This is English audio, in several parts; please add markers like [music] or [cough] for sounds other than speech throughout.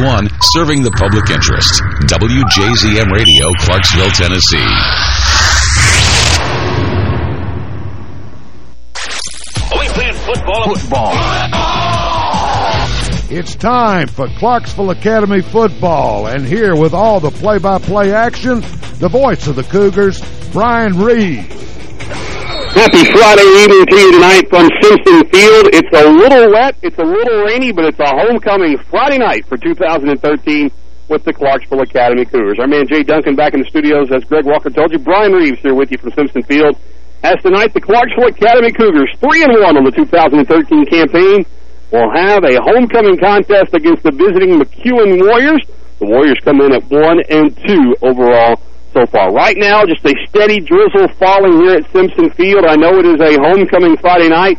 931, serving the public interest. WJZM Radio, Clarksville, Tennessee. We playing football. Football. It's time for Clarksville Academy football, and here with all the play-by-play -play action, the voice of the Cougars, Brian Reeves. Happy Friday evening to you tonight from Simpson Field. It's a little wet, it's a little rainy, but it's a homecoming Friday night for 2013 with the Clarksville Academy Cougars. Our man Jay Duncan back in the studios, as Greg Walker told you. Brian Reeves here with you from Simpson Field. As tonight, the Clarksville Academy Cougars, 3 and one on the 2013 campaign, will have a homecoming contest against the visiting McEwen Warriors. The Warriors come in at 1 and 2 overall so far. Right now, just a steady drizzle falling here at Simpson Field. I know it is a homecoming Friday night.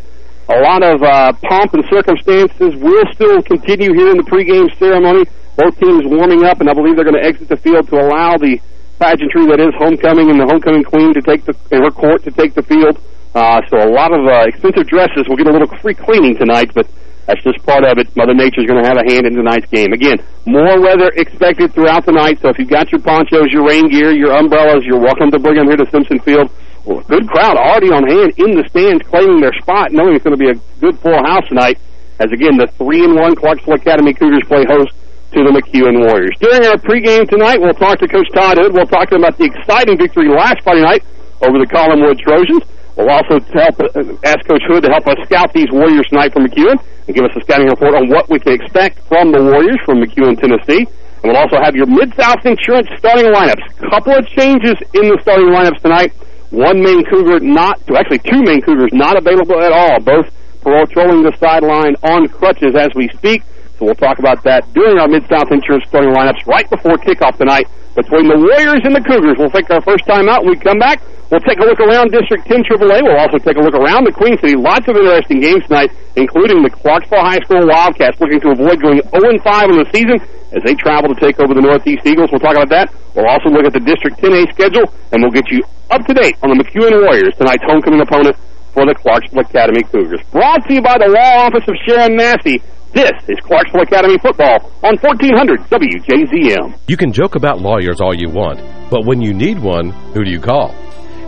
A lot of uh, pomp and circumstances will still continue here in the pregame ceremony. Both teams warming up, and I believe they're going to exit the field to allow the pageantry that is homecoming and the homecoming queen to take the and her court to take the field. Uh, so a lot of uh, expensive dresses will get a little free cleaning tonight, but that's just part of it. Mother Nature's going to have a hand in tonight's game. Again, more weather expected throughout the night, so if you've got your ponchos, your rain gear, your umbrellas, you're welcome to bring them here to Simpson Field. Well, good crowd already on hand in the stands claiming their spot, knowing it's going to be a good full house tonight. As again, the 3 and one Clarksville Academy Cougars play host to the McEwen Warriors. During our pregame tonight, we'll talk to Coach Todd Hood. We'll talk to him about the exciting victory last Friday night over the Collinwood Trojans. We'll also help, uh, ask Coach Hood to help us scout these Warriors tonight from McEwen and give us a scouting report on what we can expect from the Warriors from McEwen, Tennessee. And we'll also have your Mid-South Insurance starting lineups. Couple of changes in the starting lineups tonight. One main Cougar not, to actually two main Cougars not available at all, both patrolling the sideline on crutches as we speak. So we'll talk about that during our Mid-South Insurance starting lineups right before kickoff tonight between the Warriors and the Cougars. We'll take our first time out. When we come back, we'll take a look around District 10 AAA. We'll also take a look around the Queen City. Lots of interesting games tonight, including the Clarksville High School Wildcats looking to avoid going 0-5 in the season as they travel to take over the Northeast Eagles. We'll talk about that. We'll also look at the District 10A schedule, and we'll get you up to date on the McEwen Warriors, tonight's homecoming opponent for the Clarksville Academy Cougars. Brought to you by the Law Office of Sharon Massey. This is Clarksville Academy Football on 1400 WJZM. You can joke about lawyers all you want, but when you need one, who do you call?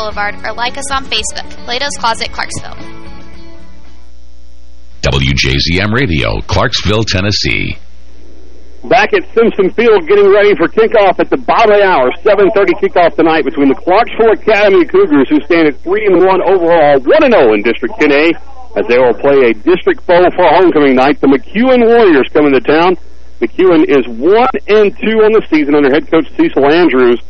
Boulevard or like us on Facebook, Plato's Closet, Clarksville. WJZM Radio, Clarksville, Tennessee. Back at Simpson Field getting ready for kickoff at the bottom of the hour, 7.30 kickoff tonight between the Clarksville Academy Cougars who stand at 3 and one overall, 1-0 in District 10A as they will play a district foe for homecoming night. The McEwen Warriors coming to town. McEwen is 1 and two on the season under head coach Cecil Andrews.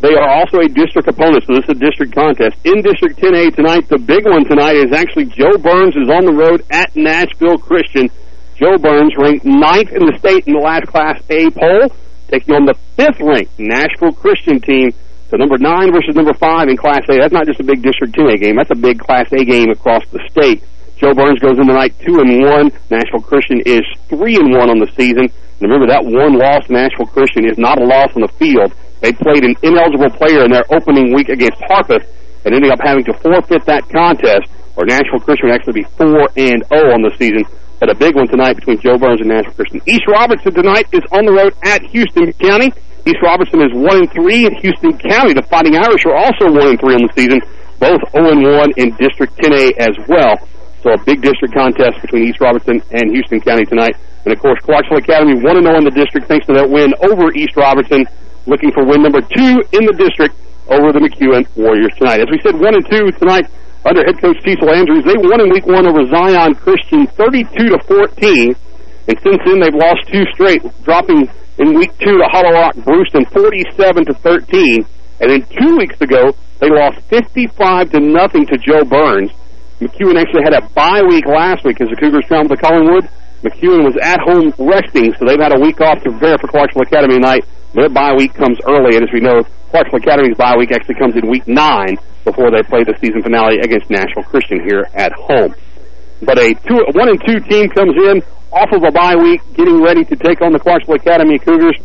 They are also a district opponent, so this is a district contest. In District 10A tonight, the big one tonight is actually Jo Byrns is on the road at Nashville Christian. Jo Byrns ranked ninth in the state in the last Class A poll, taking on the fifth-ranked Nashville Christian team. So number nine versus number five in Class A. That's not just a big District 10A game. That's a big Class A game across the state. Joe Burns goes in tonight two and one. Nashville Christian is three and one on the season. And remember that one loss Nashville Christian is not a loss on the field. They played an ineligible player in their opening week against Harpeth and ended up having to forfeit that contest, or Nashville Christian would actually be 4 and 0 on the season. But a big one tonight between Jo Byrns and Nashville Christian. East Robertson tonight is on the road at Houston County. East Robertson is 1 and 3, and Houston County, the Fighting Irish, are also 1 and 3 on the season, both 0 and 1 in District 10A as well. So a big district contest between East Robertson and Houston County tonight. And, of course, Clarksville Academy 1-0 in the district thanks to that win over East Robertson looking for win number two in the district over the McEwen Warriors tonight. As we said, one and two tonight under head coach Cecil Andrews. They won in week one over Zion Christian 32 to 14. And since then, they've lost two straight, dropping in week two to Hollow Rock Bruceton 47 to 13. And then two weeks ago, they lost 55 to nothing to Jo Byrns. McEwen actually had a bye week last week as the Cougars traveled to Collinwood. McEwen was at home resting, so they've had a week off to prepare for Clarksville Academy tonight. Their bye week comes early, and as we know, Clarksville Academy's bye week actually comes in week nine before they play the season finale against Nashville Christian here at home. But a two, one and two team comes in off of a bye week, getting ready to take on the Clarksville Academy Cougars.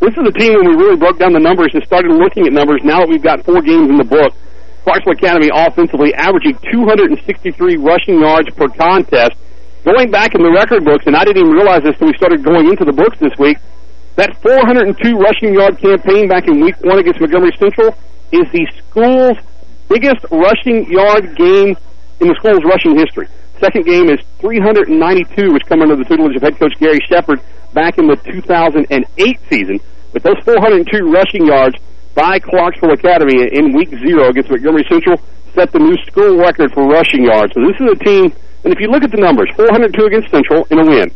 This is a team when we really broke down the numbers and started looking at numbers. Now that we've got four games in the book, Clarksville Academy offensively averaging 263 rushing yards per contest. Going back in the record books, and I didn't even realize this until we started going into the books this week, that 402 rushing yard campaign back in week one against Montgomery Central is the school's biggest rushing yard game in the school's rushing history. Second game is 392, which come under the tutelage of head coach Gary Shepard back in the 2008 season. But those 402 rushing yards by Clarksville Academy in week zero against Montgomery Central set the new school record for rushing yards. So this is a team, and if you look at the numbers, 402 against Central in a win,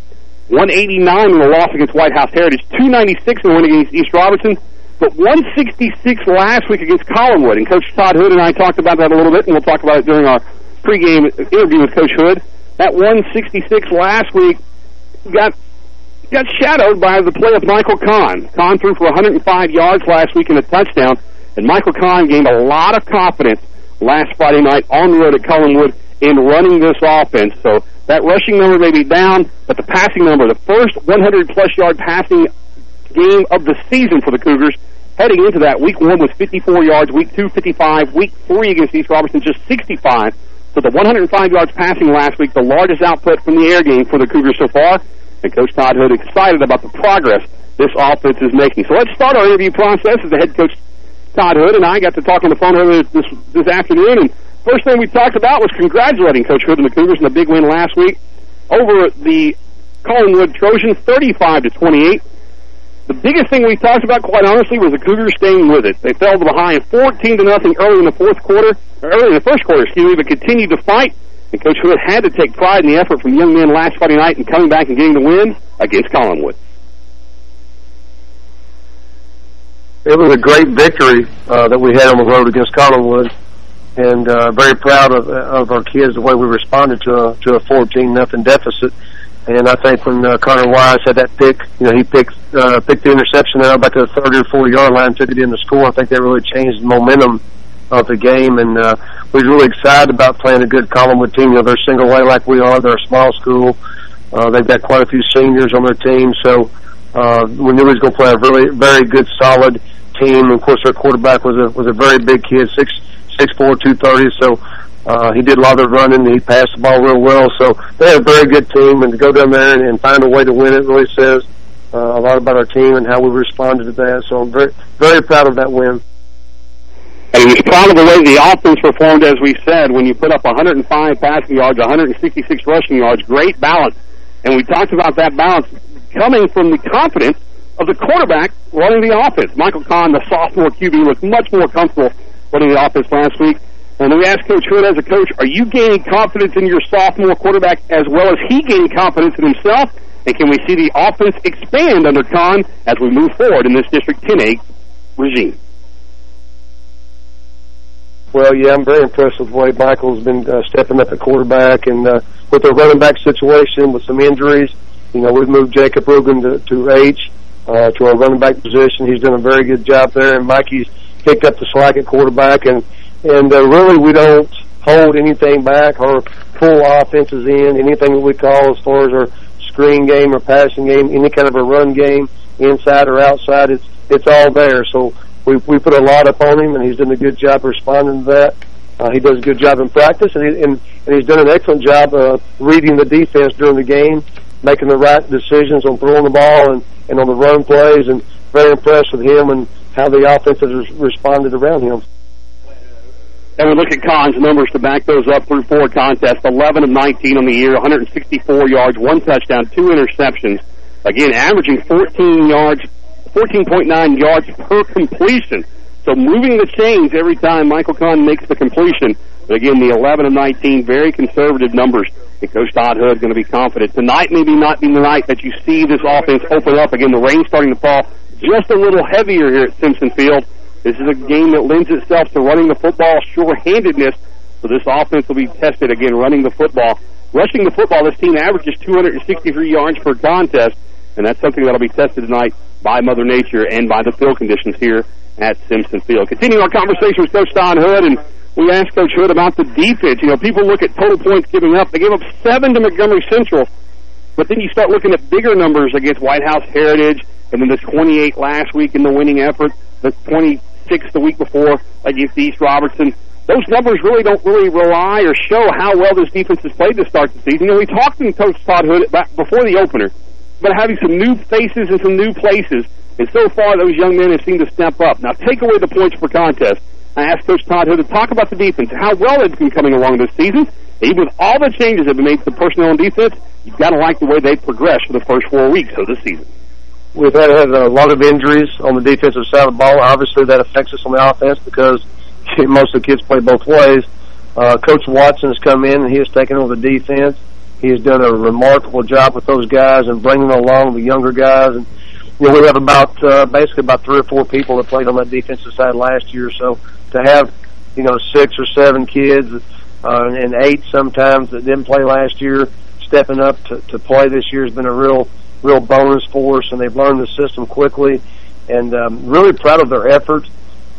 189 in the loss against White House Heritage, 296 in the win against East Robertson, but 166 last week against Collinwood. And Coach Todd Hood and I talked about that a little bit, and we'll talk about it during our pregame interview with Coach Hood. That 166 last week got got shadowed by the play of Michael Kahn. Kahn threw for 105 yards last week in a touchdown, and Michael Kahn gained a lot of confidence last Friday night on the road at Collinwood in running this offense. So that rushing number may be down, but the passing number, the first 100-plus yard passing game of the season for the Cougars, heading into that, week one was 54 yards, week two, 55, week three against East Robertson, just 65. So the 105 yards passing last week, the largest output from the air game for the Cougars so far, and Coach Todd Hood excited about the progress this offense is making. So let's start our interview process as the head coach Todd Hood and I got to talk on the phone earlier this, this afternoon, and First thing we talked about was congratulating Coach Hood and the Cougars in the big win last week over the Collinwood Trojans, 35 to 28. The biggest thing we talked about, quite honestly, was the Cougars staying with it. They fell behind 14 to nothing early in the fourth quarter, early in the first quarter, excuse me, but continued to fight. And Coach Hood had to take pride in the effort from young men last Friday night and coming back and getting the win against Collinwood. It was a great victory uh, that we had on the road against Collinwood and uh, very proud of of our kids the way we responded to a to a 14 nothing deficit. And I think when uh, Connor Wise had that pick, you know, he picked uh, picked the interception there about to the 30 or 40 yard line, took it in the score. I think that really changed the momentum of the game, and uh, we were really excited about playing a good Collinwood team. You know, they're single A like we are. They're a small school. Uh, they've got quite a few seniors on their team, so uh, we knew he was going to play a really very good, solid team. And of course, their quarterback was a was a very big kid, six Six four two thirty. So uh, he did a lot of running. He passed the ball real well. So they had a very good team. And to go down there and, and find a way to win it really says uh, a lot about our team and how we responded to that. So I'm very, very proud of that win. And he was proud of the way the offense performed, as we said, when you put up 105 passing yards, 166 rushing yards, great balance. And we talked about that balance coming from the confidence of the quarterback running the offense. Michael Kahn, the sophomore QB, was much more comfortable running the offense last week. And we asked Coach Hood, as a coach, are you gaining confidence in your sophomore quarterback as well as he gaining confidence in himself? And can we see the offense expand under Kahn as we move forward in this District 10A regime? Well, yeah, I'm very impressed with the way Michael's been uh, stepping up at quarterback and uh, with the running back situation with some injuries. You know, we've moved Jacob Rugen to, to H, uh, to our running back position. He's done a very good job there, and Mikey's picked up the slack at quarterback. And and uh, really, we don't hold anything back or pull offenses in, anything that we call as far as our screen game or passing game, any kind of a run game, inside or outside. It's it's all there. So we we put a lot up on him, and he's done a good job responding to that. Uh, he does a good job in practice, and, he, and and he's done an excellent job uh, reading the defense during the game, making the right decisions on throwing the ball and and on the run plays, and very impressed with him and how the offense has responded around him. And we look at Kahn's numbers to back those up through four contests, 11 of 19 on the year, 164 yards, one touchdown, two interceptions. Again, averaging 14 yards 14.9 yards per completion. So moving the chains every time Michael Kahn makes the completion. But again, the 11 of 19, very conservative numbers. And Coach Todd Hood going to be confident. Tonight maybe not being the night that you see this offense open up. Again, the rain starting to fall just a little heavier here at Simpson Field. This is a game that lends itself to running the football, sure-handedness. So this offense will be tested, again, running the football. Rushing the football, this team averages 263 yards per contest, and that's something that will be tested tonight by Mother Nature and by the field conditions here at Simpson Field. Continuing our conversation with Coach Don Hood, and we asked Coach Hood about the defense. You know, people look at total points giving up. They gave up seven to Montgomery Central, but then you start looking at bigger numbers against White House Heritage, and then the 28 last week in the winning effort, the 26 the week before against East Robertson. Those numbers really don't really rely or show how well this defense has played to start the season. Know, we talked to Coach Todd Hood before the opener but having some new faces and some new places. And so far, those young men have seemed to step up. Now, take away the points per contest. I asked Coach Todd Hood to talk about the defense, how well they've been coming along this season. Even with all the changes that have been made to the personnel and defense, you've got to like the way they've progressed for the first four weeks of the season. We've had, had a lot of injuries on the defensive side of the ball. Obviously, that affects us on the offense because [laughs] most of the kids play both ways. Uh, Coach Watson has come in and he has taken over the defense. He has done a remarkable job with those guys and bringing along the younger guys. And you know, we have about uh, basically about three or four people that played on that defensive side last year. So to have you know six or seven kids uh, and eight sometimes that didn't play last year stepping up to, to play this year has been a real real bonus for us. And they've learned the system quickly, and um, really proud of their effort.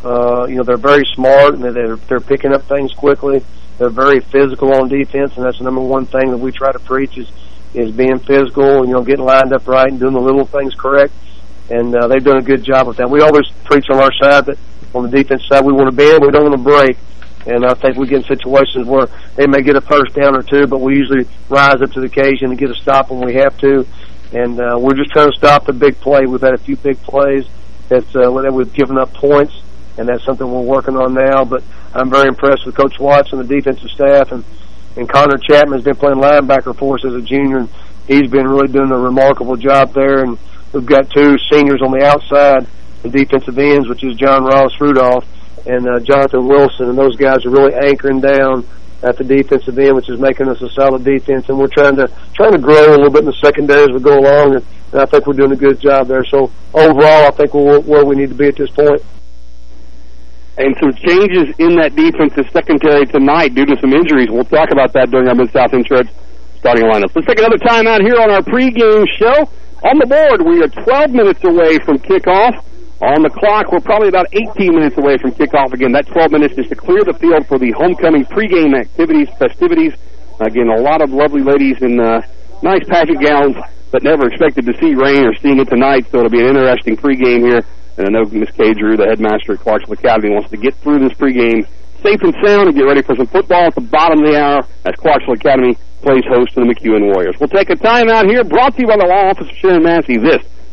Uh, you know, they're very smart and they're they're picking up things quickly. They're very physical on defense, and that's the number one thing that we try to preach is is being physical, you know, getting lined up right and doing the little things correct. And uh, they've done a good job with that. We always preach on our side that on the defense side we want to bend, we don't want to break. And I think we get in situations where they may get a first down or two, but we usually rise up to the occasion and get a stop when we have to. And uh, we're just trying to stop the big play. We've had a few big plays that's uh, that we've given up points and that's something we're working on now. But I'm very impressed with Coach Watson, the defensive staff, and and Connor Chapman's been playing linebacker for us as a junior, and he's been really doing a remarkable job there. And we've got two seniors on the outside, the defensive ends, which is John Ross Rudolph and uh, Jonathan Wilson, and those guys are really anchoring down at the defensive end, which is making us a solid defense. And we're trying to trying to grow a little bit in the secondary as we go along, and, and I think we're doing a good job there. So overall, I think we're where we need to be at this point. and some changes in that defensive secondary tonight due to some injuries. We'll talk about that during our Mid-South Insurance starting lineup. Let's take another time out here on our pregame show. On the board, we are 12 minutes away from kickoff. On the clock, we're probably about 18 minutes away from kickoff. Again, that 12 minutes is to clear the field for the homecoming pregame activities, festivities. Again, a lot of lovely ladies in uh, nice pageant gowns, but never expected to see rain or seeing it tonight, so it'll be an interesting pregame here and I know Miss Kay Drew, the headmaster at Clarksville Academy, wants to get through this pregame safe and sound and get ready for some football at the bottom of the hour as Clarksville Academy plays host to the McEwen Warriors. We'll take a timeout here, brought to you by the Law Office of Sharon Massey. This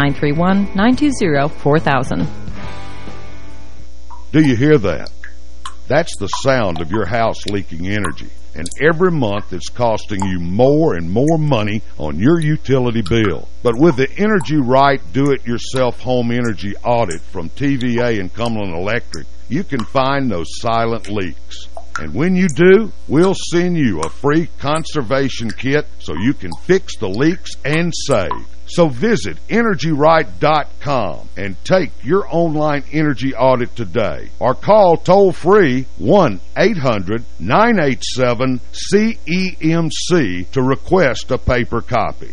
931-920-4000. Do you hear that? That's the sound of your house leaking energy. And every month it's costing you more and more money on your utility bill. But with the Energy Right Do-It-Yourself Home Energy Audit from TVA and Cumberland Electric, you can find those silent leaks. And when you do, we'll send you a free conservation kit so you can fix the leaks and save. So visit EnergyRight.com and take your online energy audit today. Or call toll-free 1-800-987-CEMC to request a paper copy.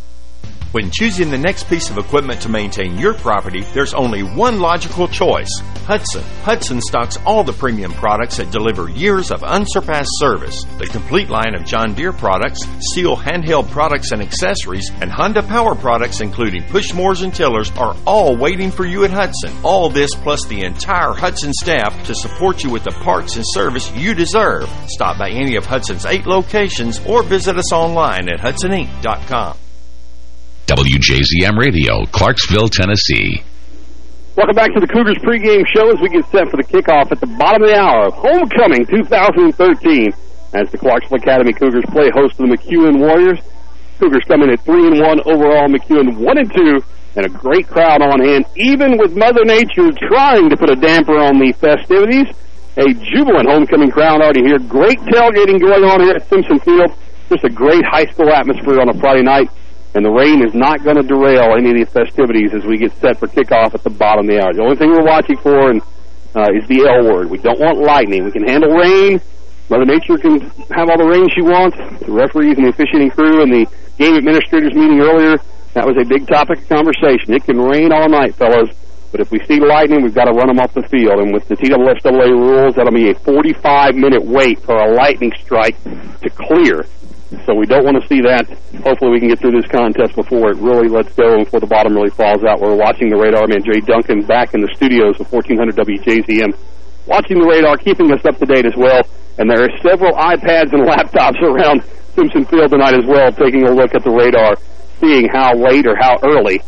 When choosing the next piece of equipment to maintain your property, there's only one logical choice Hudson. Hudson stocks all the premium products that deliver years of unsurpassed service. The complete line of John Deere products, STIHL handheld products and accessories, and Honda power products, including push mowers and tillers, are all waiting for you at Hudson. All this plus the entire Hudson staff to support you with the parts and service you deserve. Stop by any of Hudson's eight locations or visit us online at HudsonInc.com. WJZM Radio, Clarksville, Tennessee. Welcome back to the Cougars pregame show as we get set for the kickoff at the bottom of the hour of Homecoming 2013 as the Clarksville Academy Cougars play host to the McEwen Warriors. Cougars come in at 3 and 1 overall, McEwen 1 and 2, and a great crowd on hand, even with Mother Nature trying to put a damper on the festivities. A jubilant homecoming crowd already here. Great tailgating going on here at Simpson Field. Just a great high school atmosphere on a Friday night and the rain is not going to derail any of these festivities as we get set for kickoff at the bottom of the hour. The only thing we're watching for and, uh, is the L word. We don't want lightning. We can handle rain. Mother Nature can have all the rain she wants. The referees and the officiating crew and the game administrators meeting earlier, that was a big topic of conversation. It can rain all night, fellas. But if we see lightning, we've got to run them off the field. And with the TSSAA rules, that'll be a 45-minute wait for a lightning strike to clear. So we don't want to see that. Hopefully we can get through this contest before it really lets go and before the bottom really falls out. We're watching the radar man, Jay Duncan, back in the studios of 1400 WJZM, watching the radar, keeping us up to date as well. And there are several iPads and [laughs] laptops around Simpson Field tonight as well, taking a look at the radar, seeing how late or how early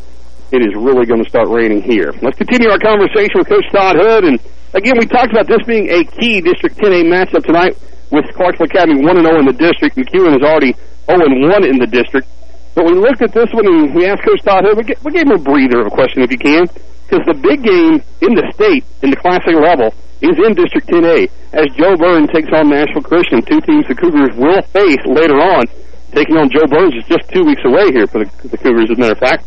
it is really going to start raining here. Let's continue our conversation with Coach Todd Hood. And again, we talked about this being a key District 10A matchup tonight with Clarksville Academy 1-0 in the district. McEwen is already 0-1 in the district. But we looked at this one and we asked Coach Todd, we, we gave him a breather of a question if you can, because the big game in the state, in the Class A level, is in District 10A, as Jo Byrns takes on Nashville Christian, two teams the Cougars will face later on. Taking on Jo Byrns is just two weeks away here for the, the Cougars, as a matter of fact.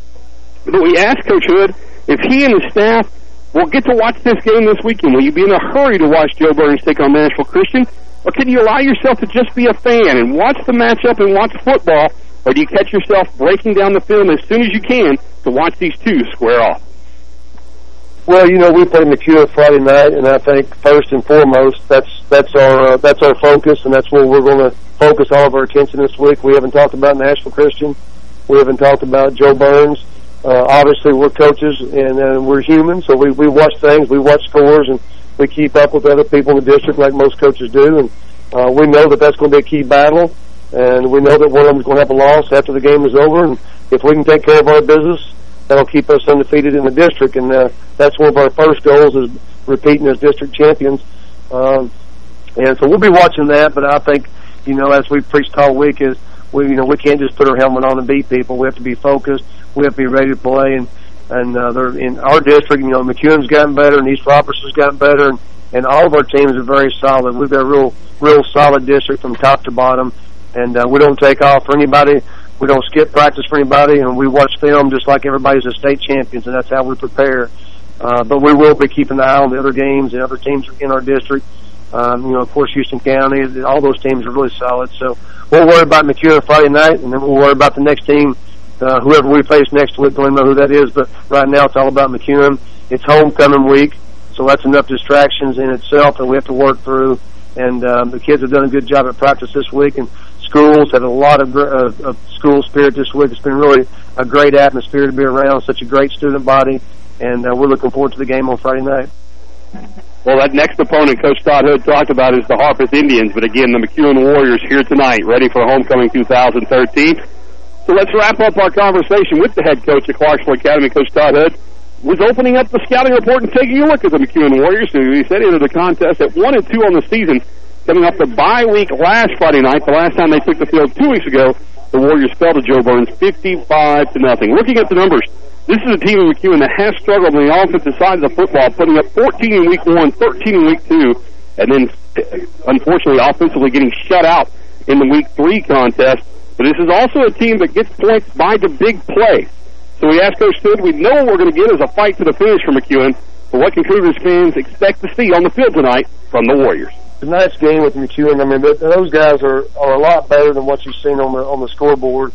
But we asked Coach Hood if he and his staff will get to watch this game this weekend. Will you be in a hurry to watch Jo Byrns take on Nashville Christian? Or can you allow yourself to just be a fan and watch the matchup and watch football? Or do you catch yourself breaking down the film as soon as you can to watch these two square off? Well, you know, we play McEwen Friday night, and I think first and foremost, that's that's our uh, that's our focus, and that's where we're going to focus all of our attention this week. We haven't talked about Nashville Christian. We haven't talked about Jo Byrns. Uh, obviously, we're coaches, and uh, we're human, so we, we watch things, we watch scores, and we keep up with other people in the district like most coaches do, and uh, we know that that's going to be a key battle, and we know that one of them is going to have a loss after the game is over, and if we can take care of our business, that'll keep us undefeated in the district, and uh, that's one of our first goals is repeating as district champions. Um, and so we'll be watching that, but I think, you know, as we preached all week is, we, you know, we can't just put our helmet on and beat people. We have to be focused. We have to be ready to play, and and uh, they're in our district. You know, McEwen's gotten better, and East Robertson's gotten better, and, and all of our teams are very solid. We've got a real, real solid district from top to bottom, and uh, we don't take off for anybody. We don't skip practice for anybody, and we watch film just like everybody's a state champions, and that's how we prepare. Uh, but we will be keeping an eye on the other games and other teams in our district. Um, you know, of course, Houston County, all those teams are really solid. So we'll worry about McEwen Friday night, and then we'll worry about the next team uh, whoever we face next week, don't know who that is, but right now it's all about McEwen. It's homecoming week, So that's enough distractions in itself that we have to work through. And um, the kids have done a good job at practice this week, and schools have a lot of, uh, of school spirit this week. It's been really a great atmosphere to be around, such a great student body, and uh, we're looking forward to the game on Friday night. Well, that next opponent Coach Todd Hood talked about is the Harpeth Indians, but again, the McEwen Warriors here tonight, ready for homecoming 2013. So let's wrap up our conversation with the head coach at Clarksville Academy, Coach Todd Hood. Was opening up the scouting report and taking a look at the McEwen Warriors, who he said into the contest at 1 and 2 on the season, coming off the bye week last Friday night, the last time they took the field two weeks ago, the Warriors fell to Jo Byrns 55 to nothing. Looking at the numbers, this is a team in McEwen that has struggled on the offensive side of the football, putting up 14 in week one, 13 in week two, and then, unfortunately, offensively getting shut out in the week three contest. But this is also a team that gets points by the big play. So we asked Coach Stood, we know what we're going to get is a fight to the finish for McEwen, but what can Cougars fans expect to see on the field tonight from the Warriors? Tonight's game with McEwen, I mean, those guys are, are a lot better than what you've seen on the on the scoreboard.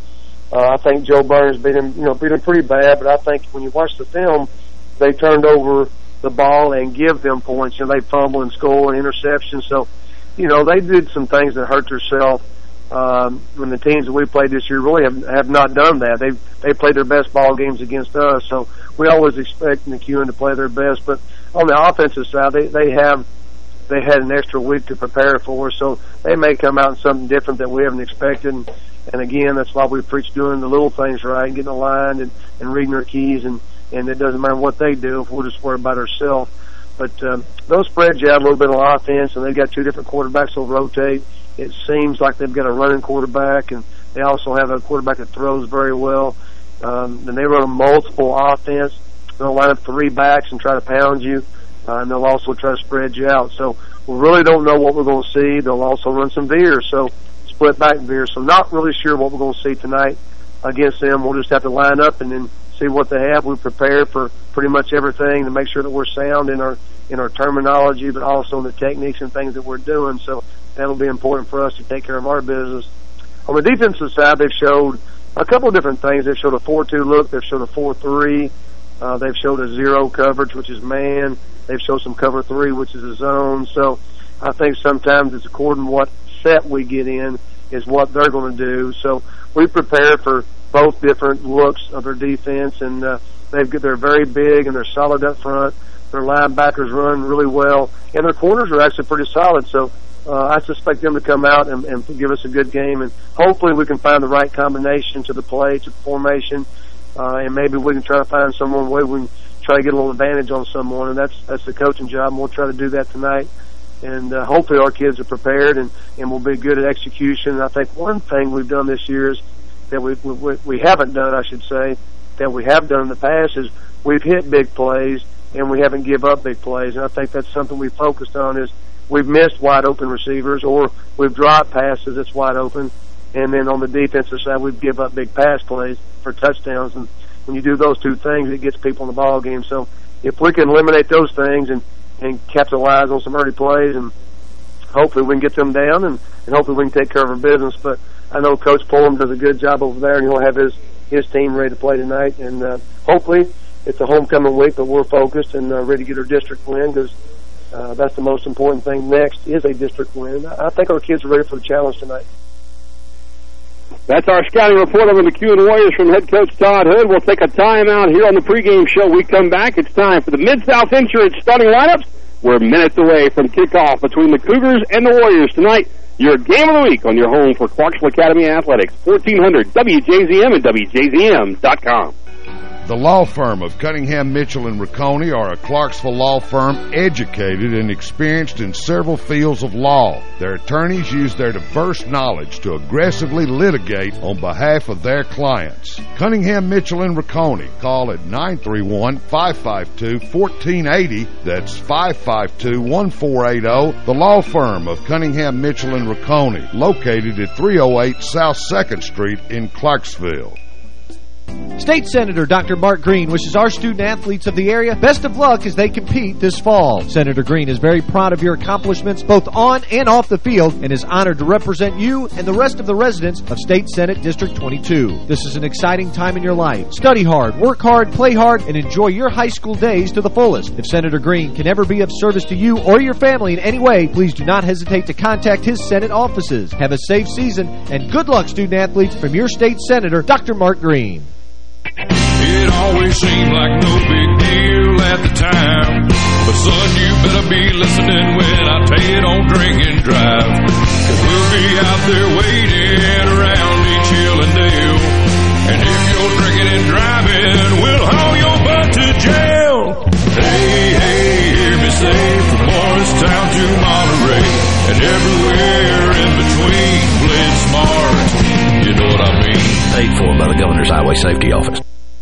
Uh, I think Jo Byrns beat him, you know, beat him pretty bad, but I think when you watch the film, they turned over the ball and give them points. You know, they fumble and score and interception. So, you know, they did some things that hurt themselves. Um, when the teams that we played this year really have have not done that. They they played their best ball games against us. So we always expect McEwen to play their best. But on the offensive side, they they have they had an extra week to prepare for. So they may come out in something different that we haven't expected. And, and again, that's why we preach doing the little things right and getting aligned and, and reading our keys. And, and it doesn't matter what they do if we'll just worry about ourselves. But um, they'll spread you out a little bit on offense, and they've got two different quarterbacks that'll rotate. It seems like they've got a running quarterback, and they also have a quarterback that throws very well. Um, then they run a multiple offense. They'll line up three backs and try to pound you, uh, and they'll also try to spread you out. So we really don't know what we're going to see. They'll also run some veers. So split back veer. So not really sure what we're going to see tonight against them. We'll just have to line up and then see what they have. We prepare for pretty much everything to make sure that we're sound in our in our terminology, but also in the techniques and things that we're doing. So that'll be important for us to take care of our business. On the defensive side, they've showed a couple of different things. They've showed a 4-2 look. They've showed a 4-3. Uh, they've showed a zero coverage, which is man. They've showed some cover three, which is a zone. So I think sometimes it's according to what set we get in is what they're going to do. So we prepare for both different looks of their defense, and uh, they've they're very big and they're solid up front. Their linebackers run really well, and their corners are actually pretty solid. So uh, I suspect them to come out and, and give us a good game, and hopefully we can find the right combination to the play, to the formation, uh, and maybe we can try to find someone where we can try to get a little advantage on someone, and that's that's the coaching job, and we'll try to do that tonight and uh, hopefully our kids are prepared and and will be good at execution. And I think one thing we've done this year is that we we, we haven't done, I should say, that we have done in the past is we've hit big plays and we haven't give up big plays. And I think that's something we focused on is we've missed wide open receivers or we've dropped passes that's wide open. And then on the defensive side, we give up big pass plays for touchdowns. And when you do those two things, it gets people in the ball game. So if we can eliminate those things and and capitalize on some early plays, and hopefully we can get them down, and, and hopefully we can take care of our business. But I know Coach Pullum does a good job over there, and he'll have his his team ready to play tonight. And uh, hopefully it's a homecoming week, but we're focused and uh, ready to get our district win because uh, that's the most important thing. Next is a district win. I think our kids are ready for the challenge tonight. That's our scouting report on the McEwen Warriors from head coach Todd Hood. We'll take a timeout here on the pregame show. We come back. It's time for the Mid-South Insurance starting lineups. We're minutes away from kickoff between the Cougars and the Warriors tonight. Your game of the week on your home for Clarksville Academy Athletics, 1400 WJZM and WJZM.com. The law firm of Cunningham, Mitchell, and Rocconi are a Clarksville law firm educated and experienced in several fields of law. Their attorneys use their diverse knowledge to aggressively litigate on behalf of their clients. Cunningham, Mitchell, and Rocconi. Call at 931-552-1480. That's 552-1480. The law firm of Cunningham, Mitchell, and Rocconi. Located at 308 South 2nd Street in Clarksville. State Senator Dr. Mark Green wishes our student-athletes of the area best of luck as they compete this fall. Senator Green is very proud of your accomplishments both on and off the field and is honored to represent you and the rest of the residents of State Senate District 22. This is an exciting time in your life. Study hard, work hard, play hard, and enjoy your high school days to the fullest. If Senator Green can ever be of service to you or your family in any way, please do not hesitate to contact his Senate offices. Have a safe season, and good luck, student-athletes, from your state senator, Dr. Mark Green. It always seemed like no big deal at the time. But son, you better be listening when I tell you don't drink and drive. Cause we'll be out there waiting around each hill and dale. And if you're drinking and driving, we'll haul your butt to jail. Hey, hey, hear me say from Morristown to Monterey. And everywhere Paid for by the Governor's Highway Safety Office.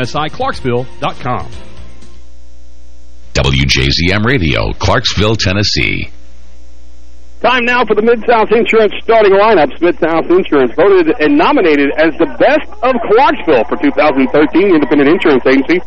msiclarksville.com. WJZM Radio, Clarksville, Tennessee. Time now for the Mid-South Insurance starting lineups. Mid-South Insurance voted and nominated as the best of Clarksville for 2013 Independent Insurance Agency.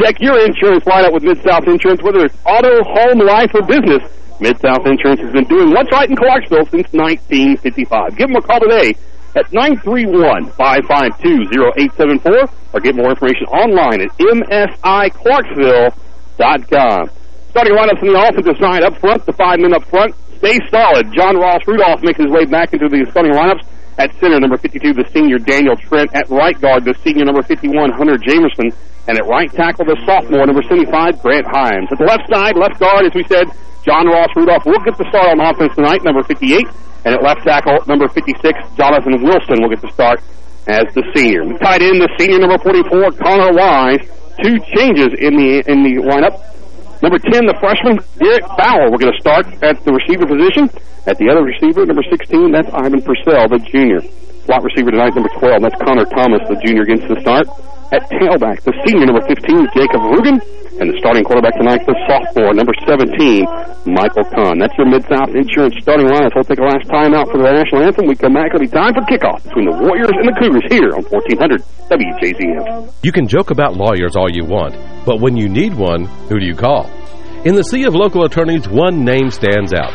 Check your insurance lineup with Mid-South Insurance, whether it's auto, home, life, or business. Mid-South Insurance has been doing what's right in Clarksville since 1955. Give them a call today at 931-552-0874 or get more information online at msiclarksville.com. Starting lineups in the offensive side up front, the five men up front stay solid. John Ross Rudolph makes his way back into the starting lineups. At center, number 52, the senior Daniel Trent. At right guard, the senior number 51, Hunter Jamerson. And at right tackle, the sophomore, number 75, Grant Himes. At the left side, left guard, as we said, John Ross Rudolph will get the start on offense tonight, number 58. And at left tackle, number 56, Jonathan Wilson will get the start as the senior. Tied in the senior number 44, Connor Wise. Two changes in the in the lineup. Number 10, the freshman, Derek Bauer, will get a start at the receiver position. At the other receiver, number 16, that's Ivan Purcell, the junior. Slot receiver tonight, number 12, that's Connor Thomas, the junior, gets the start. At tailback, the senior, number 15, Jacob Rugen. And the starting quarterback tonight, the sophomore, number 17, Michael Kahn. That's your Mid-South Insurance starting line. We'll take a last timeout for the national anthem. We come back. It'll be time for kickoff between the Warriors and the Cougars here on 1400 WJZM. You can joke about lawyers all you want, but when you need one, who do you call? In the sea of local attorneys, one name stands out,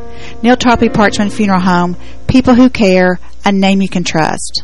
Neal Tarpley Parchman Funeral Home, people who care, a name you can trust.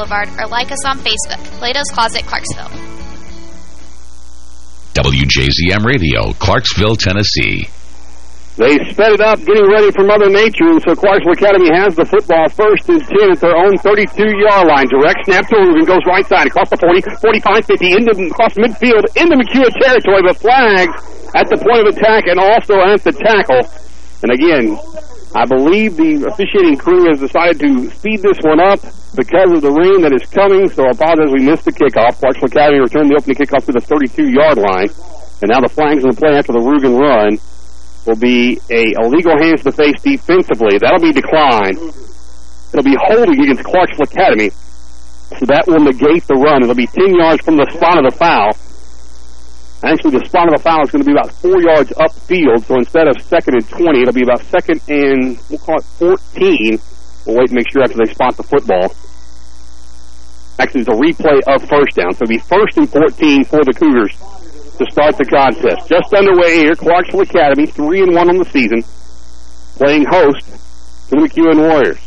or like us on Facebook. Plato's Closet Clarksville. WJZM Radio, Clarksville, Tennessee. They sped it up, getting ready for Mother Nature, and so Clarksville Academy has the football first and 10 at their own 32-yard line. Direct snap to Rugen, goes right side, across the 40, 45, 50, into, across midfield, into McEwen territory, but flags at the point of attack and also at the tackle. And again, I believe the officiating crew has decided to speed this one up because of the rain that is coming, so I apologize we missed the kickoff. Clarksville Academy returned the opening kickoff to the 32-yard line, and now the flags in the play after the Rugen run will be a illegal hands to the face defensively. That'll be declined. It'll be holding against Clarksville Academy, so that will negate the run. It'll be 10 yards from the spot of the foul. Actually, the spot of the foul is going to be about four yards upfield, so instead of second and 20, it'll be about second and, we'll call it 14. We'll wait and make sure after they spot the football. Actually, it's a replay of first down, so it'll be first and 14 for the Cougars to start the contest. Just underway here, Clarksville Academy, 3 and one on the season, playing host to the McEwen Warriors.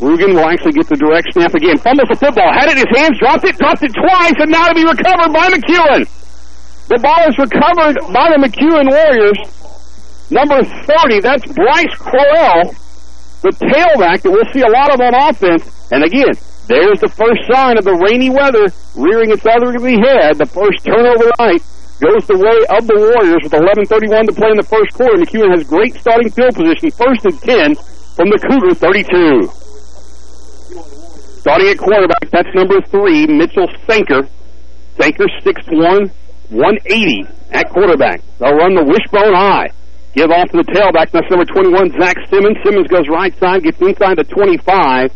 Rugen will actually get the direct snap again. Fumbles the football, had it in his hands, dropped it, dropped it twice, and now to be recovered by McEwen. The ball is recovered by the McEwen Warriors. Number 30, that's Bryce Crowell, the tailback that we'll see a lot of on offense. And again, there's the first sign of the rainy weather rearing its ugly head. The first turnover night goes the way of the Warriors with 11.31 to play in the first quarter. McEwen has great starting field position, first and 10 from the Cougar 32. Starting at quarterback, that's number three, Mitchell Sanker. Sanker 6'1", 180 at quarterback. They'll run the wishbone high. Give off to the tailback. That's number 21, Zach Simmons. Simmons goes right side, gets inside the 25.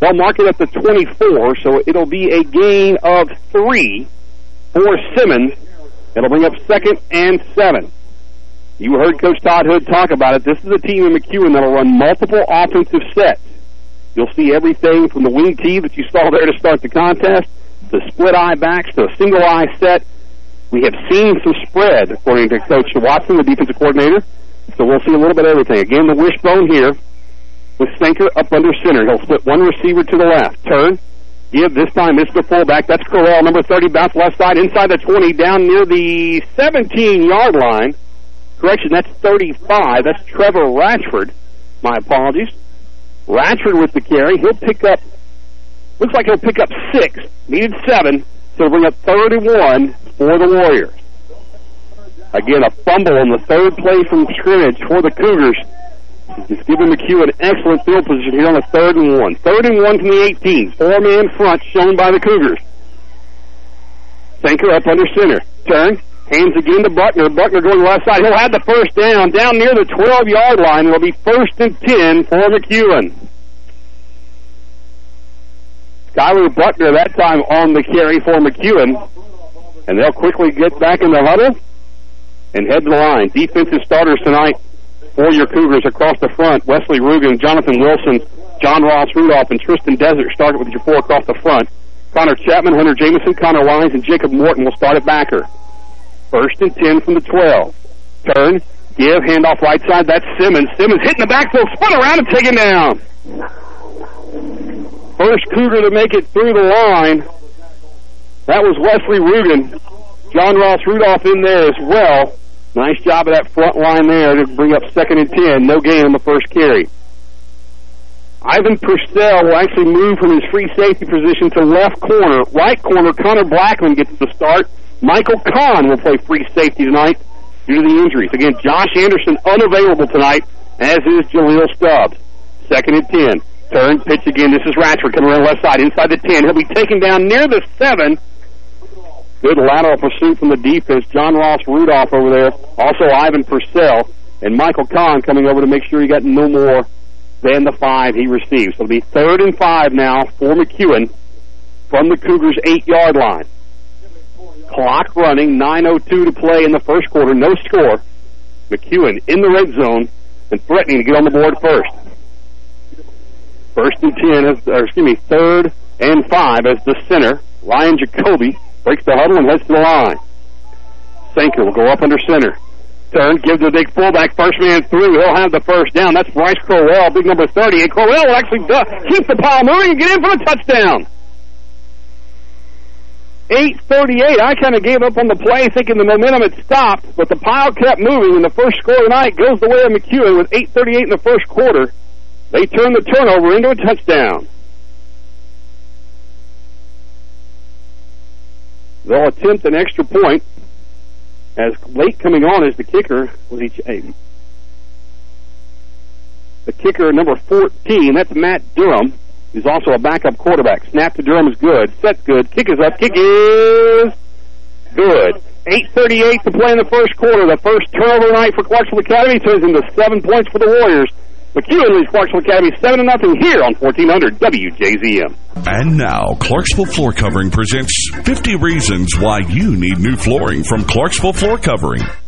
They'll mark it at the 24, so it'll be a gain of three for Simmons. It'll bring up second and seven. You heard Coach Todd Hood talk about it. This is a team in McEwen that'll run multiple offensive sets. You'll see everything from the wing T that you saw there to start the contest, the split eye backs, to a single eye set. We have seen some spread, according to Coach Watson, the defensive coordinator. So we'll see a little bit of everything. Again, the wishbone here with Sanker up under center. He'll split one receiver to the left. Turn. Give this time Mr. Fullback. That's Corral, number 30, bounce left side, inside the 20, down near the 17-yard line. Correction, that's 35. That's Trevor Ratchford. My apologies. Ratchford with the carry. He'll pick up, looks like he'll pick up six. Needed seven, he'll bring up 31 for the Warriors. Again, a fumble on the third play from scrimmage for the Cougars. It's giving an excellent field position here on the third and one. Third and one from the 18. Four-man front shown by the Cougars. Sanker up under center. Turn. Hands again to Buckner. Buckner going left side. He'll have the first down. Down near the 12-yard line. It'll be first and 10 for McEwen. Skyler Buckner that time on the carry for McEwen. And they'll quickly get back in the huddle and head to the line. Defensive starters tonight for your Cougars across the front. Wesley Rugen, Jonathan Wilson, John Ross Rudolph, and Tristan Desert started with your four across the front. Connor Chapman, Hunter Jameson, Connor Wise, and Jacob Morton will start at backer. First and 10 from the 12. Turn, give, handoff right side. That's Simmons. Simmons hitting the backfield, spun around and taken down. First Cougar to make it through the line. That was Wesley Rugen. John Ross Rudolph in there as well. Nice job of that front line there to bring up second and 10. No gain on the first carry. Ivan Purcell will actually move from his free safety position to left corner. Right corner, Connor Blackman gets the start. Michael Kahn will play free safety tonight due to the injuries. Again, Josh Anderson unavailable tonight, as is Jaleel Stubbs. Second and 10. Turn, pitch again. This is Ratchford coming around left side, inside the 10. He'll be taken down near the 7. Good lateral pursuit from the defense. John Ross Rudolph over there. Also Ivan Purcell. And Michael Kahn coming over to make sure he got no more than the five he received. So it'll be third and five now for McEwen from the Cougars' eight-yard line. Clock running, 9.02 to play in the first quarter, no score. McEwen in the red zone and threatening to get on the board first. First and 10, as, or excuse me, third and five as the center. Ryan Jacoby breaks the huddle and heads to the line. Sanker will go up under center. Turn, gives the big fullback, first man through. He'll have the first down. That's Bryce Crowell, big number 30. And Crowell will actually keep the pile moving and get in for the touchdown. 8.38. I kind of gave up on the play thinking the momentum had stopped, but the pile kept moving, and the first score of the night goes the way of McEwen with 8.38 in the first quarter. They turn the turnover into a touchdown. They'll attempt an extra point as late coming on as the kicker was each eight. The kicker number 14, that's Matt Durham. He's also a backup quarterback. Snap to Durham is good. Set's good. Kick is up. Kick is good. 8.38 to play in the first quarter. The first turnover night for Clarksville Academy turns into seven points for the Warriors. McEwen leads Clarksville Academy 7 0 here on 1400 WJZM. And now, Clarksville Floor Covering presents 50 Reasons Why You Need New Flooring from Clarksville Floor Covering.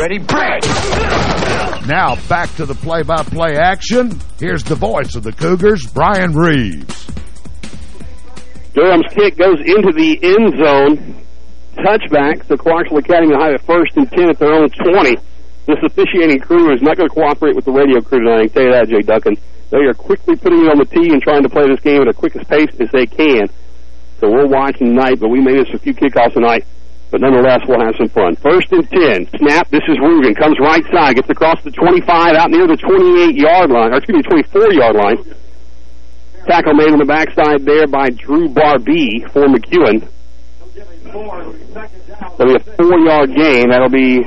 Ready, break! Now back to the play-by-play action. Here's the voice of the Cougars, Brian Reeves. Durham's kick goes into the end zone. Touchback. So Clarksville Academy have it first and 10 at their own 20. This officiating crew is not going to cooperate with the radio crew tonight. I can tell you that, Jay Duncan. They are quickly putting it on the tee and trying to play this game at the quickest pace as they can. So we're watching tonight, but we may miss a few kickoffs tonight. But nonetheless, we'll have some fun. First and 10. Snap. This is Rugen. Comes right side. Gets across the 25 out near the 28-yard line. Or excuse me, 24-yard line. Tackle made on the backside there by Drew Barbee for McEwen. That'll be a four-yard gain. That'll be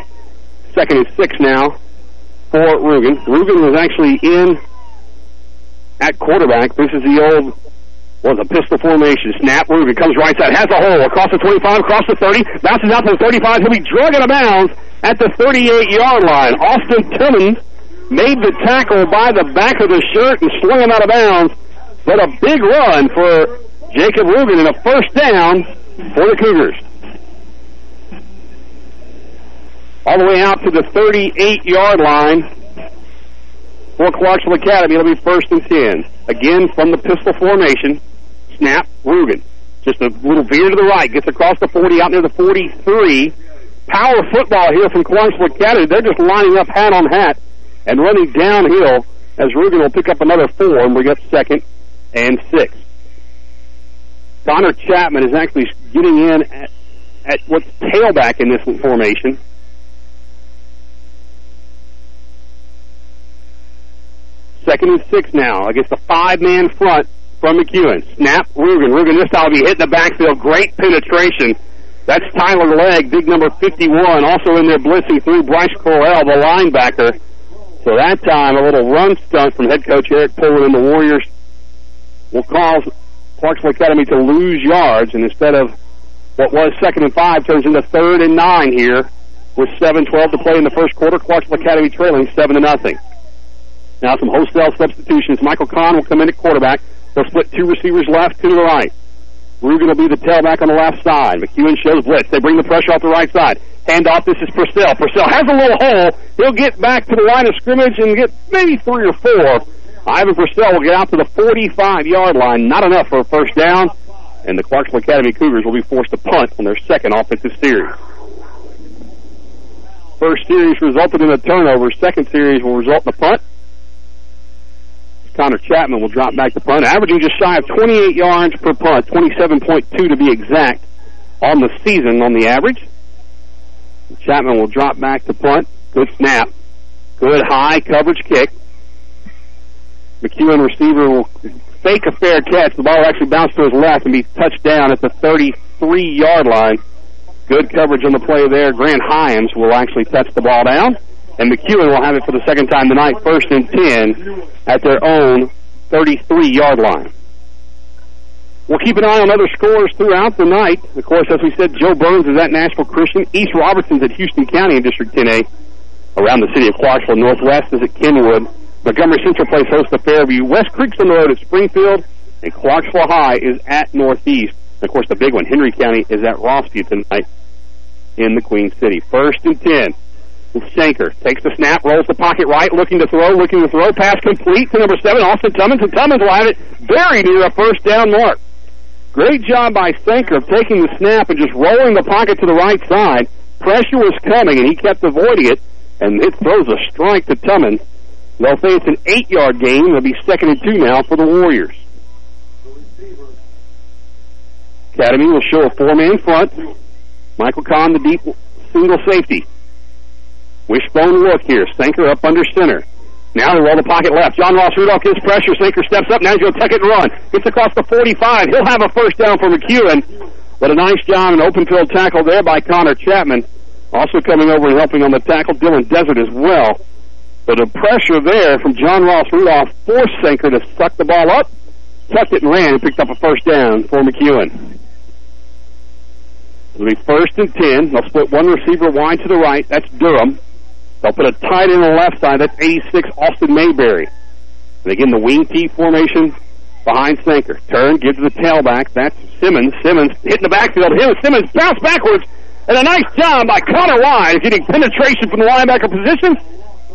second and six now for Rugen. Rugen was actually in at quarterback. This is the old was a pistol formation. Snap, Rugen comes right side, has a hole across the 25, across the 30, bounces out to the 35. He'll be drug out of bounds at the 38-yard line. Austin Timmons made the tackle by the back of the shirt and swung him out of bounds. But a big run for Jacob Rugen and a first down for the Cougars. All the way out to the 38-yard line for Clarksville Academy. It'll be first and 10. Again, from the pistol formation. Snap, Rugen. Just a little veer to the right. Gets across the 40, out near the 43. Power football here from Clarksville Academy. They're just lining up hat on hat and running downhill as Rugen will pick up another four and bring up second and six. Connor Chapman is actually getting in at, at what's tailback in this formation. Second and six now against the five-man front from McEwen. Snap, Rugen. Rugen this time will be hitting the backfield. Great penetration. That's Tyler Legg, big number 51, also in there blitzing through Bryce Correll, the linebacker. So that time, a little run stunt from head coach Eric Pullman and the Warriors will cause Clarksville Academy to lose yards, and instead of what was second and five, turns into third and nine here with 7-12 to play in the first quarter. Clarksville Academy trailing 7 to nothing. Now some wholesale substitutions. Michael Kahn will come in at quarterback. They'll split two receivers left, two to the right. Rugen will be the tailback on the left side. McEwen shows blitz. They bring the pressure off the right side. Hand off. This is Purcell. Purcell has a little hole. He'll get back to the line of scrimmage and get maybe three or four. Ivan Purcell will get out to the 45-yard line. Not enough for a first down. and the Clarksville Academy Cougars will be forced to punt on their second offensive series. First series resulted in a turnover. Second series will result in a punt. Connor Chapman will drop back to punt, averaging just shy of 28 yards per punt, 27.2 to be exact on the season on the average. Chapman will drop back to punt. Good snap. Good high coverage kick. McEwen receiver will fake a fair catch. The ball will actually bounce to his left and be touched down at the 33-yard line. Good coverage on the play there. Grant Hyams will actually touch the ball down. And McEwen will have it for the second time tonight, first and 10 at their own 33-yard line. We'll keep an eye on other scores throughout the night. Of course, as we said, Jo Byrns is at Nashville Christian. East Robertson's at Houston County in District 10A. Around the city of Clarksville, Northwest is at Kenwood. Montgomery Central plays host to Fairview. West Creek's on the road at Springfield. And Clarksville High is at Northeast. And of course, the big one, Henry County, is at Rossview tonight in the Queen City. First and 10. Sanker takes the snap, rolls the pocket right, looking to throw, looking to throw. Pass complete to number seven, Austin Tummons, and Tummons will have it very near a first down mark. Great job by Sanker of taking the snap and just rolling the pocket to the right side. Pressure was coming, and he kept avoiding it, and it throws a strike to Tummons. They'll say it's an eight-yard game. It'll be second and two now for the Warriors. Academy will show a four-man front. Michael Kahn, the deep single safety. Wishbone look here. Sanker up under center. Now they roll the pocket left. John Ross Rudolph gives pressure. Sanker steps up. Now to tuck it and run. Gets across the 45. He'll have a first down for McEwen. But a nice job, an open field tackle there by Connor Chapman. Also coming over and helping on the tackle, Dylan Desert as well. But the pressure there from John Ross Rudolph forced Sanker to suck the ball up, tucked it and ran and picked up a first down for McEwen. It'll be first and 10. They'll split one receiver wide to the right. That's Durham. They'll put a tight end on the left side. That's 86 Austin Mayberry. And again, the wing T formation behind Sanker. Turn, gives the tailback. That's Simmons. Simmons hitting the backfield. Here, Simmons bounce backwards. And a nice job by Connor Wise getting penetration from the linebacker position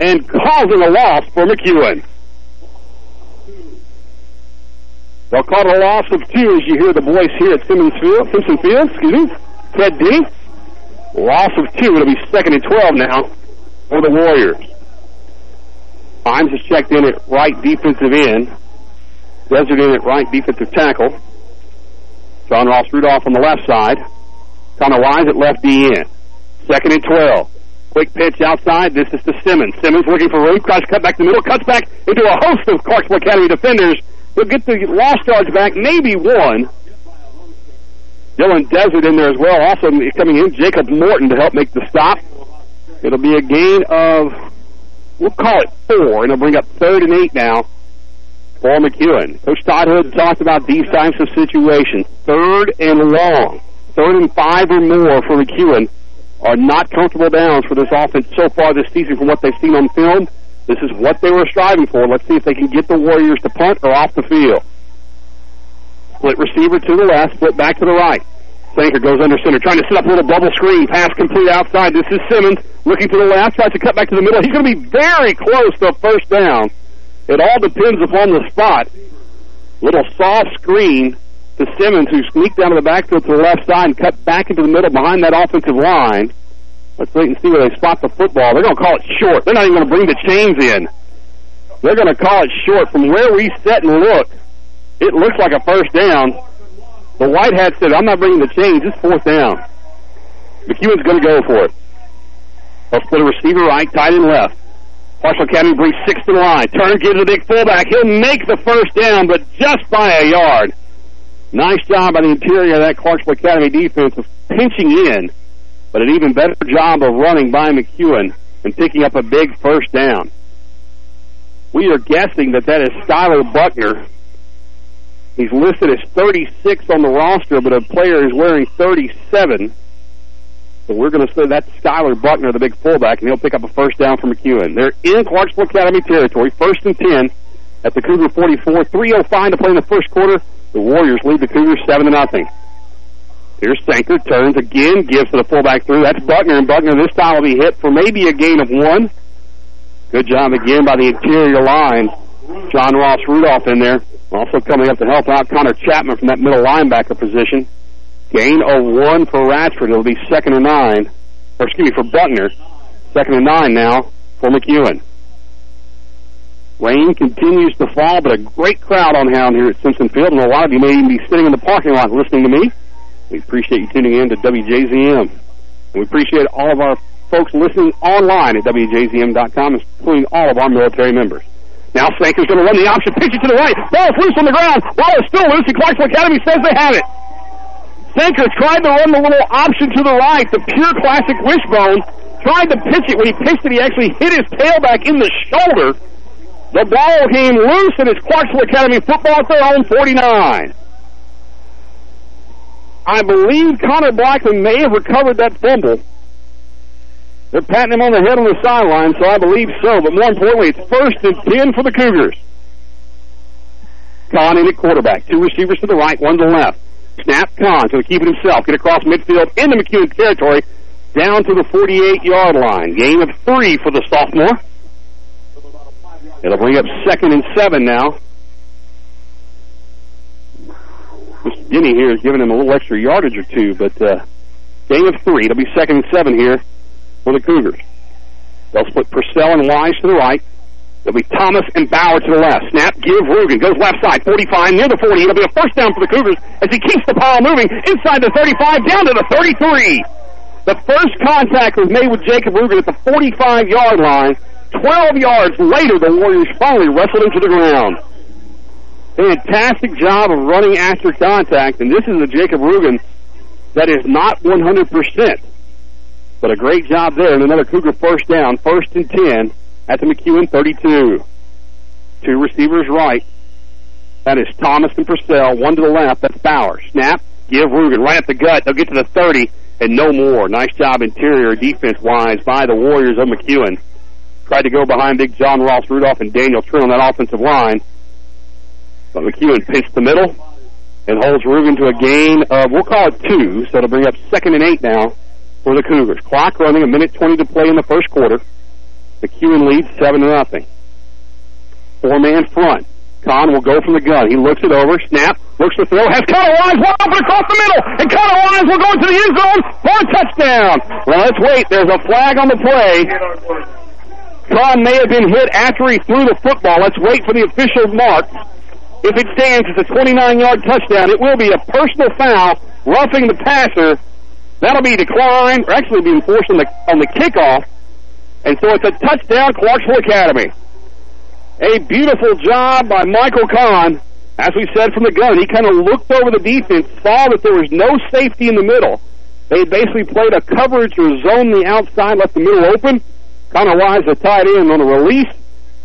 and causing a loss for McEwen. They'll call it a loss of two as you hear the voice here at Simmons Field, Simpson Field, excuse me, Ted Denny. Loss of two. It'll be second and 12 now for the Warriors. Himes is checked in at right defensive end. Desert in at right defensive tackle. John Ross Rudolph on the left side. Connor Wise at left DN. Second and 12. Quick pitch outside. This is to Simmons. Simmons looking for room. Tries cut back to the middle. Cuts back into a host of Clarksville Academy defenders. He'll get the lost yards back. Maybe one. Dylan Desert in there as well. Also coming in, Jacob Morton to help make the stop. It'll be a gain of, we'll call it four, and it'll bring up third and eight now for McEwen. Coach Todd Hood talked about these types of situations. Third and long, third and five or more for McEwen are not comfortable downs for this offense so far this season from what they've seen on film. This is what they were striving for. Let's see if they can get the Warriors to punt or off the field. Split receiver to the left, split back to the right. Sanker goes under center, trying to set up a little bubble screen. Pass complete outside. This is Simmons looking to the left, tries to cut back to the middle. He's going to be very close to first down. It all depends upon the spot. Little soft screen to Simmons, who sneaked down to the backfield to the left side and cut back into the middle behind that offensive line. Let's wait and see where they spot the football. They're going to call it short. They're not even going to bring the chains in. They're going to call it short. From where we sit and look, it looks like a first down. The White Hat said, I'm not bringing the chains. It's fourth down. McEwen's going to go for it. They'll split a receiver right, tight and left. Clarksville Academy brings six to the line. Turner gives a big fullback. He'll make the first down, but just by a yard. Nice job by the interior of that Clarksville Academy defense of pinching in, but an even better job of running by McEwen and picking up a big first down. We are guessing that that is Skyler Buckner, He's listed as 36 on the roster, but a player is wearing 37. So we're going to say that's Skyler Buckner, the big fullback, and he'll pick up a first down for McEwen. They're in Clarksville Academy territory, first and 10 at the Cougar 44. 3.05 to play in the first quarter. The Warriors lead the Cougars 7 to nothing. Here's Sanker, turns again, gives to the fullback through. That's Buckner, and Buckner this time will be hit for maybe a gain of one. Good job again by the interior line John Ross Rudolph in there. Also coming up to help out Connor Chapman from that middle linebacker position. Gain of one for Ratchford. It'll be second and nine. Or excuse me, for Buckner. Second and nine now for McEwen. Rain continues to fall, but a great crowd on hand here at Simpson Field, and a lot of you may even be sitting in the parking lot listening to me. We appreciate you tuning in to WJZM. And we appreciate all of our folks listening online at WJZM.com, including all of our military members. Now Sanker's going to run the option, pitch it to the right. Ball's loose on the ground. Ball is still loose, and Clarksville Academy says they have it. Sanker tried to run the little option to the right, the pure classic wishbone. Tried to pitch it. When he pitched it, he actually hit his tailback in the shoulder. The ball came loose, and it's Clarksville Academy football at their own 49. I believe Connor Blackman may have recovered that fumble. They're patting him on the head on the sideline, so I believe so. But more importantly, it's first and 10 for the Cougars. Kahn in at quarterback. Two receivers to the right, one to the left. Snap, going to keep it himself. Get across midfield into McEwen territory, down to the 48-yard line. Gain of three for the sophomore. It'll bring up second and seven now. Mr. Denny here is giving him a little extra yardage or two, but uh, gain of three. It'll be second and seven here for the Cougars. They'll split Purcell and Wise to the right. There'll be Thomas and Bauer to the left. Snap, give Rugen. Goes left side, 45, near the 40. It'll be a first down for the Cougars as he keeps the pile moving inside the 35, down to the 33. The first contact was made with Jacob Rugen at the 45-yard line. 12 yards later, the Warriors finally wrestled him to the ground. Fantastic job of running after contact, and this is a Jacob Rugen that is not 100%. But a great job there, and another Cougar first down, first and 10 at the McEwen 32. Two receivers right. That is Thomas and Purcell. One to the left. That's Bauer. Snap. Give Rugen right at the gut. They'll get to the 30 and no more. Nice job interior defense-wise by the Warriors of McEwen. Tried to go behind big John Ross Rudolph and Daniel Trill on that offensive line. But McEwen pinched the middle and holds Rugen to a gain of, we'll call it two, so it'll bring up second and eight now for the Cougars. Clock running, a minute 20 to play in the first quarter. McEwen leads 7 to nothing. Four-man front. Kahn will go from the gun. He looks it over, snap, looks to throw, has Connor Wise wide across the middle, and Connor Wise will go into the end zone for a touchdown. Well, let's wait. There's a flag on the play. Kahn may have been hit after he threw the football. Let's wait for the official mark. If it stands, it's a 29-yard touchdown. It will be a personal foul, roughing the passer. That'll be declined, or actually be enforced on the, on the kickoff. And so it's a touchdown, Clarksville Academy. A beautiful job by Michael Kahn. As we said from the gun, he kind of looked over the defense, saw that there was no safety in the middle. They basically played a coverage or zone the outside, left the middle open. Connor Wise, a tight end on a release,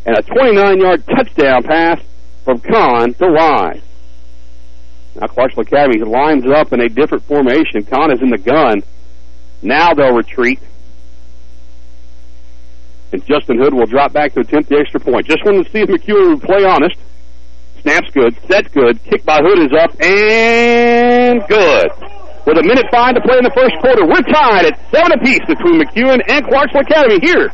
and a 29-yard touchdown pass from Kahn to Wise. Now Clarksville Academy lines up in a different formation. Kahn is in the gun. Now they'll retreat. And Justin Hood will drop back to attempt the extra point. Just wanted to see if McEwen would play honest. Snap's good. Set's good. Kick by Hood is up. And good. With a minute five to play in the first quarter, we're tied at seven apiece between McEwen and Clarksville Academy here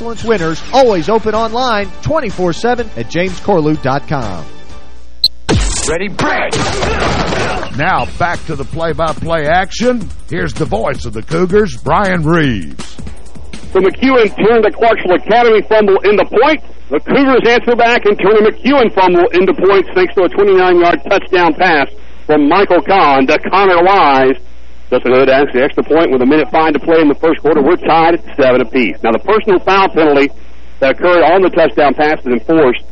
Excellence winners, always open online 24-7 at jamescorlew.com. Ready, break! Now back to the play-by-play action. Here's the voice of the Cougars, Brian Reeves. So McEwen turned the Clarksville Academy fumble into points. The Cougars answer back and turn a McEwen fumble into points thanks to a 29-yard touchdown pass from Michael Kahn to Connor Wise. Justin Hood asks the extra point with a minute five to play in the first quarter. We're tied at seven apiece. Now the personal foul penalty that occurred on the touchdown pass is enforced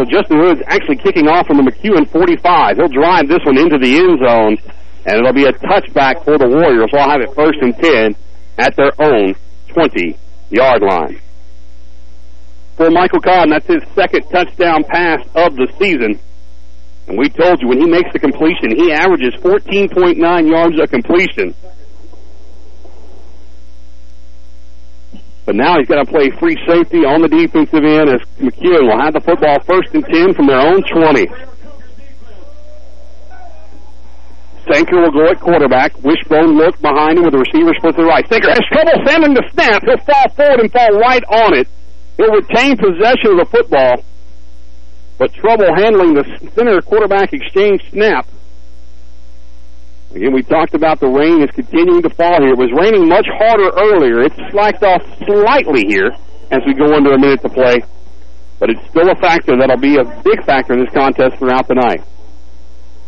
so Justin Woods actually kicking off from the McEwen 45. He'll drive this one into the end zone, and it'll be a touchback for the Warriors. We'll have it first and 10 at their own 20-yard line. For Michael Kahn, that's his second touchdown pass of the season. And we told you, when he makes the completion, he averages 14.9 yards a completion. But now he's got to play free safety on the defensive end as McEwen will have the football first and 10 from their own 20. Sanker will go at quarterback. Wishbone look behind him with the receiver split to the right. Sanker has trouble sending the snap. He'll fall forward and fall right on it. He'll retain possession of the football, but trouble handling the center quarterback exchange snap. Again, we talked about the rain is continuing to fall here. It was raining much harder earlier. It's slacked off slightly here as we go under a minute to play. But it's still a factor that'll be a big factor in this contest throughout the night.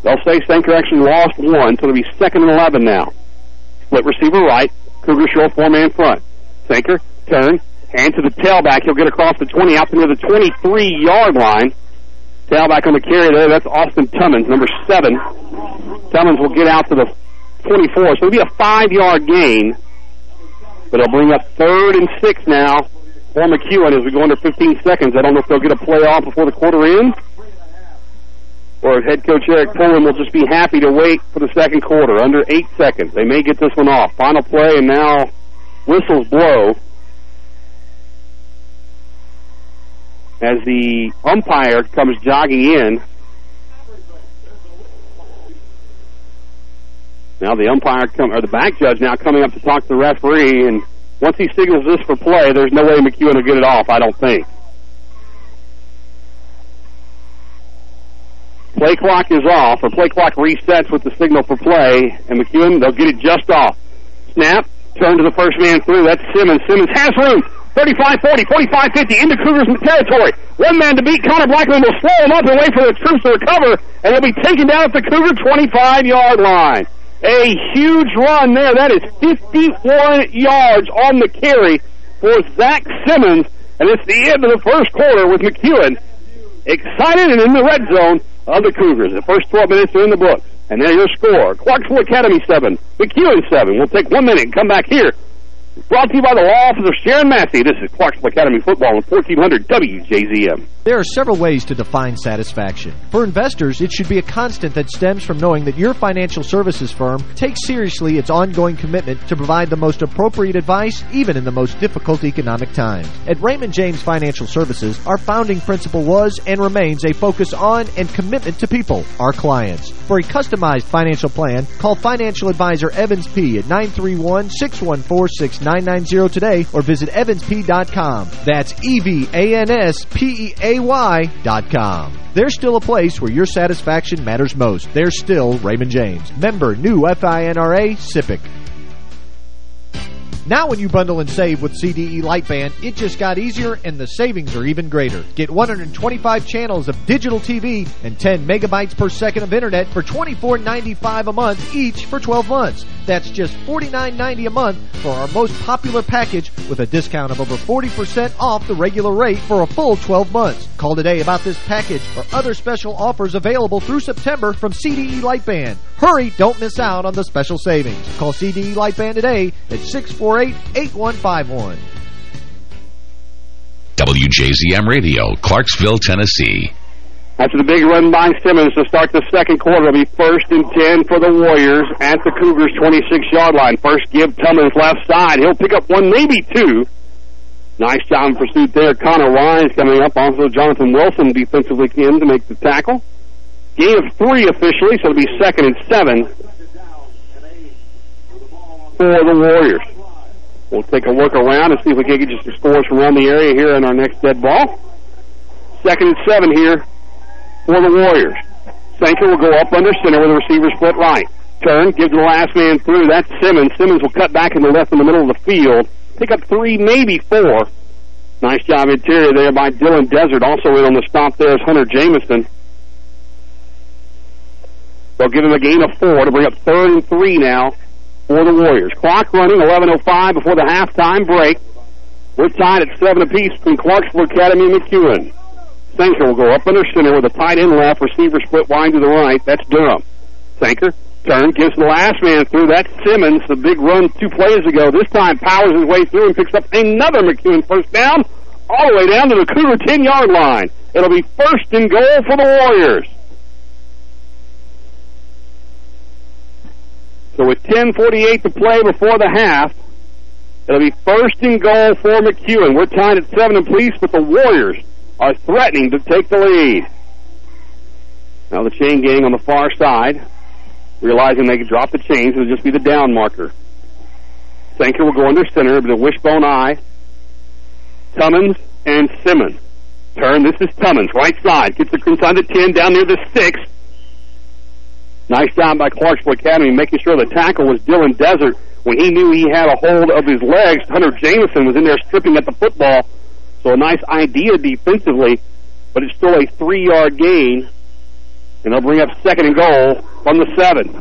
They'll say Sanker actually lost one, so it'll be second and 11 now. Split receiver right. Cougar show four-man front. Sanker, turn, hand to the tailback. He'll get across the 20 out to near the 23-yard line. Tailback on the carry there, that's Austin Tummons, number seven. Tummons will get out to the 24, so it'll be a five-yard gain. But it'll bring up third and six now for McEwen as we go under 15 seconds. I don't know if they'll get a play off before the quarter ends or if head coach Eric Pullen will just be happy to wait for the second quarter, under eight seconds. They may get this one off. Final play, and now whistles blow as the umpire comes jogging in. Now the umpire come or the back judge now coming up to talk to the referee, and once he signals this for play, there's no way McEwen will get it off. I don't think. Play clock is off, or play clock resets with the signal for play, and McEwen they'll get it just off. Snap, turn to the first man through. That's Simmons. Simmons has room. 35-40, 45-50 into Cougars territory. One man to beat. Connor Blackman will slow him up and wait for the troops to recover, and he'll be taken down at the Cougar 25-yard line. A huge run there. That is 51 yards on the carry for Zach Simmons, and it's the end of the first quarter with McEwen excited and in the red zone of the Cougars. The first 12 minutes are in the books. And there your score. Clarksville Academy 7, McEwen 7. We'll take one minute and come back here Brought to you by the law office of Sharon Massey. This is Clarksville Academy Football on 1400 WJZM. There are several ways to define satisfaction. For investors, it should be a constant that stems from knowing that your financial services firm takes seriously its ongoing commitment to provide the most appropriate advice, even in the most difficult economic times. At Raymond James Financial Services, our founding principle was and remains a focus on and commitment to people, our clients. For a customized financial plan, call financial advisor Evan Speay at 931 614 990 today or visit evanspeay.com. That's E-V-A-N-S-P-E-A-Y dot com. There's still a place where your satisfaction matters most. There's still Raymond James. Member new FINRA SIPC. Now when you bundle and save with CDE Lightband, it just got easier and the savings are even greater. Get 125 channels of digital TV and 10 megabytes per second of internet for $24.95 a month each for 12 months. That's just $49.90 a month for our most popular package with a discount of over 40% off the regular rate for a full 12 months. Call today about this package or other special offers available through September from CDE Lightband. Hurry, don't miss out on the special savings. Call CDE Lightband today at 648-8151. WJZM Radio, Clarksville, Tennessee. After the big run by Simmons to start the second quarter, it'll be first and 10 for the Warriors at the Cougars' 26-yard line. First give Tummons left side. He'll pick up one, maybe two. Nice job in pursuit there. Connor Wise coming up. Also, Jonathan Wilson defensively in to make the tackle. Gain of three officially, so it'll be second and seven for the Warriors. We'll take a look around and see if we can get just the scores from around the area here in our next dead ball. Second and seven here for the Warriors. Sanker will go up under center with a receiver split right. Turn, gives the last man through. That's Simmons. Simmons will cut back in the left in the middle of the field. Pick up three, maybe four. Nice job interior there by Dylan Desert. Also in on the stop there is Hunter Jamison. They'll give him a gain of four to bring up third and three now for the Warriors. Clock running, 11.05 before the halftime break. We're tied at seven apiece between Clarksville Academy McEwen. Sanker will go up under center with a tight end left, receiver split wide to the right. That's Durham. Sanker turn, gives the last man through. That's Simmons, the big run two plays ago. This time powers his way through and picks up another McEwen first down, all the way down to the Cougar 10-yard line. It'll be first and goal for the Warriors. So with 10.48 to play before the half, it'll be first and goal for McEwen. We're tied at seven apiece, but the Warriors are threatening to take the lead. Now the chain gang on the far side, realizing they could drop the chains, it'll just be the down marker. Sanker will go under center, but a wishbone eye. Tummons and Simmons. Turn, this is Tummons, right side. Gets the inside the 10, down near the 6. Nice job by Clarksville Academy making sure the tackle was Dylan Desert. When he knew he had a hold of his legs, Hunter Jamison was in there stripping at the football. So a nice idea defensively, but it's still a three-yard gain. And they'll bring up second and goal from the seven.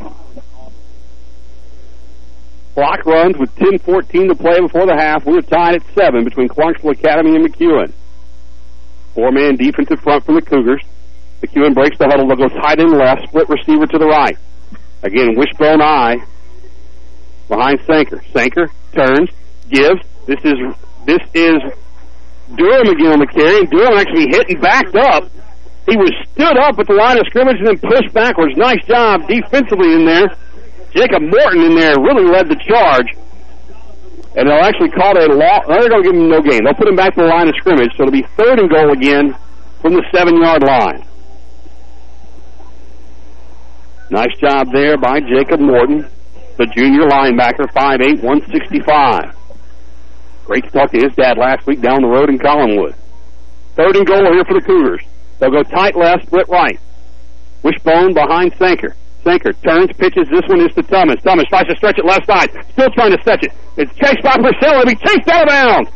Clock runs with 10-14 to play before the half. We're tied at seven between Clarksville Academy and McEwen. Four-man defensive front for the Cougars. McEwen breaks the huddle. They'll go tight end left, split receiver to the right. Again, wishbone eye behind Sanker. Sanker turns, gives. This is this is Durham again on the carry. And Durham actually hit and backed up. He was stood up at the line of scrimmage and then pushed backwards. Nice job defensively in there. Jacob Morton in there really led the charge. And they'll actually call it a law. They're going to give him no gain. They'll put him back to the line of scrimmage, so it'll be third and goal again from the seven-yard line. Nice job there by Jacob Morton, the junior linebacker, 5'8", 165. Great to talk to his dad last week down the road in Collinwood. Third and goal here for the Cougars. They'll go tight left, split right. Wishbone behind Sanker. Sanker turns, pitches. This one is to Thomas. Thomas tries to stretch it left side. Still trying to stretch it. It's chased by Purcell. It'll be chased out of bounds.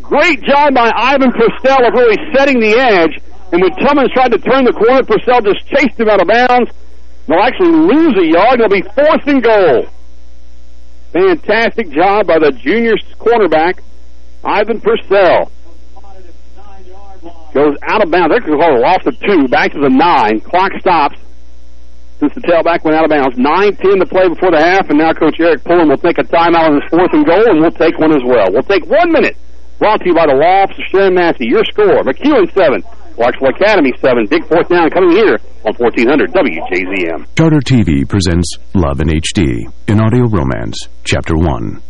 Great job by Ivan Purcell of really setting the edge. And when Thomas tried to turn the corner, Purcell just chased him out of bounds. They'll actually lose a yard. They'll be fourth and goal. Fantastic job by the junior cornerback, Ivan Purcell. Goes out of bounds. They're going to call off the two, back to the nine. Clock stops since the tailback went out of bounds. 9-10 to play before the half, and now Coach Eric Pullen will take a timeout on his fourth and goal, and we'll take one as well. We'll take one minute. Brought to you by the Law Office of Sharon Massey. Your score, McEwen 7, Clarksville Academy 7. Big fourth down coming here on 1400 WJZM. Charter TV presents Love in HD in Audio Romance, Chapter 1.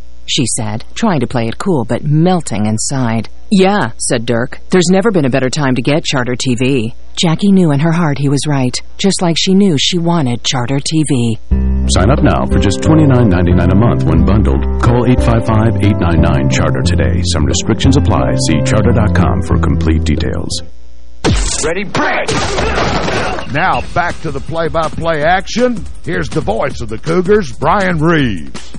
She said, trying to play it cool but melting inside. Yeah, said Dirk. There's never been a better time to get Charter TV. Jackie knew in her heart he was right, just like she knew she wanted Charter TV. Sign up now for just $29.99 a month when bundled. Call 855-899-CHARTER today. Some restrictions apply. See charter.com for complete details. Ready, break! Now back to the play-by-play action. Here's the voice of the Cougars, Brian Reeves.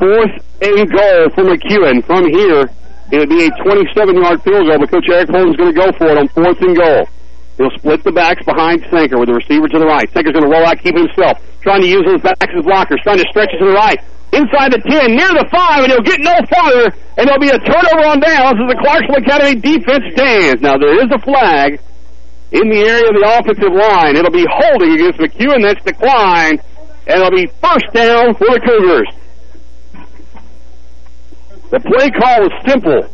Fourth and goal for McEwen. From here, it'll be a 27-yard field goal, but Coach Eric Holmes is going to go for it on fourth and goal. He'll split the backs behind Sanker with the receiver to the right. Sanker's going to roll out, keep himself, trying to use those backs as blockers, trying to stretch it to the right. Inside the 10, near the 5, and he'll get no farther, and there'll be a turnover on downs as the Clarksville Academy defense stands. Now, there is a flag in the area of the offensive line. It'll be holding against McEwen. That's declined, and it'll be first down for the Cougars. The play call was simple.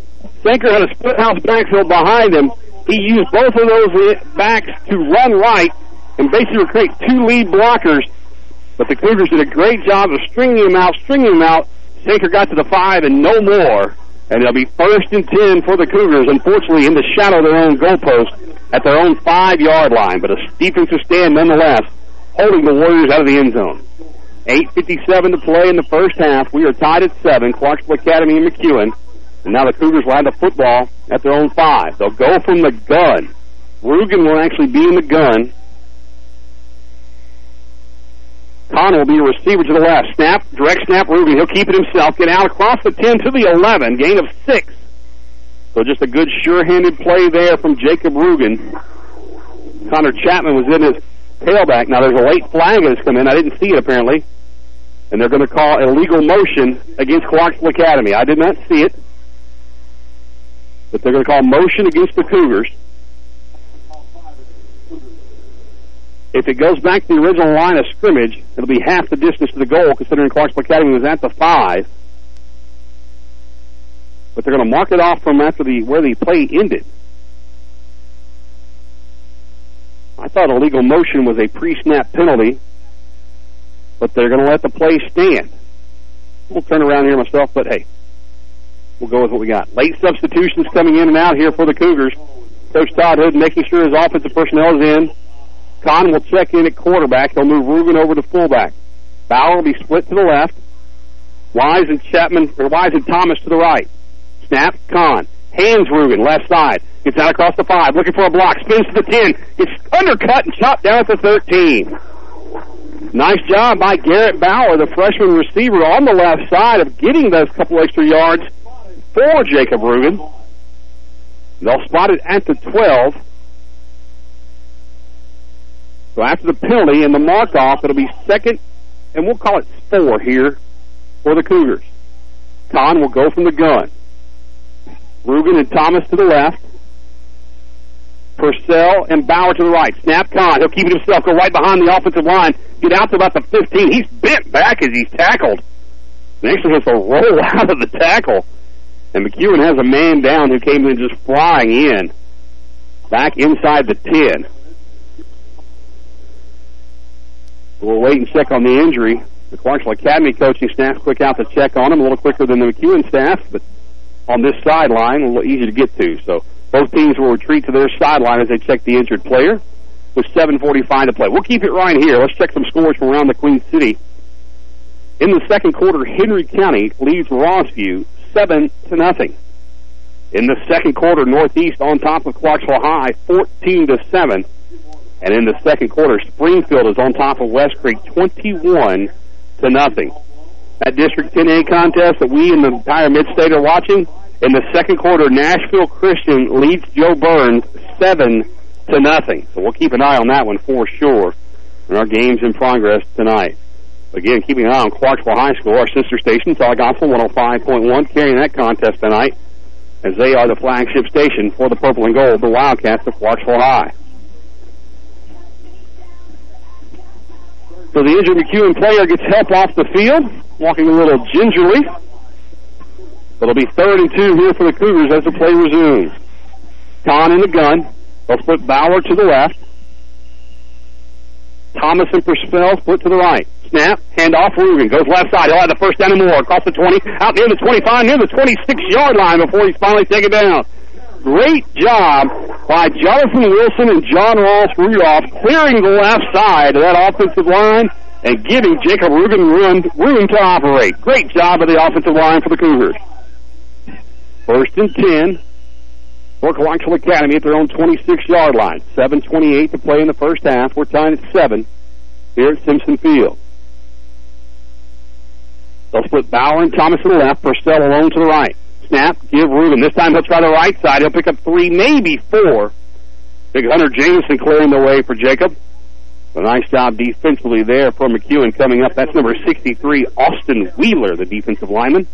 Sanker had a split house backfield behind him. He used both of those backs to run right and basically create two lead blockers. But the Cougars did a great job of stringing him out, stringing him out. Sanker got to the five and no more. And it'll be first and ten for the Cougars, unfortunately in the shadow of their own goalpost at their own five-yard line. But a defensive stand nonetheless, holding the Warriors out of the end zone. 8.57 to play in the first half. We are tied at 7. Clarksville Academy and McEwen. And now the Cougars will have the football at their own 5. They'll go from the gun. Rugen will actually be in the gun. Kahn will be a receiver to the left. Snap, direct snap, Rugen. He'll keep it himself. Get out across the 10 to the 11. Gain of 6. So just a good sure-handed play there from Jacob Rugen. Connor Chapman was in his tailback. Now, there's a late flag that's come in. I didn't see it, apparently. And they're going to call illegal motion against Clarksville Academy. I did not see it. But they're going to call motion against the Cougars. If it goes back to the original line of scrimmage, it'll be half the distance to the goal, considering Clarksville Academy was at the five. But they're going to mark it off from after the where the play ended. I thought illegal motion was a pre-snap penalty, but they're going to let the play stand. We'll turn around here myself, but hey, we'll go with what we got. Late substitutions coming in and out here for the Cougars. Coach Todd Hood making sure his offensive personnel is in. Kahn will check in at quarterback. He'll move Rugen over to fullback. Bauer will be split to the left. Wise and Chapman, or Wise and Thomas to the right. Snap, Kahn. Hands Rugen, left side. Gets out across the five, looking for a block. Spins to the 10. Gets undercut and chopped down at the 13. Nice job by Garrett Bauer, the freshman receiver, on the left side of getting those couple extra yards for Jacob Rugen. They'll spot it at the 12. So after the penalty and the mark-off, it'll be second, and we'll call it four here for the Cougars. Kahn will go from the gun. Rugen and Thomas to the left. Purcell and Bauer to the right. Snap Kahn. He'll keep it himself. Go right behind the offensive line. Get out to about the 15. He's bent back as he's tackled. Actually has to roll [laughs] out of the tackle. And McEwen has a man down who came in just flying in. Back inside the 10. We'll wait and check on the injury. The Clarksville Academy coaching staff quick out to check on him, a little quicker than the McEwen staff, but on this sideline, a little easy to get to. So both teams will retreat to their sideline as they check the injured player with 7.45 to play. We'll keep it right here. Let's check some scores from around the Queen City. In the second quarter, Henry County leads Rossview 7 to nothing. In the second quarter, Northeast on top of Clarksville High 14 to 7. And in the second quarter, Springfield is on top of West Creek 21 to nothing. That District 10A contest that we in the entire Mid-State are watching, in the second quarter, Nashville Christian leads Jo Byrns 7 to nothing. So we'll keep an eye on that one for sure in our games in progress tonight. Again, keeping an eye on Clarksville High School, our sister station, Gospel 105.1, carrying that contest tonight as they are the flagship station for the Purple and Gold, the Wildcats of Clarksville High. So the injured McEwen player gets help off the field, walking a little gingerly. It'll be third and two here for the Cougars as the play resumes. Kahn in the gun. They'll split Bauer to the left. Thomas and Purcell split to the right. Snap, hand off Rugen. Goes left side. He'll have the first down and more. Across the 20, out near the 25, near the 26-yard line before he's finally taken down. Great job by Jonathan Wilson and John Ross Rudolph clearing the left side of that offensive line and giving Jacob Rugen room, room to operate. Great job of the offensive line for the Cougars. First and 10 for Clarksville Academy at their own 26-yard line. 7.28 to play in the first half. We're tied at 7 here at Simpson Field. They'll split Bauer and Thomas to the left, Purcell alone to the right. Snap, give Rugen. This time he'll try the right side. He'll pick up three, maybe four. Big Hunter Jameson clearing the way for Jacob. A nice job defensively there for McEwen coming up. That's number 63, Austin Wheeler, the defensive lineman.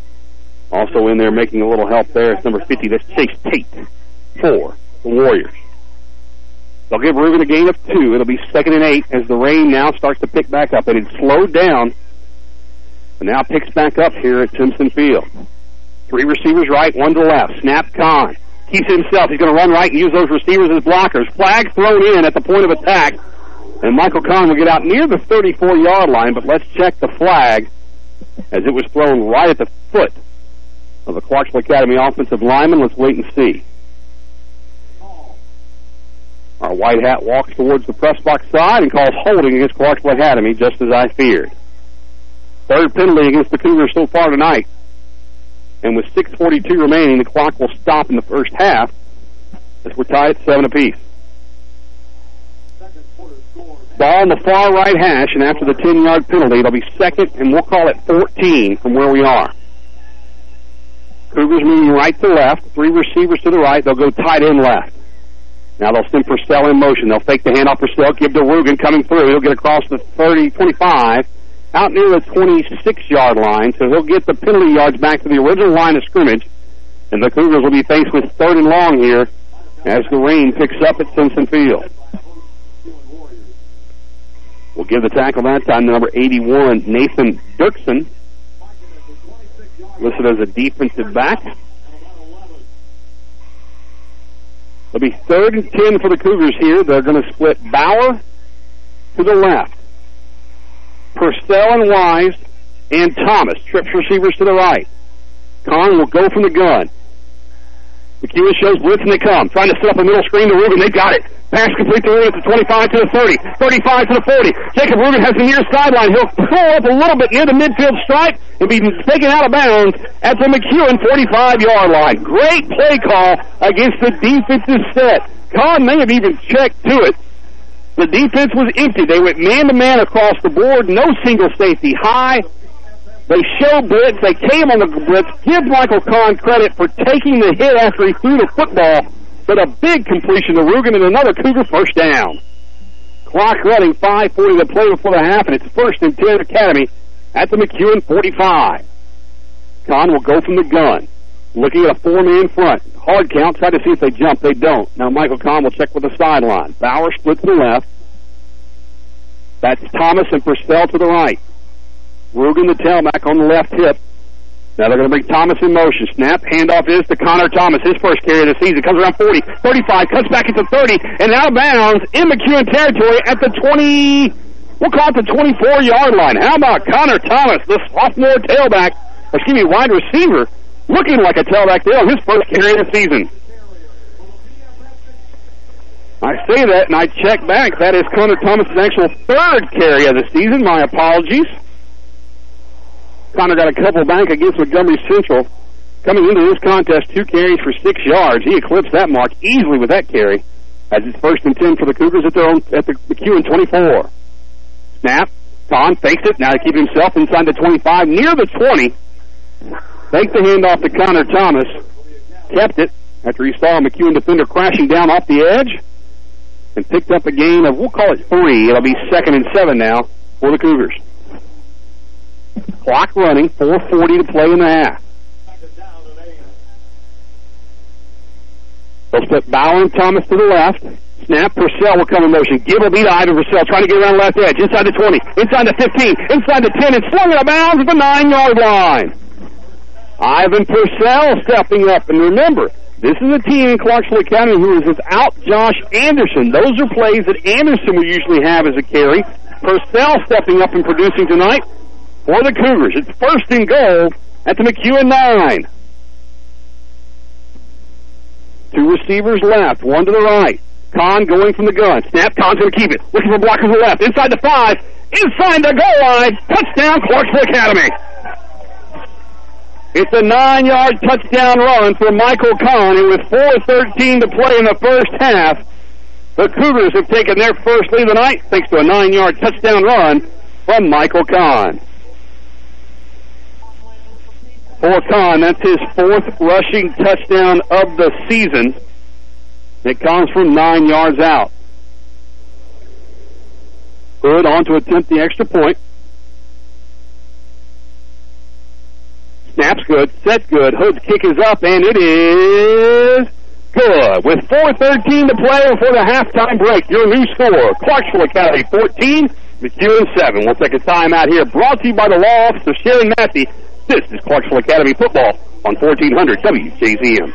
Also in there making a little help there number 50, that's Chase Tate for the Warriors. They'll give Rugen a gain of two. It'll be second and eight as the rain now starts to pick back up. It had slowed down, and now picks back up here at Simpson Field. Three receivers right, one to left. Snap Kahn. Keeps himself. He's going to run right and use those receivers as blockers. Flag thrown in at the point of attack. And Michael Kahn will get out near the 34-yard line, but let's check the flag as it was thrown right at the foot of the Clarksville Academy offensive lineman. Let's wait and see. Our white hat walks towards the press box side and calls holding against Clarksville Academy, just as I feared. Third penalty against the Cougars so far tonight. And with 6.42 remaining, the clock will stop in the first half as we're tied at 7 apiece. Ball in the far right hash, and after the 10-yard penalty, it'll be second, and we'll call it 14 from where we are. Cougars moving right to left, three receivers to the right. They'll go tight end left. Now they'll send Purcell in motion. They'll fake the handoff Purcell, give to Rugen coming through. He'll get across the 30, 25, out near the 26-yard line, so he'll get the penalty yards back to the original line of scrimmage, and the Cougars will be faced with third and long here as the rain picks up at Simpson Field. We'll give the tackle that time to number 81, Nathan Dirksen, listed as a defensive back. It'll be third and 10 for the Cougars here. They're going to split Bauer to the left. Purcell and Wise and Thomas, trips receivers to the right. Kahn will go from the gun. McEwen shows blitz and they come. Trying to set up a middle screen to Rugen. They got it. Pass complete to Rugen at the 25 to the 30. 35 to the 40. Jacob Rugen has the near sideline. He'll pull up a little bit near the midfield stripe and be taken out of bounds at the McEwen 45-yard line. Great play call against the defensive set. Kahn may have even checked to it. The defense was empty. They went man-to-man -man across the board. No single safety high. They show blitz. They came on the blitz. Give Michael Kahn credit for taking the hit after he threw the football, but a big completion to Rugen and another Cougar first down. Clock running, 5.40 to play before the half, and it's first and 10 Academy at the McEwen 45. Kahn will go from the gun. Looking at a four-man front. Hard count. Try to see if they jump. They don't. Now Michael Kahn will check with the sideline. Bauer splits to the left. That's Thomas and Purcell to the right. Rugen the tailback on the left hip. Now they're going to bring Thomas in motion. Snap, handoff is to Connor Thomas, his first carry of the season. Comes around 40, 35, cuts back into 30, and of bounds in McEwen territory at the 20, we'll call it the 24-yard line. How about Connor Thomas, the sophomore tailback, excuse me, wide receiver, looking like a tailback there on his first carry of the season. I say that, and I check back. That is Connor Thomas's actual third carry of the season. My apologies. Connor got a couple back against Montgomery Central. Coming into this contest, two carries for six yards. He eclipsed that mark easily with that carry. As it's first and ten for the Cougars at their own at the McEwen 24. Snap. Kahn fakes it. Now to keep himself inside the 25, near the 20. Faked the handoff to Connor Thomas. Kept it after he saw a McEwen defender crashing down off the edge. And picked up a gain of, we'll call it three. It'll be second and seven now for the Cougars. Clock running, 4.40 to play in the half. They'll split Bauer and Thomas to the left. Snap, Purcell will come in motion. Give a beat to Ivan Purcell, trying to get around left edge. Inside the 20, inside the 15, inside the 10, and swung out of bounds at the 9-yard line. Ivan Purcell stepping up. And remember, this is a team in Clarksville Academy who is without Josh Anderson. Those are plays that Anderson would usually have as a carry. Purcell stepping up and producing tonight for the Cougars. It's first and goal at the McEwen 9. Two receivers left, one to the right. Kahn going from the gun. Snap, Kahn's going to keep it. Looking for blockers to the left. Inside the five. Inside the goal line. Touchdown, Clarksville Academy. It's a nine-yard touchdown run for Michael Kahn, and with 4.13 to play in the first half, the Cougars have taken their first lead of the night thanks to a nine-yard touchdown run from Michael Kahn. For that's his fourth rushing touchdown of the season. It comes from nine yards out. Hood on to attempt the extra point. Snaps good, set good. Hood's kick is up, and it is good. With 4.13 to play before the halftime break, your new score, Clarksville Academy 14, McEwen 7. We'll take a time out here. Brought to you by the law office of Sharon Massey. This is Clarksville Academy Football on 1400 WJZM.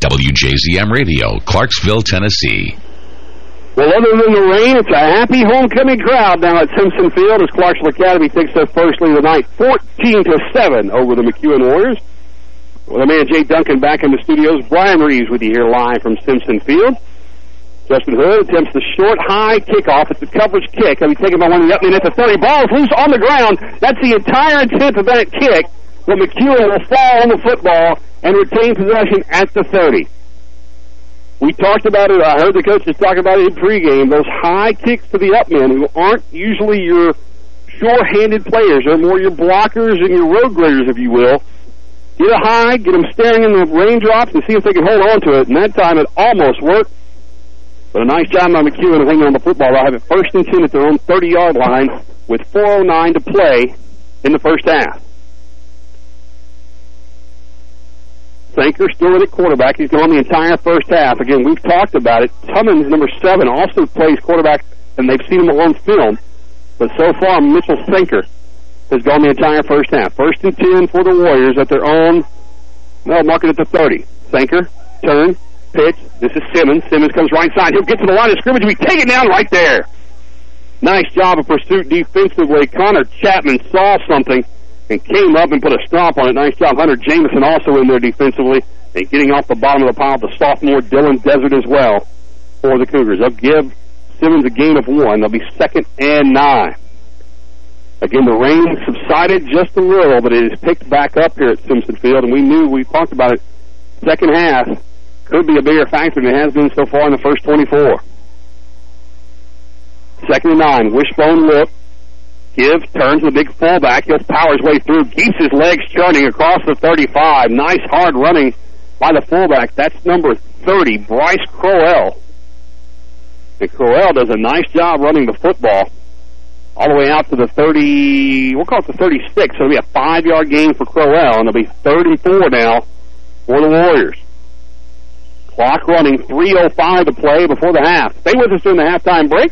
WJZM Radio, Clarksville, Tennessee. Well, other than the rain, it's a happy homecoming crowd now at Simpson Field as Clarksville Academy takes their first lead of the night, 14 to 7 over the McEwen Warriors. Well, the man Jay Duncan back in the studios. Brian Reeves with you here live from Simpson Field. Justin Hood attempts the short, high kickoff. It's a coverage kick. He'll be taken by one of the upmen at the 30. Ball loose on the ground. That's the entire intent of that kick. But McEwen will fall on the football and retain possession at the 30. We talked about it. I heard the coaches talk about it in pregame. Those high kicks to the upmen who aren't usually your sure-handed players. They're more your blockers and your road graders, if you will. Get a high, get them staring in the raindrops and see if they can hold on to it. And that time it almost worked. But a nice job by McEwen hanging on the football. They'll have it first and 10 at their own 30-yard line with 4.09 to play in the first half. Sanker still in at quarterback. He's gone the entire first half. Again, we've talked about it. Tummons, number seven, also plays quarterback, and they've seen him on film. But so far, Mitchell Sanker has gone the entire first half. First and 10 for the Warriors at their own, well, mark at the 30. Sanker, turn, pitch. This is Simmons. Simmons comes right side. He'll get to the line of scrimmage. We take it down right there. Nice job of pursuit defensively. Connor Chapman saw something and came up and put a stomp on it. Nice job. Hunter Jameson also in there defensively and getting off the bottom of the pile. The sophomore Dylan Desert as well for the Cougars. They'll give Simmons a gain of one. They'll be second and nine. Again, the rain subsided just a little, but it has picked back up here at Simpson Field, and we knew, we talked about it, second half could be a bigger factor than it has been so far in the first 24. Second and nine, wishbone look, give, turns the big fullback. He'll power his way through, keeps his legs churning across the 35. Nice hard running by the fullback. That's number 30, Bryce Crowell. And Crowell does a nice job running the football all the way out to the 30, we'll call it the 36. So it'll be a five-yard gain for Crowell, and it'll be 34 now for the Warriors. Clock running, 3.05 to play before the half. Stay with us during the halftime break.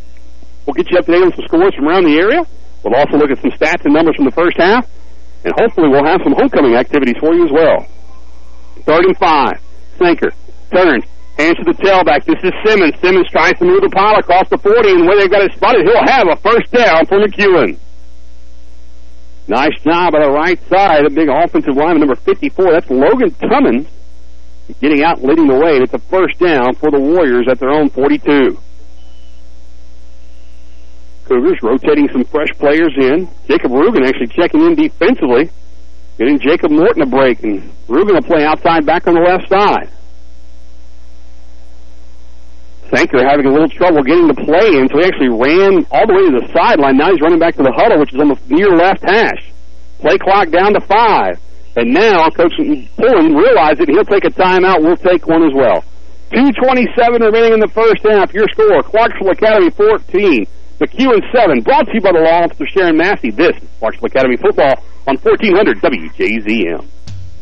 We'll get you up to date on some scores from around the area. We'll also look at some stats and numbers from the first half, and hopefully we'll have some homecoming activities for you as well. Third and five. Sanker turns, hands to the tailback. This is Simmons. Simmons tries to move the pile across the 40, and where they've got it spotted, he'll have a first down for McEwen. Nice job on the right side. A big offensive lineman, number 54. That's Logan Cummins getting out leading the way. And it's a first down for the Warriors at their own 42. Cougars rotating some fresh players in. Jacob Rugen actually checking in defensively, getting Jacob Morton a break, and Rugen will play outside back on the left side. Sanker having a little trouble getting the play in, so he actually ran all the way to the sideline. Now he's running back to the huddle, which is on the near left hash. Play clock down to five. And now Coach Pullen realizes it. He'll take a timeout. We'll take one as well. 2.27 remaining in the first half. Your score, Clarksville Academy 14, McEwen 7. Brought to you by the law officer Sharon Massey. This is Clarksville Academy Football on 1400 WJZM.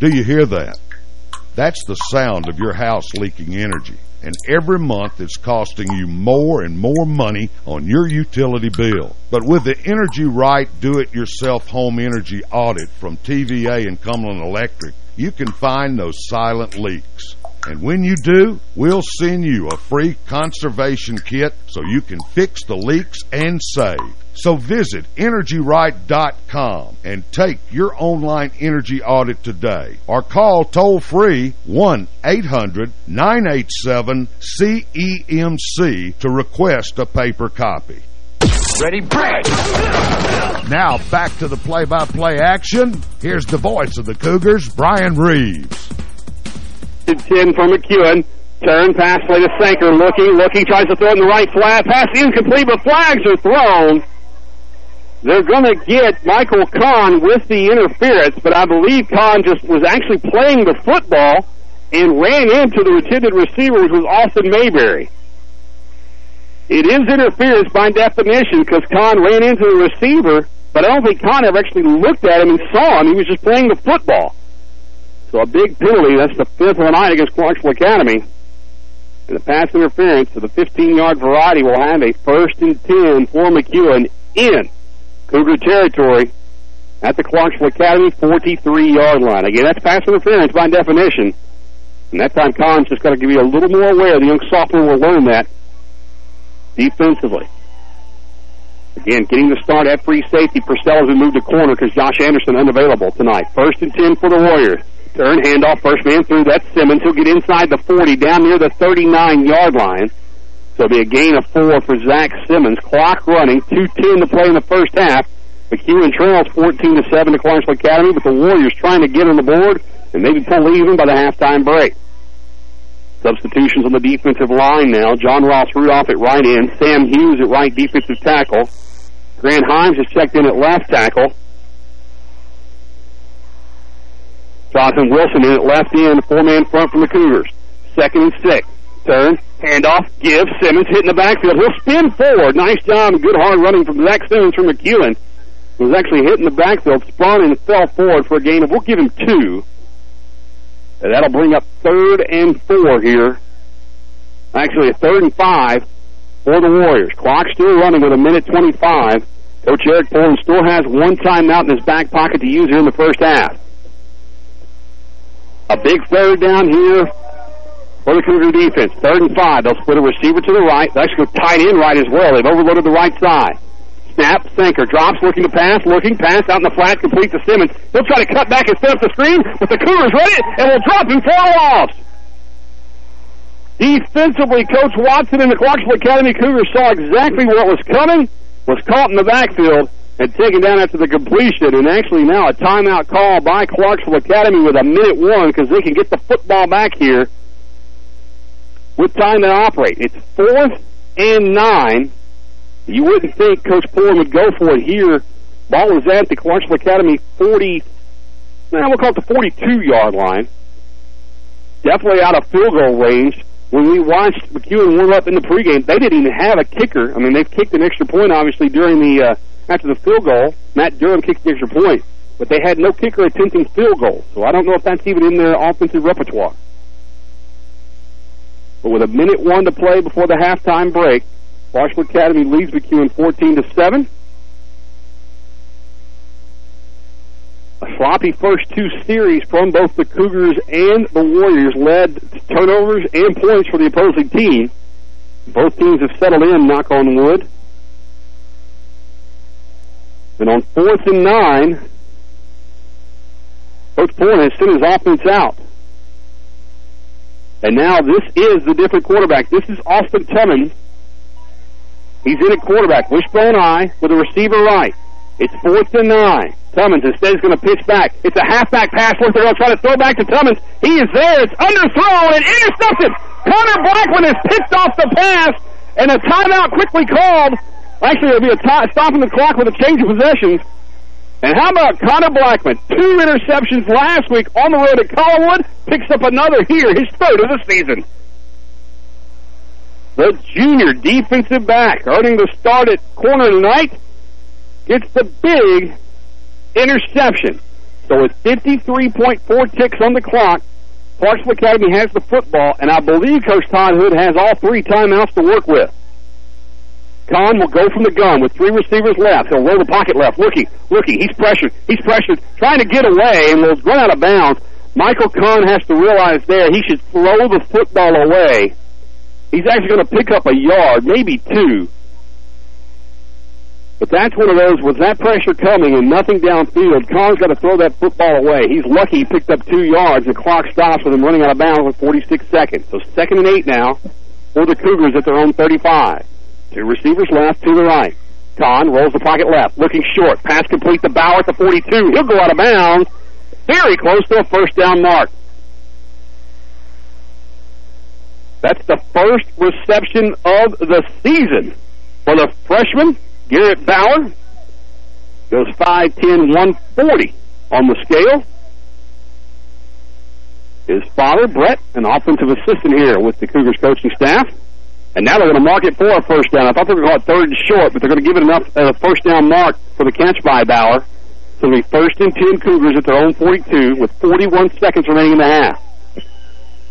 Do you hear that? That's the sound of your house leaking energy. And every month it's costing you more and more money on your utility bill. But with the Energy Right Do-It-Yourself Home Energy Audit from TVA and Cumberland Electric, you can find those silent leaks. And when you do, we'll send you a free conservation kit so you can fix the leaks and save. So visit EnergyRight.com and take your online energy audit today. Or call toll-free 1-800-987-CEMC to request a paper copy. Ready, break! Now back to the play-by-play -play action. Here's the voice of the Cougars, Brian Reeves. 10 for McEwen. Turn, pass, play to Sanker. Looking, looking, tries to throw in the right flat. Pass incomplete, but flags are thrown. They're going to get Michael Kahn with the interference, but I believe Kahn just was actually playing the football and ran into the intended receiver, which was Austin Mayberry. It is interference by definition because Kahn ran into the receiver, but I don't think Kahn ever actually looked at him and saw him. He was just playing the football. So a big penalty. That's the fifth one night against Clarksville Academy. And the pass interference of the 15-yard variety will have a first and 10 for McEwen in Cougar territory at the Clarksville Academy 43-yard line. Again, that's pass interference by definition. And that time Collins just got to be a little more aware. The young sophomore will learn that defensively. Again, getting the start at free safety. Purcell has been moved to corner because Josh Anderson unavailable tonight. First and 10 for the Warriors. Turn, handoff, first man through. That's Simmons. He'll get inside the 40, down near the 39-yard line. So it'll be a gain of four for Zach Simmons. Clock running, 2.10 to play in the first half. McEwen trails 14 to 7 to Clarksville Academy, but the Warriors trying to get on the board and maybe pull even by the halftime break. Substitutions on the defensive line now. John Ross Rudolph at right end. Sam Hughes at right defensive tackle. Grant Himes is checked in at left tackle. Jonathan Wilson in at left end, four-man front from the Cougars. Second and six. Turn, handoff, give, Simmons hitting the backfield. He'll spin forward. Nice job, good hard running from Zach Simmons from McEwen. He was actually hitting the backfield, spun and fell forward for a gain of, we'll give him two. And that'll bring up third and four here. Actually, a third and five for the Warriors. Clock still running with a minute 25. Coach Eric Poland still has one timeout in his back pocket to use here in the first half. A big third down here for the Cougar defense. Third and five. They'll split a receiver to the right. They'll actually go tight end right as well. They've overloaded the right side. Snap, Sanker, drops, looking to pass, looking, pass out in the flat, complete to Simmons. He'll try to cut back and set up the screen, but the Cougars ready, and will drop him four loss. Defensively, Coach Watson and the Clarksville Academy Cougars saw exactly what was coming, was caught in the backfield, and taken down after the completion. And actually now a timeout call by Clarksville Academy with a minute one because they can get the football back here with time to operate. It's fourth and nine. You wouldn't think Coach Poland would go for it here. Ball is at the Clarksville Academy 40, now we'll call it the 42-yard line. Definitely out of field goal range. When we watched McEwen warm up in the pregame, they didn't even have a kicker. I mean, they've kicked an extra point, obviously, during the uh, after the field goal, Matt Durham kicked the extra point, but they had no kicker attempting field goals. So I don't know if that's even in their offensive repertoire. But with a minute one to play before the halftime break, Washington Academy leads McEwen 14 to 7. A sloppy first two series from both the Cougars and the Warriors led to turnovers and points for the opposing team. Both teams have settled in, knock on wood. And on fourth and nine, Coach Poland has sent his offense out. And now this is the different quarterback. This is Austin Tummons. He's in at quarterback. Wishbone eye with a receiver right. It's fourth and nine. Tummons instead is going to pitch back. It's a halfback pass. They're going to try to throw back to Tummons. He is there. It's underthrown and intercepted. Connor Blackman has picked off the pass, and a timeout quickly called Actually, it'll be a t- stopping the clock with a change of possessions. And how about Connor Blackman? Two interceptions last week on the road at Collinwood. Picks up another here, his third of the season. The junior defensive back, earning the start at corner tonight, gets the big interception. So with 53.4 ticks on the clock, Clarksville Academy has the football, and I believe Coach Todd Hood has all three timeouts to work with. Kahn will go from the gun with three receivers left. He'll roll the pocket left, looking, looking. He's pressured. He's pressured, trying to get away, and will run out of bounds. Michael Kahn has to realize there he should throw the football away. He's actually going to pick up a yard, maybe two. But that's one of those, with that pressure coming and nothing downfield, Kahn's got to throw that football away. He's lucky he picked up two yards. The clock stops with him running out of bounds with 46 seconds. So second and eight now for the Cougars at their own 35. Two receivers left, to the right. Kahn rolls the pocket left, looking short. Pass complete to Bauer at the 42. He'll go out of bounds. Very close to a first down mark. That's the first reception of the season for the freshman, Garrett Bauer. Goes 5'10", 140 on the scale. His father, Brett, an offensive assistant here with the Cougars coaching staff. And now they're going to mark it for a first down. I thought they were going to call it third and short, but they're going to give it enough a first down mark for the catch by Bauer. So it'll be first and 10 Cougars at their own 42 with 41 seconds remaining in the half.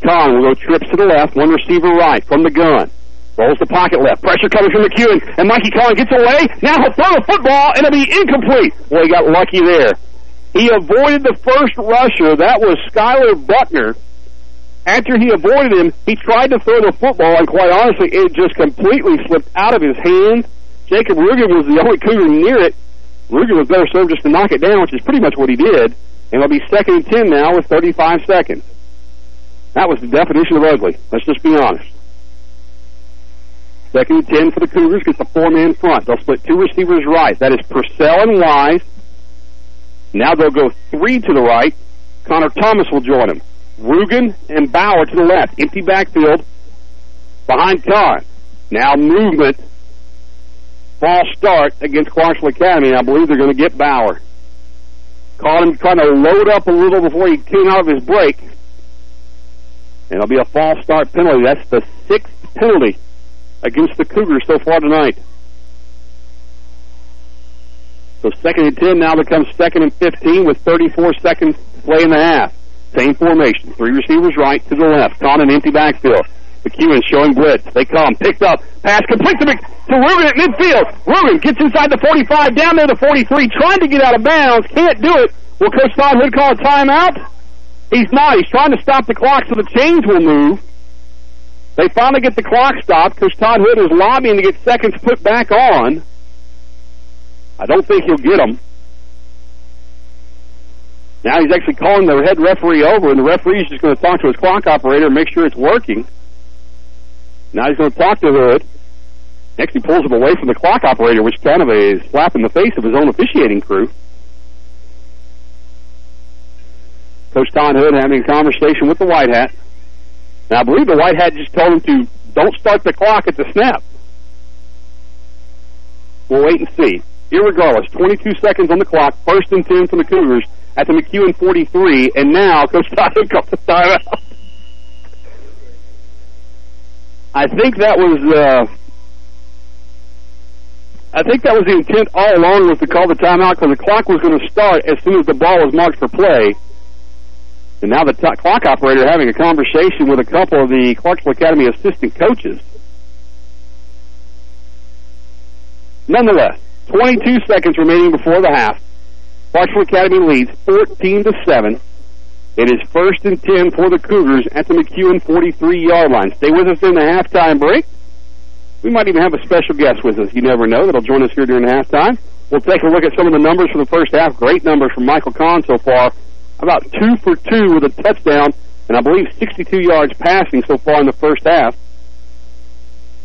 Kahn will go trips to the left, one receiver right from the gun. Rolls the pocket left. Pressure coming from McEwen. And Mikey Kahn gets away. Now he'll throw the football, and it'll be incomplete. Well, he got lucky there. He avoided the first rusher. That was Skylar Buckner after he avoided him, he tried to throw the football, and quite honestly, it just completely slipped out of his hand. Jacob Rugen was the only Cougar near it. Rugen was better served just to knock it down, which is pretty much what he did. And it'll be second and ten now with 35 seconds. That was the definition of ugly. Let's just be honest. Second and ten for the Cougars gets a four-man front. They'll split two receivers right. That is Purcell and Wise. Now they'll go three to the right. Connor Thomas will join him. Rugen and Bauer to the left. Empty backfield behind Kahn. Now movement. False start against Clarksville Academy. I believe they're going to get Bauer. Caught him trying to load up a little before he came out of his break. And it'll be a false start penalty. That's the sixth penalty against the Cougars so far tonight. So second and 10 now becomes second and 15 with 34 seconds to play in the half. Same formation. Three receivers right to the left. Kahn an empty backfield. McEwen showing blitz. They come. Picked up. Pass complete to, Mc, to Rugen at midfield. Rugen gets inside the 45, down there to 43, trying to get out of bounds. Can't do it. Will Coach Todd Hood call a timeout? He's not. He's trying to stop the clock so the chains will move. They finally get the clock stopped. Coach Todd Hood is lobbying to get seconds put back on. I don't think he'll get them. Now he's actually calling the head referee over, and the referee is just going to talk to his clock operator and make sure it's working. Now he's going to talk to Hood. Next, he pulls him away from the clock operator, which kind of a slap in the face of his own officiating crew. Coach Todd Hood having a conversation with the White Hat. Now, I believe the White Hat just told him to don't start the clock at the snap. We'll wait and see. Irregardless, 22 seconds on the clock, first and 10 for the Cougars at the McEwen 43, and now [laughs] Coach Tyler calls the timeout. I think that was uh, I think that was the intent all along was to call the timeout because the clock was going to start as soon as the ball was marked for play. And now the clock operator having a conversation with a couple of the Clarksville Academy assistant coaches. Nonetheless, 22 seconds remaining before the half. Clarksville Academy leads 14 to 7. It is first and 10 for the Cougars at the McEwen 43-yard line. Stay with us in the halftime break. We might even have a special guest with us. You never know. That'll join us here during halftime. We'll take a look at some of the numbers for the first half. Great numbers from Michael Kahn so far. About two for two with a touchdown, and I believe 62 yards passing so far in the first half.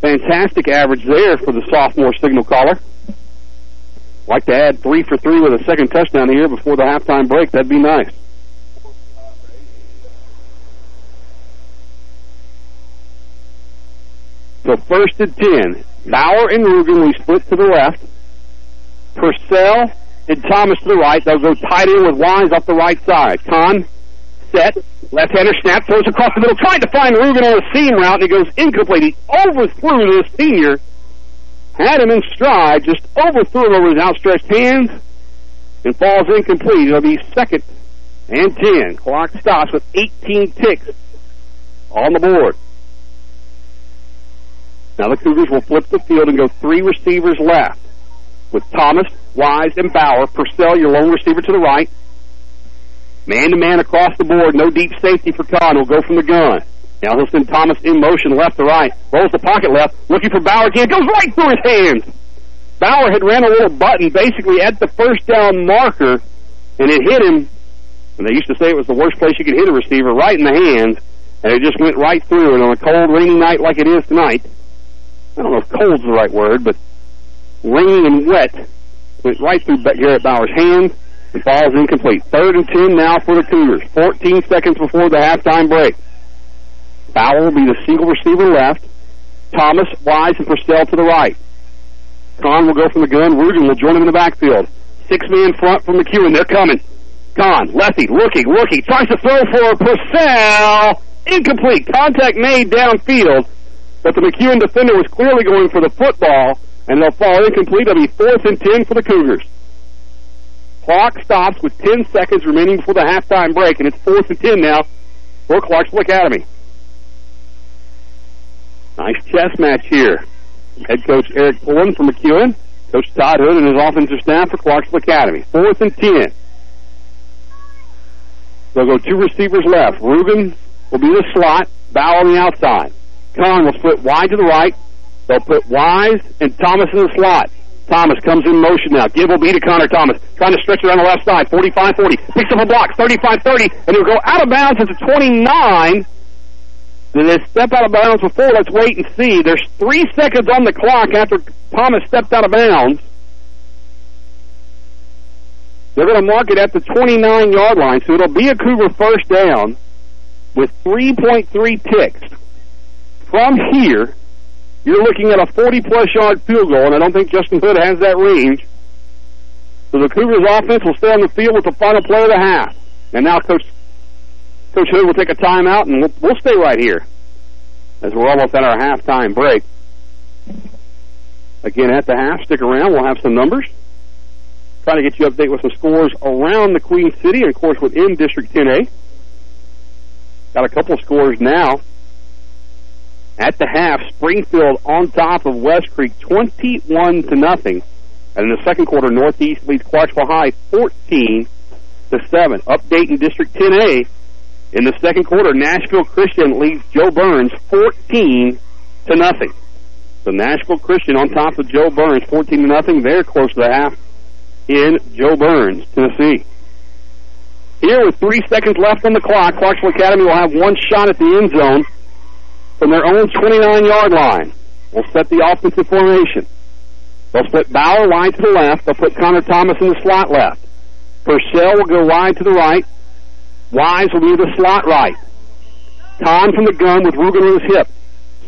Fantastic average there for the sophomore signal caller like to add three for three with a second touchdown here before the halftime break. That'd be nice. So first and ten. Bauer and Rugen, we split to the left. Purcell and Thomas to the right. They'll go tight in with Wise off the right side. Kahn, set. Left-hander snap, throws across the middle, trying to find Rugen on a seam route, and he goes incomplete. He overthrew this senior had him in stride, just overthrew him over his outstretched hands, and falls incomplete. It'll be second and 10. Clock stops with 18 ticks on the board. Now the Cougars will flip the field and go three receivers left with Thomas, Wise, and Bauer. Purcell, your lone receiver to the right. Man-to-man across the board. No deep safety for Kahn. He'll go from the gun. Now he'll send Thomas in motion left to right. Rolls the pocket left. Looking for Bauer again. Goes right through his hands. Bauer had ran a little button basically at the first down marker, and it hit him. And they used to say it was the worst place you could hit a receiver, right in the hands. And it just went right through. And on a cold, rainy night like it is tonight, I don't know if cold's the right word, but rain and wet went right through Garrett Bauer's hands. The ball's incomplete. Third and 10 now for the Cougars. 14 seconds before the halftime break. Bauer will be the single receiver left. Thomas, Wise, and Purcell to the right. Kahn will go from the gun. Rugen will join him in the backfield. Six men front from McEwen. They're coming. Kahn, lefty, looking, looking. Tries to throw for Purcell. Incomplete. Contact made downfield. But the McEwen defender was clearly going for the football, and they'll fall incomplete. It'll be fourth and ten for the Cougars. Clock stops with 10 seconds remaining before the halftime break, and it's fourth and 10 now for Clarksville Academy. Nice chess match here. Head coach Eric Pullen from McEwen, Coach Todd Hood and his offensive staff for Clarksville Academy. Fourth and 10. They'll go two receivers left. Rugen will be the slot, Bow on the outside. Kahn will split wide to the right. They'll put Wise and Thomas in the slot. Thomas comes in motion now. Give will be to Connor Thomas. Trying to stretch on the left side. 45-40. Picks up a block. 35-30. And he'll go out of bounds at the 29. Did they step out of bounds before? Let's wait and see. There's three seconds on the clock after Thomas stepped out of bounds. They're going to mark it at the 29-yard line, so it'll be a Cougar first down with 3.3 ticks from here, you're looking at a 40-plus yard field goal, and I don't think Justin Hood has that range. So the Cougars offense will stay on the field with the final play of the half. And now Coach Coach Hood will take a timeout, and we'll, we'll stay right here as we're almost at our halftime break. Again, at the half, stick around. We'll have some numbers. Trying to get you update with some scores around the Queen City and, of course, within District 10A. Got a couple scores now. At the half, Springfield on top of West Creek, 21 to nothing. And in the second quarter, Northeast leads Clarksville High 14 to 7. Update in District 10A. In the second quarter, Nashville Christian leads Jo Byrns 14 to nothing. So Nashville Christian on top of Jo Byrns, 14 to nothing. They're close to the half in Jo Byrns, Tennessee. Here with three seconds left on the clock, Clarksville Academy will have one shot at the end zone from their own 29-yard line. Will set the offensive formation. They'll split Bauer wide to the left. They'll put Connor Thomas in the slot left. Purcell will go wide to the right. Wise will be the slot right. Kahn from the gun with Rugen on his hip.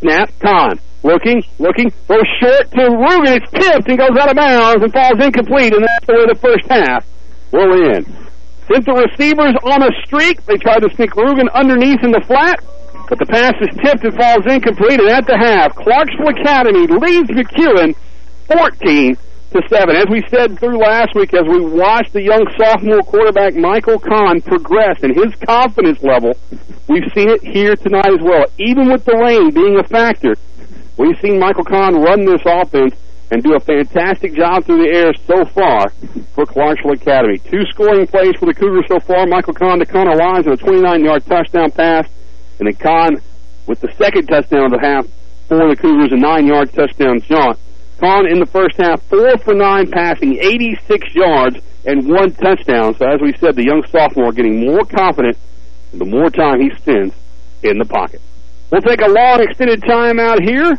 Snap, Kahn. Looking, looking, throws short to Rugen. It's tipped and goes out of bounds and falls incomplete, and that's the way the first half will end. Since the receivers on a streak, they tried to sneak Rugen underneath in the flat. But the pass is tipped and falls incomplete, and at the half, Clarksville Academy leads McEwen 14 to 7. As we said through last week, as we watched the young sophomore quarterback Michael Kahn progress and his confidence level, we've seen it here tonight as well. Even with the rain being a factor, we've seen Michael Kahn run this offense and do a fantastic job through the air so far for Clarksville Academy. Two scoring plays for the Cougars so far. Michael Kahn to Connor Wise and a 29-yard touchdown pass. And then Kahn with the second touchdown of the half for the Cougars, a nine-yard touchdown jaunt. Kahn in the first half, four for nine passing, 86 yards, and one touchdown. So as we said, the young sophomore getting more confident the more time he spends in the pocket. We'll take a long extended time out here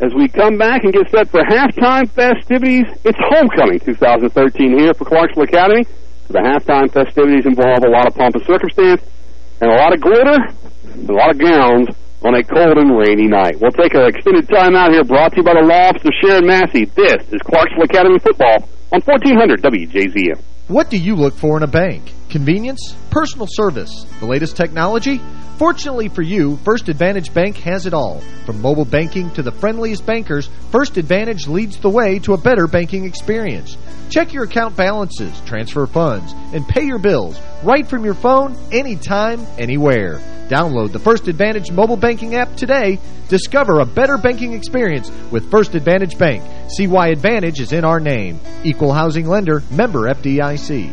as we come back and get set for halftime festivities. It's homecoming 2013 here for Clarksville Academy. The halftime festivities involve a lot of pomp and circumstance and a lot of glitter a lot of gowns on a cold and rainy night. We'll take an extended time out here brought to you by the law office of Sharon Massey. This is Clarksville Academy Football on 1400 WJZM. What do you look for in a bank? Convenience? Personal service? The latest technology? Fortunately for you, First Advantage Bank has it all. From mobile banking to the friendliest bankers, First Advantage leads the way to a better banking experience. Check your account balances, transfer funds, and pay your bills right from your phone, anytime, anywhere. Download the First Advantage mobile banking app today. Discover a better banking experience with First Advantage Bank. See why Advantage is in our name. Equal Housing Lender, member FDIC.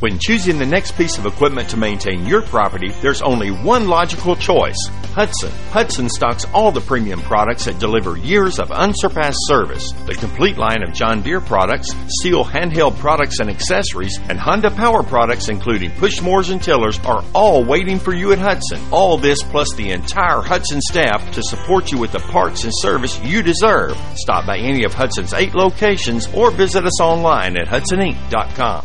When choosing the next piece of equipment to maintain your property, there's only one logical choice Hudson. Hudson stocks all the premium products that deliver years of unsurpassed service. The complete line of John Deere products, STIHL handheld products and accessories, and Honda power products, including push mowers and tillers, are all waiting for you at Hudson. All this plus the entire Hudson staff to support you with the parts and service you deserve. Stop by any of Hudson's eight locations or visit us online at HudsonInc.com.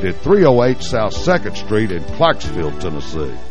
at 308 South 2nd Street in Clarksville, Tennessee.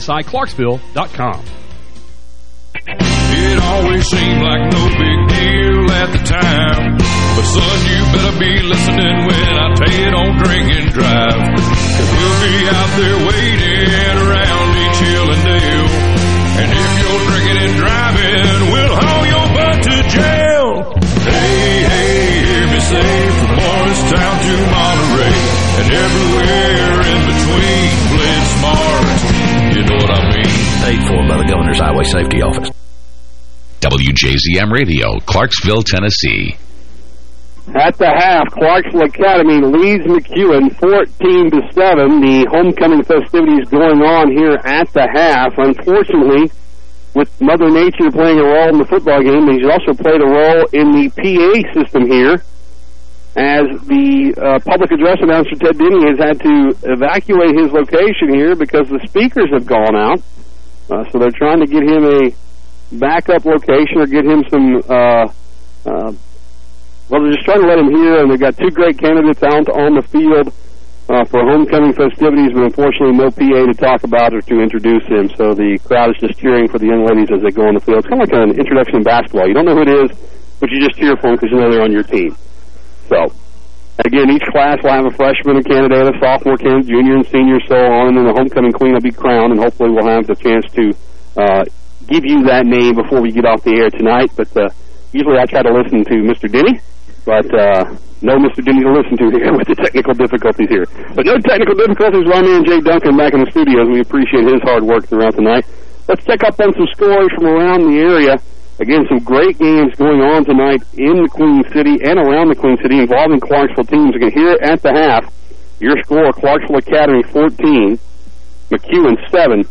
MSIClarksville.com. It always seemed like no big deal at the time. But son, you better be listening when I tell you don't drink and drive. We'll be out there waiting around each hill and dale. And if you're drinking and driving, we'll haul your butt to jail. Hey, hey, hear me say from Morristown to Monterey and everywhere Paid for by the Governor's Highway Safety Office. WJZM Radio, Clarksville, Tennessee. At the half, Clarksville Academy leads McEwen 14 to 7. The homecoming festivities going on here at the half. Unfortunately, with Mother Nature playing a role in the football game, he's also played a role in the PA system here as the uh, public address announcer Ted Denny has had to evacuate his location here because the speakers have gone out. Uh, so they're trying to get him a backup location or get him some, uh, uh, well, they're just trying to let him hear, and they've got two great candidates out on the field uh, for homecoming festivities, but unfortunately no PA to talk about or to introduce him. So the crowd is just cheering for the young ladies as they go on the field. It's kind of like an introduction in basketball. You don't know who it is, but you just cheer for them because you know they're on your team. So, again, each class will have a freshman, a candidate, a sophomore candidate, junior and senior, so on, and then the homecoming queen will be crowned, and hopefully we'll have the chance to uh, give you that name before we get off the air tonight. But uh, usually I try to listen to Mr. Denny, but uh, no Mr. Denny to listen to here [laughs] with the technical difficulties here. But no technical difficulties our man Jay Duncan back in the studios. We appreciate his hard work throughout the night. Let's check up on some scores from around the area. Again, some great games going on tonight in the Queen City and around the Queen City involving Clarksville teams. Again, here at the half, your score, Clarksville Academy 14, McEwen 7.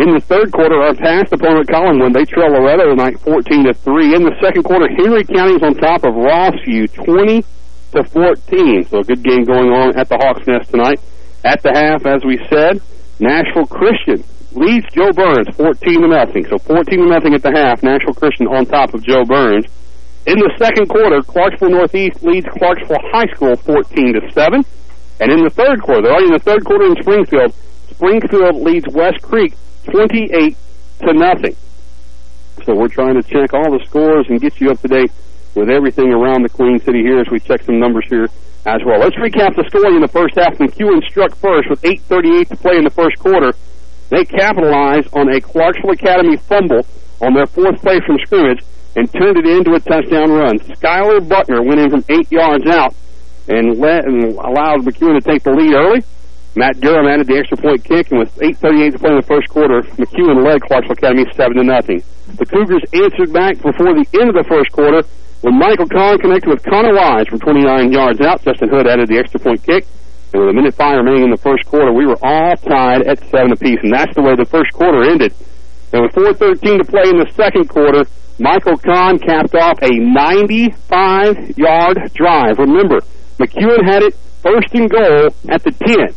In the third quarter, our past opponent, Collinwood, they trail Loretto tonight 14 to 3. In the second quarter, Henry County's on top of Rossview 20 to 14. So a good game going on at the Hawks Nest tonight. At the half, as we said, Nashville Christian leads Jo Byrns 14 to nothing. So 14 to nothing at the half. Nashville Christian on top of Jo Byrns. In the second quarter, Clarksville Northeast leads Clarksville High School 14 to 7. And in the third quarter, they're already in the third quarter in Springfield. Springfield leads West Creek 28 to nothing. So we're trying to check all the scores and get you up to date with everything around the Queen City here as we check some numbers here as well. Let's recap the scoring in the first half. McEwen struck first with 8.38 to play in the first quarter. They capitalized on a Clarksville Academy fumble on their fourth play from scrimmage and turned it into a touchdown run. Skylar Buckner went in from eight yards out and, let, and allowed McEwen to take the lead early. Matt Durham added the extra point kick, and with 8.38 to play in the first quarter, McEwen led Clarksville Academy 7 to nothing. The Cougars answered back before the end of the first quarter when Michael Kahn connected with Connor Wise from 29 yards out. Justin Hood added the extra point kick. And with a minute five remaining in the first quarter, we were all tied at seven apiece, and that's the way the first quarter ended. And with 4.13 to play in the second quarter, Michael Kahn capped off a 95-yard drive. Remember, McEwen had it first and goal at the 10.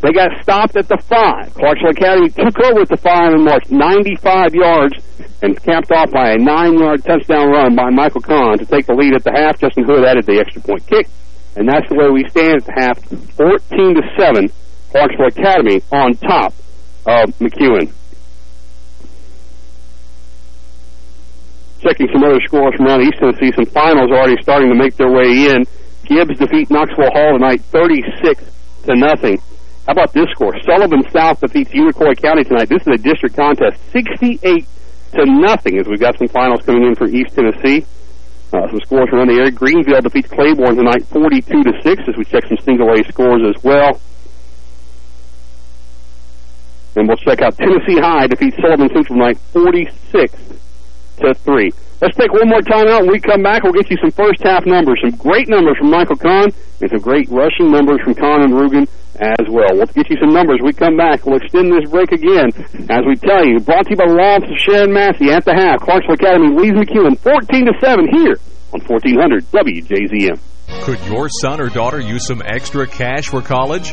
They got stopped at the 5. Clarksville Academy took over at the 5 and marched 95 yards and capped off by a 9-yard touchdown run by Michael Kahn to take the lead at the half. Justin Hood added the extra point kick. And that's the way we stand at the half, 14 to 7, Clarksville Academy on top of McEwen. Checking some other scores from around East Tennessee, some finals already starting to make their way in. Gibbs defeat Knoxville Hall tonight, 36 to nothing. How about this score? Sullivan South defeats Unicoi County tonight. This is a district contest, 68 to nothing as we've got some finals coming in for East Tennessee. Uh, some scores around the area. Greeneville defeats Claiborne tonight 42 to 6 as we check some single A scores as well. And we'll check out Tennessee High defeats Sullivan Central tonight 46 to 3. Let's take one more time out. When we come back, we'll get you some first half numbers. Some great numbers from Michael Kahn and some great rushing numbers from Kahn and Rugen as well. We'll get you some numbers. we come back. We'll extend this break again as we tell you. Brought to you by the law office of Sharon Massey at the half. Clarksville Academy leads McEwen 14 to 7 here on 1400 WJZM. Could your son or daughter use some extra cash for college?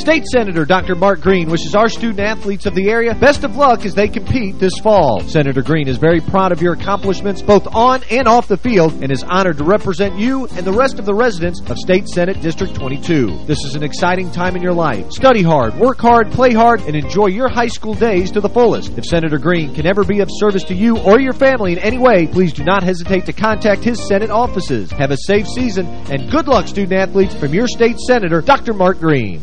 State Senator Dr. Mark Green wishes our student-athletes of the area best of luck as they compete this fall. Senator Green is very proud of your accomplishments both on and off the field and is honored to represent you and the rest of the residents of State Senate District 22. This is an exciting time in your life. Study hard, work hard, play hard, and enjoy your high school days to the fullest. If Senator Green can ever be of service to you or your family in any way, please do not hesitate to contact his Senate offices. Have a safe season, and good luck, student-athletes, from your state senator, Dr. Mark Green.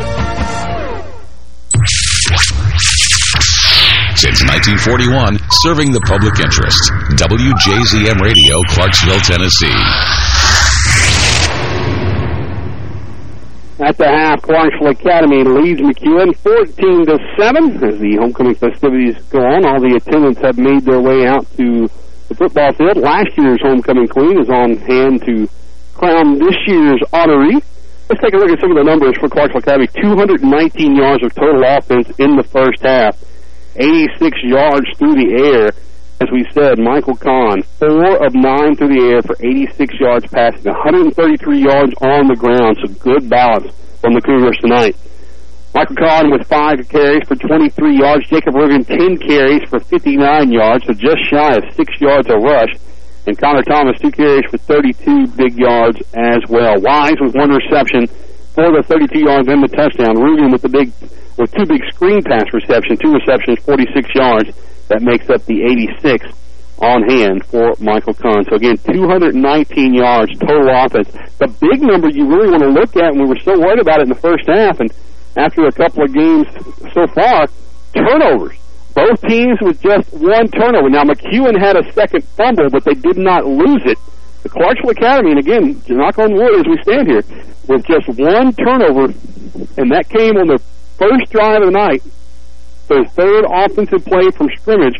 Since 1941, serving the public interest. WJZM Radio, Clarksville, Tennessee. At the half, Clarksville Academy leads McEwen 14 to 7 as the homecoming festivities go on. All the attendants have made their way out to the football field. Last year's homecoming queen is on hand to crown this year's honoree. Let's take a look at some of the numbers for Clarksville Academy. 219 yards of total offense in the first half. 86 yards through the air. As we said, Michael Kahn, 4 of 9 through the air for 86 yards passing, 133 yards on the ground, so good balance from the Cougars tonight. Michael Kahn with 5 carries for 23 yards. Jacob Rugen, 10 carries for 59 yards, so just shy of 6 yards a rush. And Connor Thomas, 2 carries for 32 big yards as well. Wise with one reception for the 32 yards and the touchdown. Rugen with the big with two big screen pass receptions, two receptions, 46 yards. That makes up the 86 on hand for Michael Kahn. So again, 219 yards total offense. The big number you really want to look at, and we were so worried about it in the first half, and after a couple of games so far, turnovers. Both teams with just one turnover. Now, McEwen had a second fumble, but they did not lose it. The Clarksville Academy, and again, knock on wood as we stand here, with just one turnover, and that came on the first drive of the night, their third offensive play from scrimmage,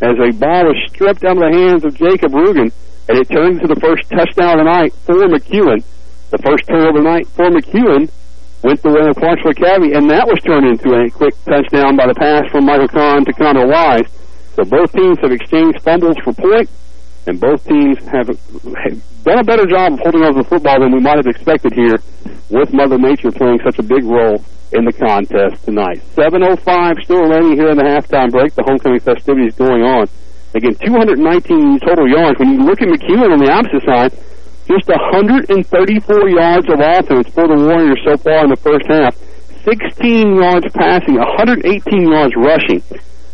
as a ball was stripped out of the hands of Jacob Rugen, and it turned into the first touchdown of the night for McEwen. The first turnover of the night for McEwen went the way of Clarksville Academy, and that was turned into a quick touchdown by the pass from Michael Kahn to Connor Wise. So both teams have exchanged fumbles for point, and both teams have, have done a better job of holding on to the football than we might have expected here with Mother Nature playing such a big role in the contest tonight. 7.05 still remaining here in the halftime break. The homecoming festivities going on. Again, 219 total yards. When you look at McEwen on the opposite side, just 134 yards of offense for the Warriors so far in the first half. 16 yards passing, 118 yards rushing.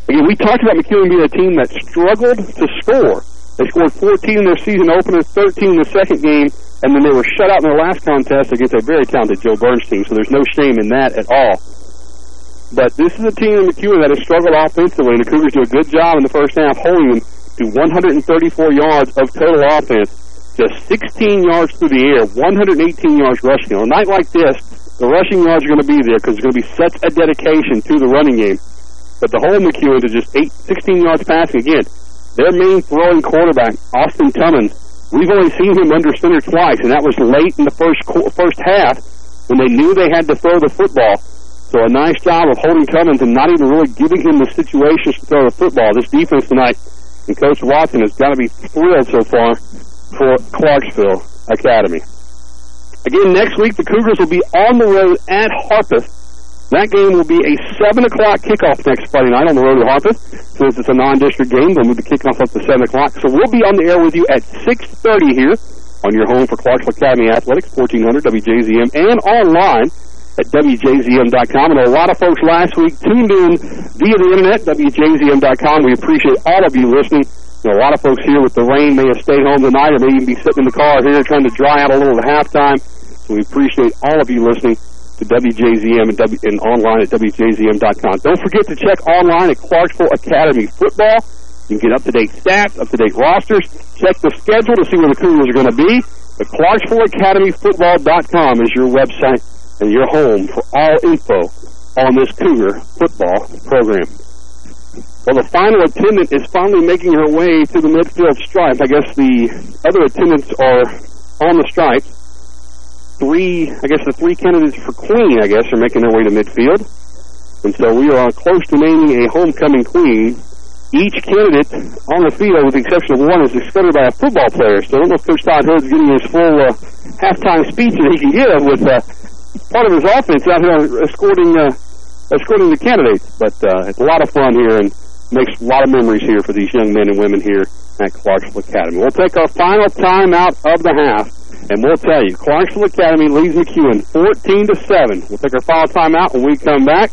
Again, we talked about McEwen being a team that struggled to score. They scored 14 in their season opener, 13 in the second game, and then they were shut out in their last contest against a very talented Jo Byrns team, so there's no shame in that at all. But this is a team in McEwen that has struggled offensively, and the Cougars do a good job in the first half holding them to 134 yards of total offense, just 16 yards through the air, 118 yards rushing. On a night like this, the rushing yards are going to be there because there's going to be such a dedication to the running game. But the whole McEwen to just eight, 16 yards passing again. Their main throwing quarterback, Austin Tummons, we've only seen him under center twice, and that was late in the first first half when they knew they had to throw the football. So a nice job of holding Tummons and not even really giving him the situations to throw the football. This defense tonight, and Coach Watson has got to be thrilled so far for Clarksville Academy. Again, next week, the Cougars will be on the road at Harpeth that game will be a 7 o'clock kickoff next Friday night on the road to Harpeth. Since it's a non-district game, they'll move the kickoff up to 7 o'clock. So we'll be on the air with you at 6.30 here on your home for Clarksville Academy Athletics, 1400 WJZM, and online at WJZM.com. And a lot of folks last week tuned in via the internet, WJZM.com. We appreciate all of you listening. You know, a lot of folks here with the rain may have stayed home tonight or may even be sitting in the car here trying to dry out a little at halftime. So we appreciate all of you listening to WJZM and, w, and online at WJZM.com. Don't forget to check online at Clarksville Academy Football. You can get up-to-date stats, up-to-date rosters. Check the schedule to see where the Cougars are going to be. But ClarksvilleAcademyFootball.com is your website and your home for all info on this Cougar football program. Well, the final attendant is finally making her way to the midfield stripe. I guess the other attendants are on the stripe. three, I guess the three candidates for queen, I guess, are making their way to midfield. And so we are close to naming a homecoming queen. Each candidate on the field, with the exception of one, is discovered by a football player. So I don't know if Coach Todd Hood's getting his full uh, halftime speech that he can give with uh, part of his offense out here escorting uh, escorting the candidates. But uh, it's a lot of fun here and makes a lot of memories here for these young men and women here at Clarksville Academy. We'll take our final time out of the half, and we'll tell you, Clarksville Academy leads McEwen 14 to 7. We'll take our final time out when we come back.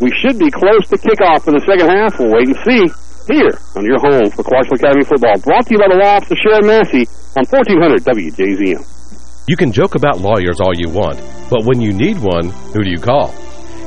We should be close to kickoff for the second half. We'll wait and see here on your home for Clarksville Academy football. Brought to you by the Law Office of Sharon Massey on 1400 WJZM. You can joke about lawyers all you want, but when you need one, who do you call?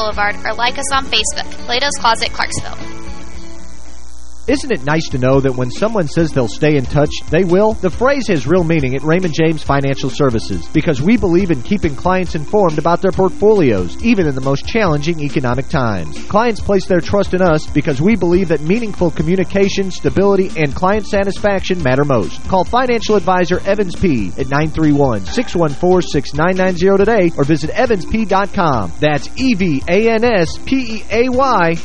Boulevard or like us on Facebook, Plato's Closet, Clarksville. Isn't it nice to know that when someone says they'll stay in touch, they will? The phrase has real meaning at Raymond James Financial Services because we believe in keeping clients informed about their portfolios, even in the most challenging economic times. Clients place their trust in us because we believe that meaningful communication, stability, and client satisfaction matter most. Call financial advisor Evan Speay at 931-614-6990 today or visit evanspeay.com. That's E-V-A-N-S-P-E-A-Y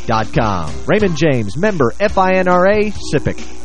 dot com. Raymond James, member FINRA, SIPC.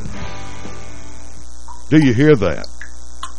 Do you hear that?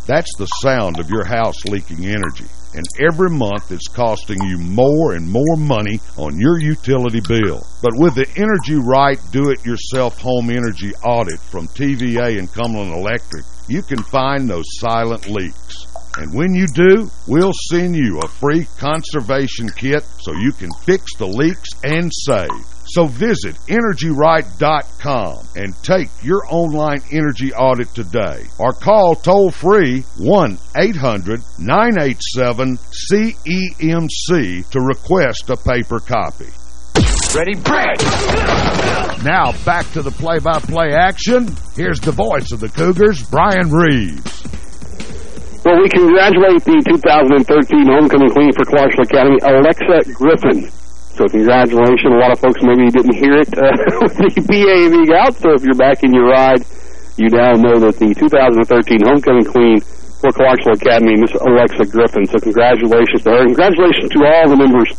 That's the sound of your house leaking energy. And every month it's costing you more and more money on your utility bill. But with the Energy Right Do-It-Yourself Home Energy Audit from TVA and Cumberland Electric, you can find those silent leaks. And when you do, we'll send you a free conservation kit so you can fix the leaks and save. So visit EnergyRight.com and take your online energy audit today. Or call toll-free 1-800-987-CEMC to request a paper copy. Ready, break! Now back to the play-by-play action. Here's the voice of the Cougars, Brian Reeves. Well, we congratulate the 2013 homecoming queen for Clarksville Academy, Alexa Griffin. So congratulations. A lot of folks maybe didn't hear it uh, [laughs] with the PAV out. So if you're back in your ride, you now know that the 2013 homecoming queen for Clarksville Academy, Miss Alexa Griffin. So congratulations to her. Congratulations to all the members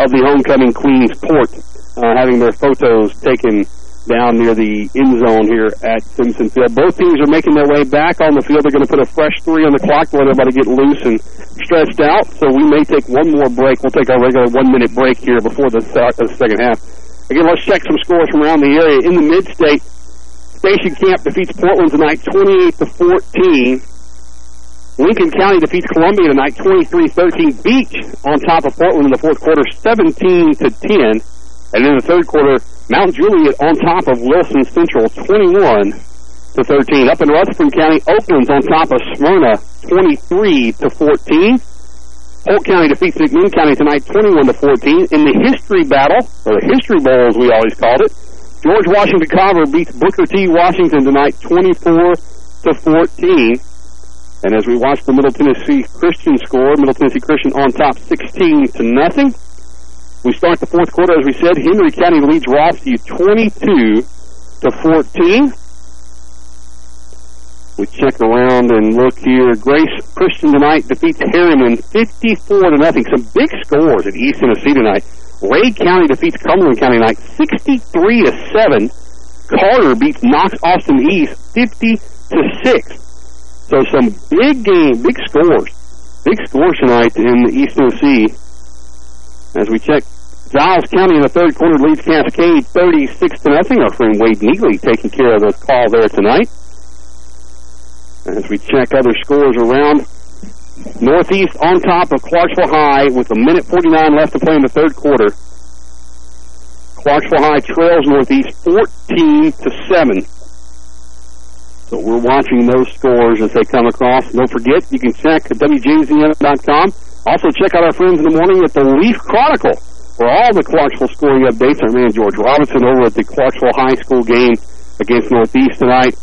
of the homecoming queen's port uh, having their photos taken down near the end zone here at Simpson Field. Both teams are making their way back on the field. They're going to put a fresh three on the clock to let everybody get loose and stretched out. So we may take one more break. We'll take our regular one-minute break here before the, start of the second half. Again, let's check some scores from around the area. In the mid-state, Station Camp defeats Portland tonight 28 to 14. Lincoln County defeats Columbia tonight 23-13. Beech on top of Portland in the fourth quarter 17 to 10. And in the third quarter, Mount Juliet on top of Wilson Central 21 to 13. Up in Rutherford County, Oakland's on top of Smyrna 23 to 14. Polk County defeats McMinn County tonight 21 to 14. In the history battle, or the history bowl as we always called it, George Washington Carver beats Booker T. Washington tonight 24 to 14. And as we watch the Middle Tennessee Christian score, Middle Tennessee Christian on top 16 to nothing. We start the fourth quarter, as we said, Henry County leads Rossview 22 to 14. We check around and look here. Grace Christian tonight defeats Harriman 54 to nothing. Some big scores at East Tennessee tonight. Rhea County defeats Cumberland County tonight 63 to 7. Carter beats Knox Austin East 50 to 6. So some big game, big scores. Big scores tonight in the East Tennessee. As we check, Giles County in the third quarter leads Cascade 36 to nothing. Our friend Wade Neely taking care of the call there tonight. As we check other scores around, Northeast on top of Clarksville High with a minute 49 left to play in the third quarter. Clarksville High trails Northeast 14 to 7. So we're watching those scores as they come across. Don't forget, you can check WJZM.com. Also check out our friends in the morning at the Leaf Chronicle for all the Clarksville scoring updates. Our man George Robinson over at the Clarksville High School game against Northeast tonight.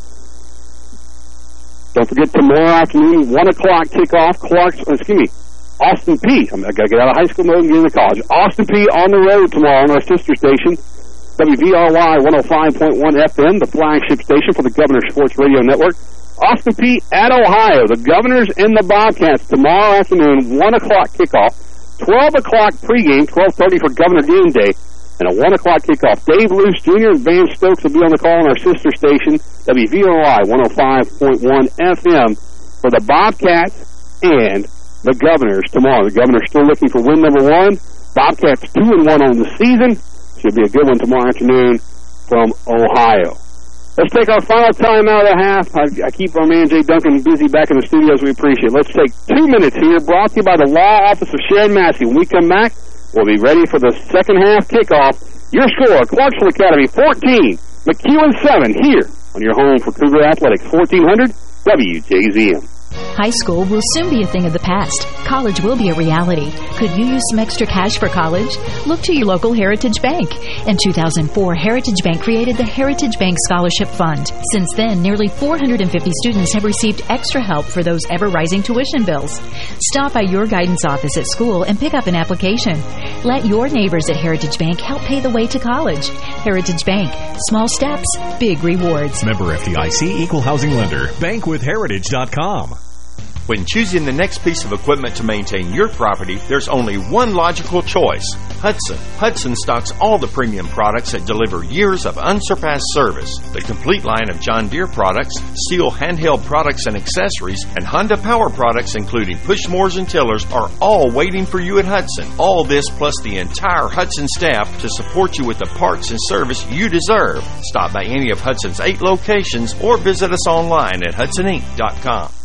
Don't forget tomorrow afternoon, 1 o'clock kickoff, Clarks, uh, excuse me, Austin Peay. I got to get out of high school mode and get into college. Austin Peay on the road tomorrow on our sister station. WVRY 105.1 FM, the flagship station for the Governor Sports Radio Network. Austin Peay at Ohio, the Governors and the Bobcats tomorrow afternoon, 1 o'clock kickoff, 12 o'clock pregame, 12.30 for Governor Game Day, and a 1 o'clock kickoff. Dave Luce Jr. and Van Stokes will be on the call on our sister station, WVRY 105.1 FM, for the Bobcats and the Governors tomorrow. The Governors still looking for win number one. Bobcats 2 and one on the season. Should be a good one tomorrow afternoon from Ohio. Let's take our final time out of the half. I, I keep our man Jay Duncan busy back in the studios. We appreciate it. Let's take two minutes here, brought to you by the Law Office of Sharon Massey. When we come back, we'll be ready for the second half kickoff. Your score, Clarksville Academy 14, McEwen 7, here on your home for Cougar Athletics, 1400 WJZM. High school will soon be a thing of the past. College will be a reality. Could you use some extra cash for college? Look to your local Heritage Bank. In 2004, Heritage Bank created the Heritage Bank Scholarship Fund. Since then, nearly 450 students have received extra help for those ever-rising tuition bills. Stop by your guidance office at school and pick up an application. Let your neighbors at Heritage Bank help pay the way to college. Heritage Bank. Small steps, big rewards. Member FDIC Equal Housing Lender. Bankwithheritage.com. When choosing the next piece of equipment to maintain your property, there's only one logical choice Hudson. Hudson stocks all the premium products that deliver years of unsurpassed service. The complete line of John Deere products, STIHL handheld products and accessories, and Honda power products, including push mowers and tillers, are all waiting for you at Hudson. All this plus the entire Hudson staff to support you with the parts and service you deserve. Stop by any of Hudson's eight locations or visit us online at HudsonInc.com.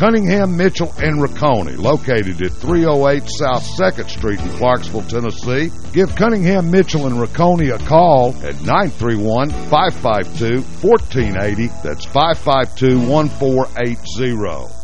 Cunningham, Mitchell, and Rocconi, located at 308 South 2nd Street in Clarksville, Tennessee. Give Cunningham, Mitchell, and Rocconi a call at 931-552-1480. That's 552-1480.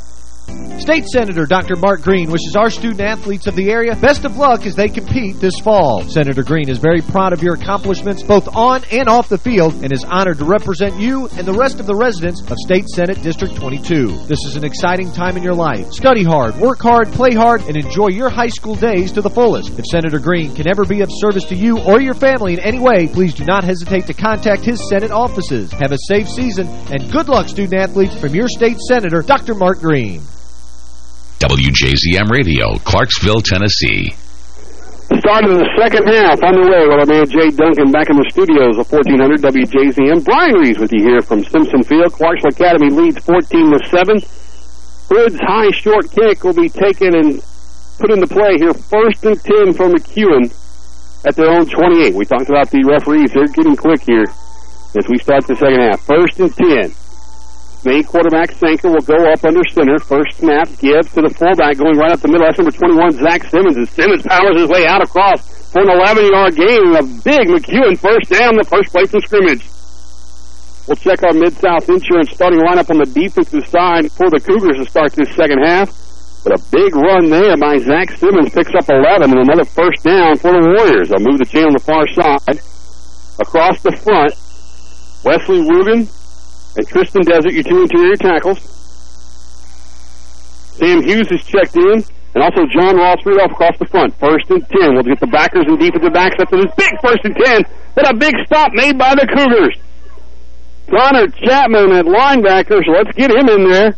State Senator Dr. Mark Green wishes our student athletes of the area best of luck as they compete this fall. Senator Green is very proud of your accomplishments both on and off the field and is honored to represent you and the rest of the residents of State Senate District 22. This is an exciting time in your life. Study hard, work hard, play hard, and enjoy your high school days to the fullest. If Senator Green can ever be of service to you or your family in any way, please do not hesitate to contact his Senate offices. Have a safe season and good luck, student athletes, from your state senator, Dr. Mark Green. WJZM Radio, Clarksville, Tennessee. Start of the second half underway with our man Jay Duncan back in the studios of 1400 WJZM. Brian Reeves with you here from Simpson Field. Clarksville Academy leads 14 to 7. Hood's high short kick will be taken and put into play here. First and 10 for McEwen at their own 28. We talked about the referees. They're getting quick here as we start the second half. First and 10. Main quarterback Sanker will go up under center. First snap, gives to the fullback going right up the middle. That's number 21, Zach Simmons. And Simmons powers his way out across for an 11-yard gain. A big McEwen first down, the first place in scrimmage. We'll check our Mid-South Insurance starting lineup on the defensive side for the Cougars to start this second half. But a big run there by Zach Simmons picks up 11 and another first down for the Warriors. They'll move the chain on the far side. Across the front, Wesley Rugen and Tristan Desert, your two interior tackles. Sam Hughes is checked in, and also John Ross Rudolph across the front. First and 10. We'll get the backers and defensive backs up to this big first and 10, but a big stop made by the Cougars. Connor Chapman at linebacker, so let's get him in there.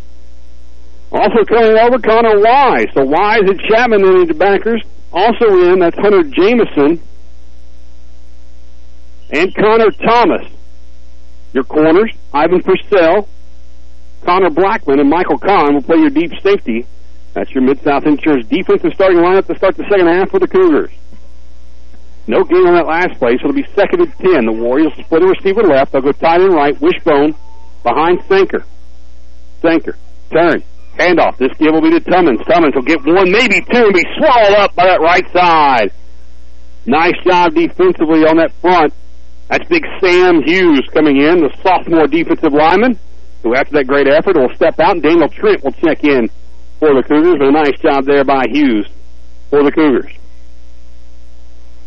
Also coming over, Connor Wise. So Wise and Chapman in the backers. Also in, that's Hunter Jameson. And Connor Thomas. Your corners, Ivan Purcell, Connor Blackman, and Michael Kahn will play your deep safety. That's your Mid-South Insurance defensive starting lineup to start the second half for the Cougars. No gain on that last play, so it'll be second and ten. The Warriors split a receiver left. They'll go tight and right, wishbone, behind Sanker. Sanker, turn, Handoff. This give will be to Tummons. Tummons will get one, maybe two, and be swallowed up by that right side. Nice job defensively on that front. That's big Sam Hughes coming in, the sophomore defensive lineman, who after that great effort will step out, and Daniel Trent will check in for the Cougars. A nice job there by Hughes for the Cougars.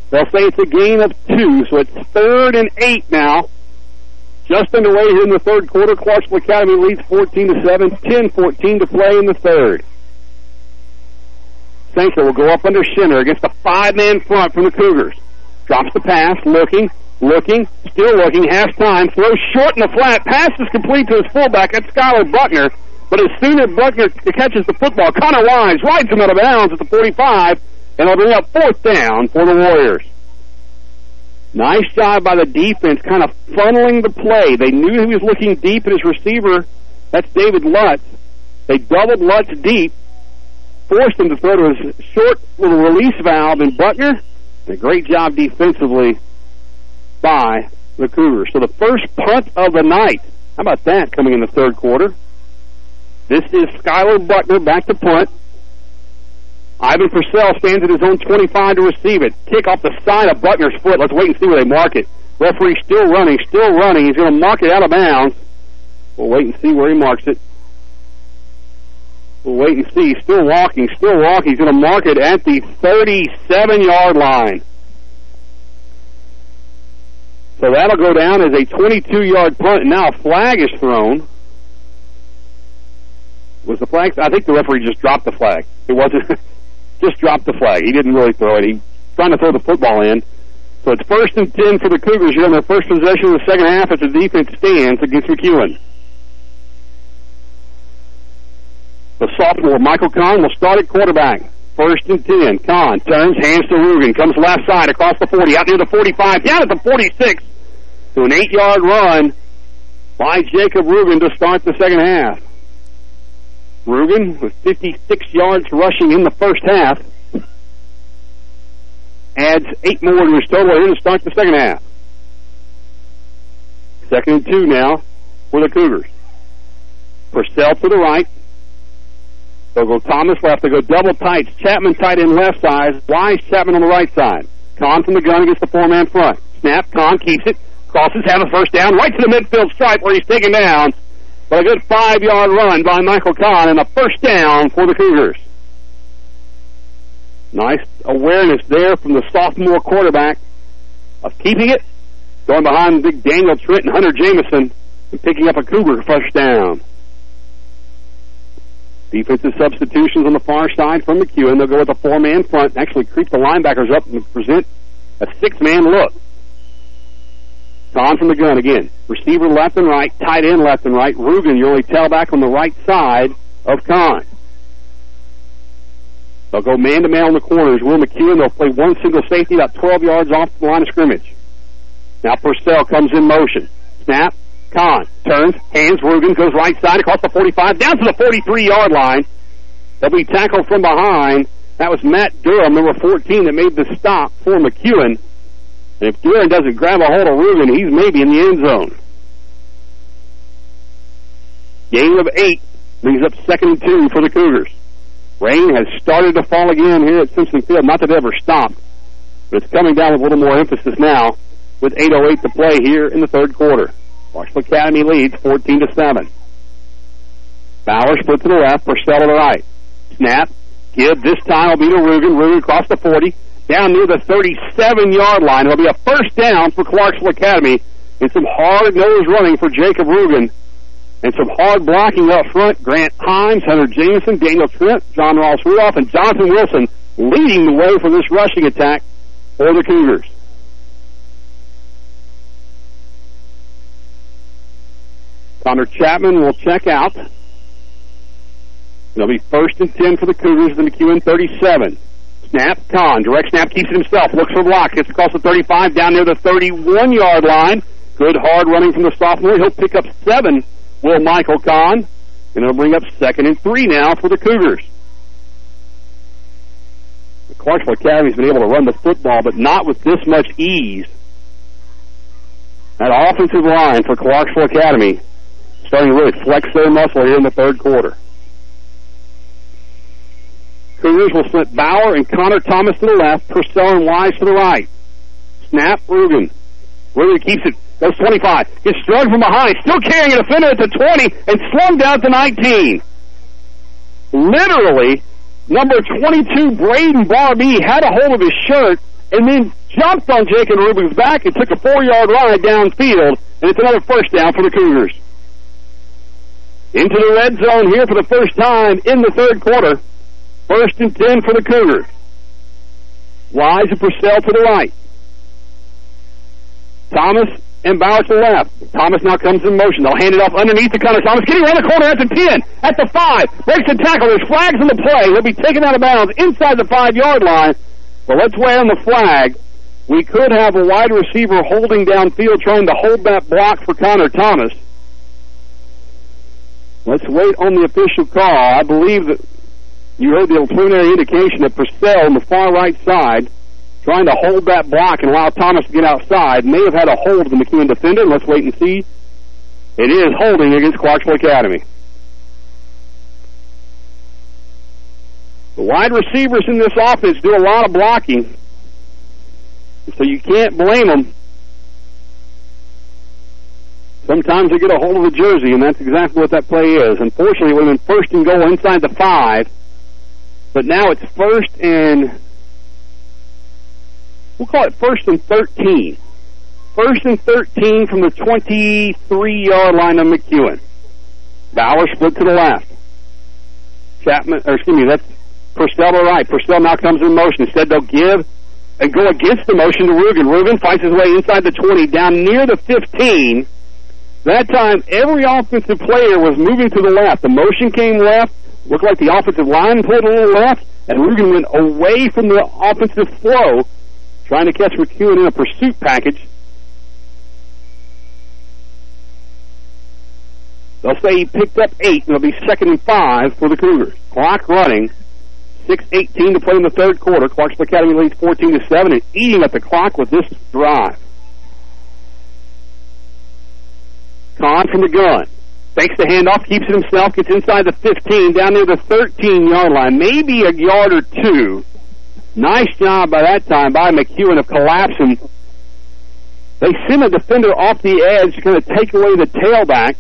They'll say it's a gain of two, so it's third and eight now. Just underway here in the third quarter. Clarksville Academy leads 14 to 7, 10-14 to play in the third. Sanker will go up under center against a five-man front from the Cougars. Drops the pass, looking, looking, still looking, half time, throws short in the flat, pass is complete to his fullback, that's Skylar Buckner, but as soon as Buckner catches the football, Connor Wise rides him out of bounds at the 45, and it'll bring up fourth down for the Warriors. Nice job by the defense, kind of funneling the play. They knew he was looking deep at his receiver. That's David Lutz. They doubled Lutz deep, forced him to throw to his short little release valve in Buckner. a great job defensively by the Cougars. So the first punt of the night. How about that coming in the third quarter? This is Skylar Buckner back to punt. Ivan Purcell stands at his own 25 to receive it. Kick off the side of Buckner's foot. Let's wait and see where they mark it. Referee still running, still running. He's going to mark it out of bounds. We'll wait and see where he marks it. We'll wait and see. Still walking, still walking. He's going to mark it at the 37-yard line. So that'll go down as a 22-yard punt. Now a flag is thrown. Was the flag? I think the referee just dropped the flag. It wasn't. [laughs] just dropped the flag. He didn't really throw it. He trying to throw the football in. So it's first and ten for the Cougars here on their first possession of the second half as the defense stands against McEwen. The sophomore, Michael Kahn, will start at quarterback. First and ten. Kahn turns, hands to Rugen, comes left side across the 40, out near the 45, down at the 46 to an eight-yard run by Jacob Rugen to start the second half. Rugen with 56 yards rushing in the first half. Adds eight more to his total here to start the second half. Second and two now for the Cougars. Purcell to the right. They'll go Thomas left. They'll go double tights. Chapman tight in left side. Wise Chapman on the right side. Kahn from the gun against the four-man front. Snap. Kahn keeps it. Crosses, have a first down right to the midfield stripe where he's taken down. But a good five-yard run by Michael Kahn and a first down for the Cougars. Nice awareness there from the sophomore quarterback of keeping it, going behind big Daniel Trent and Hunter Jameson, and picking up a Cougar first down. Defensive substitutions on the far side from McEwen. They'll go with a four-man front, actually creep the linebackers up and present a six-man look. Kahn from the gun again. Receiver left and right, tight end left and right. Rugen, your only tailback on the right side of Kahn. They'll go man-to-man on the corners. Will McEwen, they'll play one single safety about 12 yards off the line of scrimmage. Now Purcell comes in motion. Snap. Kahn turns, hands, Rugen goes right side across the 45, down to the 43-yard line. They'll be tackled from behind. That was Matt Durham, number 14, that made the stop for McEwen. And if Durham doesn't grab a hold of Rugen, he's maybe in the end zone. Game of eight brings up second and two for the Cougars. Rain has started to fall again here at Simpson Field. Not that it ever stopped, but it's coming down with a little more emphasis now with 8.08 to play here in the third quarter. Clarksville Academy leads 14 to 7. Bauer split to the left, Purcell to the right. Snap, give, this time will be to Rugen. Rugen across the 40, down near the 37-yard line. It'll be a first down for Clarksville Academy and some hard-nosed running for Jacob Rugen and some hard blocking up front. Grant Himes, Hunter Jameson, Daniel Trent, John Ross Rudolph, and Jonathan Wilson leading the way for this rushing attack for the Cougars. Connor Chapman will check out. It'll be first and 10 for the Cougars, in the McEwen 37. Snap, Kahn, direct snap, keeps it himself, looks for block, gets across the 35, down near the 31-yard line. Good hard running from the sophomore. He'll pick up seven will Michael Kahn. And it'll bring up second and three now for the Cougars. The Clarksville Academy's been able to run the football, but not with this much ease. That offensive line for Clarksville Academy starting to really flex their muscle here in the third quarter. Cougars will split Bauer and Connor Thomas to the left, Purcell and Wise to the right. Snap, Rugen. Rugen keeps it Goes 25. Gets struck from behind. Still carrying a defender at the 20 and slung down to 19. Literally, number 22, Braden Barbee, had a hold of his shirt and then jumped on Jacob Rugen's back and took a four-yard ride downfield, and it's another first down for the Cougars. Into the red zone here for the first time in the third quarter. First and 10 for the Cougars. Wise and Purcell to the right. Thomas and Bauer to the left. Thomas now comes in motion. They'll hand it off underneath the Connor Thomas. Getting around the corner at the 10, at the 5. Breaks the tackle. There's flags in the play. He'll be taken out of bounds inside the 5-yard line. But let's weigh on the flag. We could have a wide receiver holding downfield trying to hold that block for Connor Thomas. Let's wait on the official call. I believe that you heard the preliminary indication that Purcell on the far right side trying to hold that block and allow Thomas to get outside. May have had a hold of the McEwen defender. Let's wait and see. It is holding against Clarksville Academy. The wide receivers in this offense do a lot of blocking, so you can't blame them. Sometimes they get a hold of the jersey, and that's exactly what that play is. Unfortunately, it would have been first and goal inside the five, but now it's first and we'll call it first and 13. First and 13 from the 23-yard line of McEwen. Bauer split to the left. Chapman, or excuse me, that's Purcell to right. Purcell now comes in motion. Instead, they'll give and go against the motion to Rugen. Rugen fights his way inside the 20, down near the 15. That time, every offensive player was moving to the left. The motion came left. Looked like the offensive line pulled a little left, and Rugen went away from the offensive flow Trying to catch McEwen in a pursuit package. They'll say he picked up eight, and it'll be second and five for the Cougars. Clock running. 6.18 to play in the third quarter. Clarksville Academy leads 14 to 7 and eating up the clock with this drive. Kahn from the gun. Fakes the handoff, keeps it himself, gets inside the 15, down near the 13-yard line. Maybe a yard or two Nice job by that time by McEwen of collapsing. They send a defender off the edge to kind of take away the tailback.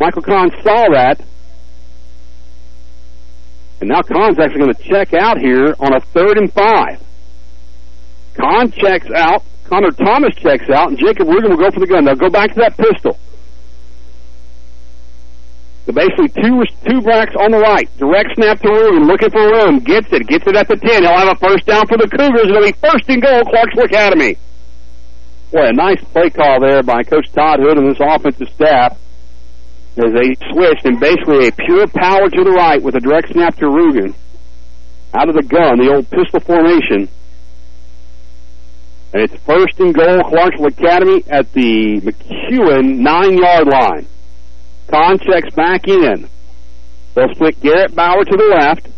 Michael Kahn saw that. And now Kahn's actually going to check out here on a third and five. Kahn checks out. Connor Thomas checks out. And Jacob Rugen will go for the gun. They'll go back to that pistol. Basically two two backs on the right. Direct snap to Rugen, looking for room. Gets it. Gets it at the 10. He'll have a first down for the Cougars. It'll be first and goal, Clarksville Academy. Boy, a nice play call there by Coach Todd Hood and this offensive staff as they switched and basically a pure power to the right with a direct snap to Rugen. Out of the gun, the old pistol formation. And it's first and goal, Clarksville Academy at the McEwen nine-yard line. Kahn checks back in. They'll split Garrett Bauer to the left,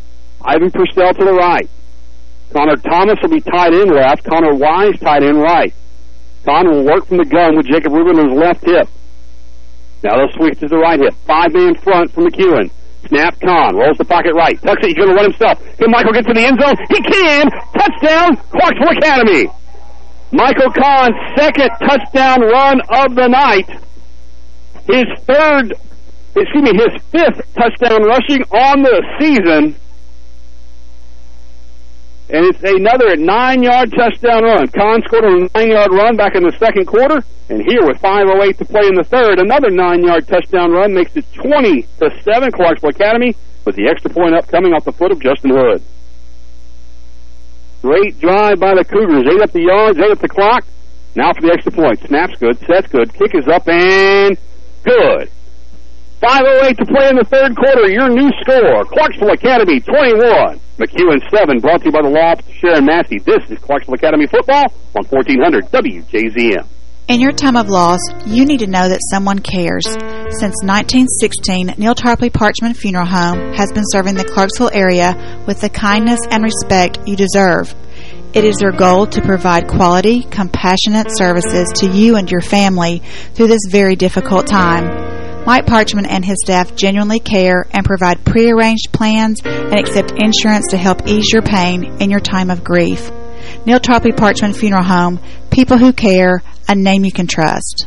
Ivan Purcell to the right. Connor Thomas will be tied in left, Connor Wise tied in right. Kahn will work from the gun with Jacob Rugen on his left hip. Now they'll switch to the right hip. Five-man front for McEwen. Snap Kahn. Rolls the pocket right. Tucks it. He's going to run himself. Can Michael get to the end zone? He can! Touchdown, Clarksville Academy! Michael Kahn, second touchdown run of the night. His third, excuse me, his fifth touchdown rushing on the season. And it's another nine-yard touchdown run. Kahn scored a nine-yard run back in the second quarter. And here with 5.08 to play in the third, another nine-yard touchdown run makes it 20 to 7 Clarksville Academy with the extra point up coming off the foot of Justin Hood. Great drive by the Cougars. Eight up the yards, eight up the clock. Now for the extra point. Snaps good, sets good, kick is up and good. 5.08 to play in the third quarter. Your new score, Clarksville Academy 21. McEwen 7, brought to you by the law of Sharon Massey. This is Clarksville Academy Football on 1400 WJZM. In your time of loss, you need to know that someone cares. Since 1916, Neal Tarpley Parchman Funeral Home has been serving the Clarksville area with the kindness and respect you deserve. It is their goal to provide quality, compassionate services to you and your family through this very difficult time. Mike Parchman and his staff genuinely care and provide prearranged plans and accept insurance to help ease your pain in your time of grief. Neal Tarpley Parchman Funeral Home, people who care, a name you can trust.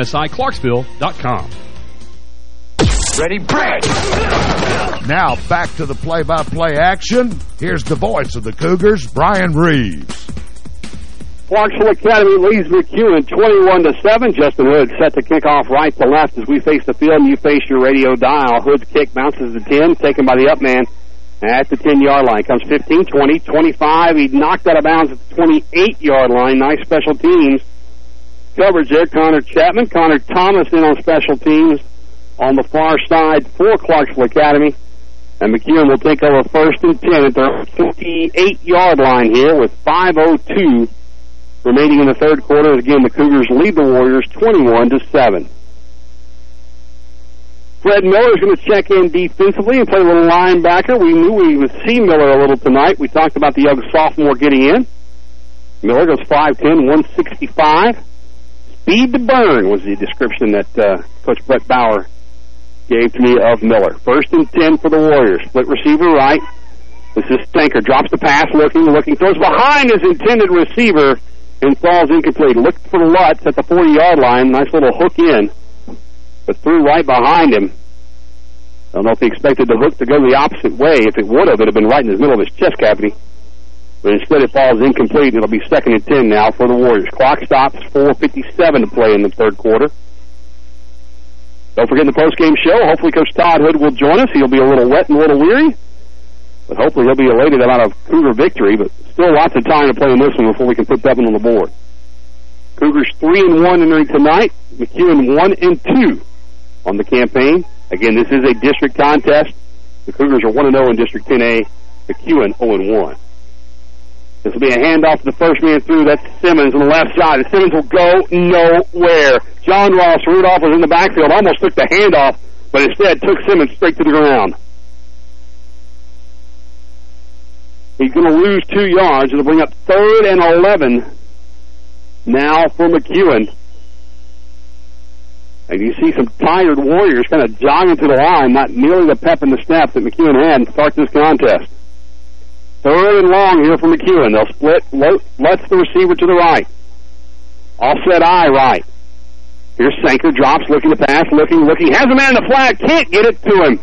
MSIClarksville.com. Ready, break! Now back to the play-by-play action. Here's the voice of the Cougars, Brian Reeves. Clarksville Academy leads McEwen 21 to 7. Justin Hood set to kick off right to left as we face the field and you face your radio dial. Hood's kick bounces to 10, taken by the up man at the 10-yard line. Comes 15, 20, 25. He knocked out of bounds at the 28-yard line. Nice special teams coverage there. Connor Chapman, Connor Thomas in on special teams on the far side for Clarksville Academy. And McEwen will take over first and 10 at their 28-yard line here with 5.02 remaining in the third quarter. Again, the Cougars lead the Warriors 21 to 7. Fred Miller is going to check in defensively and play a little linebacker. We knew we would see Miller a little tonight. We talked about the young sophomore getting in. Miller goes 5'10", 165. Speed to burn was the description that uh, Coach Brett Bauer gave to me of Miller. First and 10 for the Warriors. Split receiver right. This is Sanker. Drops the pass, looking, looking, throws behind his intended receiver and falls incomplete. Looked for Lutz at the 40-yard line. Nice little hook in, but threw right behind him. I don't know if he expected the hook to go the opposite way. If it would have, it would have been right in the middle of his chest cavity. But instead it falls incomplete. It'll be second and 10 now for the Warriors. Clock stops, 4.57 to play in the third quarter. Don't forget the post-game show. Hopefully Coach Todd Hood will join us. He'll be a little wet and a little weary. But hopefully he'll be elated about a Cougar victory. But still lots of time to play in this one before we can put one on the board. Cougars 3 and 1 entering tonight. McEwen 1 and 2 on the campaign. Again, this is a district contest. The Cougars are 1 and 0 in District 10A. McEwen 0 and 1. This will be a handoff to the first man through. That's Simmons on the left side. Simmons will go nowhere. John Ross Rudolph was in the backfield, almost took the handoff, but instead took Simmons straight to the ground. He's going to lose two yards. It'll bring up third and 11 now for McEwen. And you see some tired Warriors kind of jogging to the line, not nearly the pep and the step that McEwen had to start this contest. Third and long here for McEwen. They'll split. Let's the receiver to the right. Offset eye right. Here's Sanker. Drops, looking to pass, looking, looking. Has a man in the flat. Can't get it to him.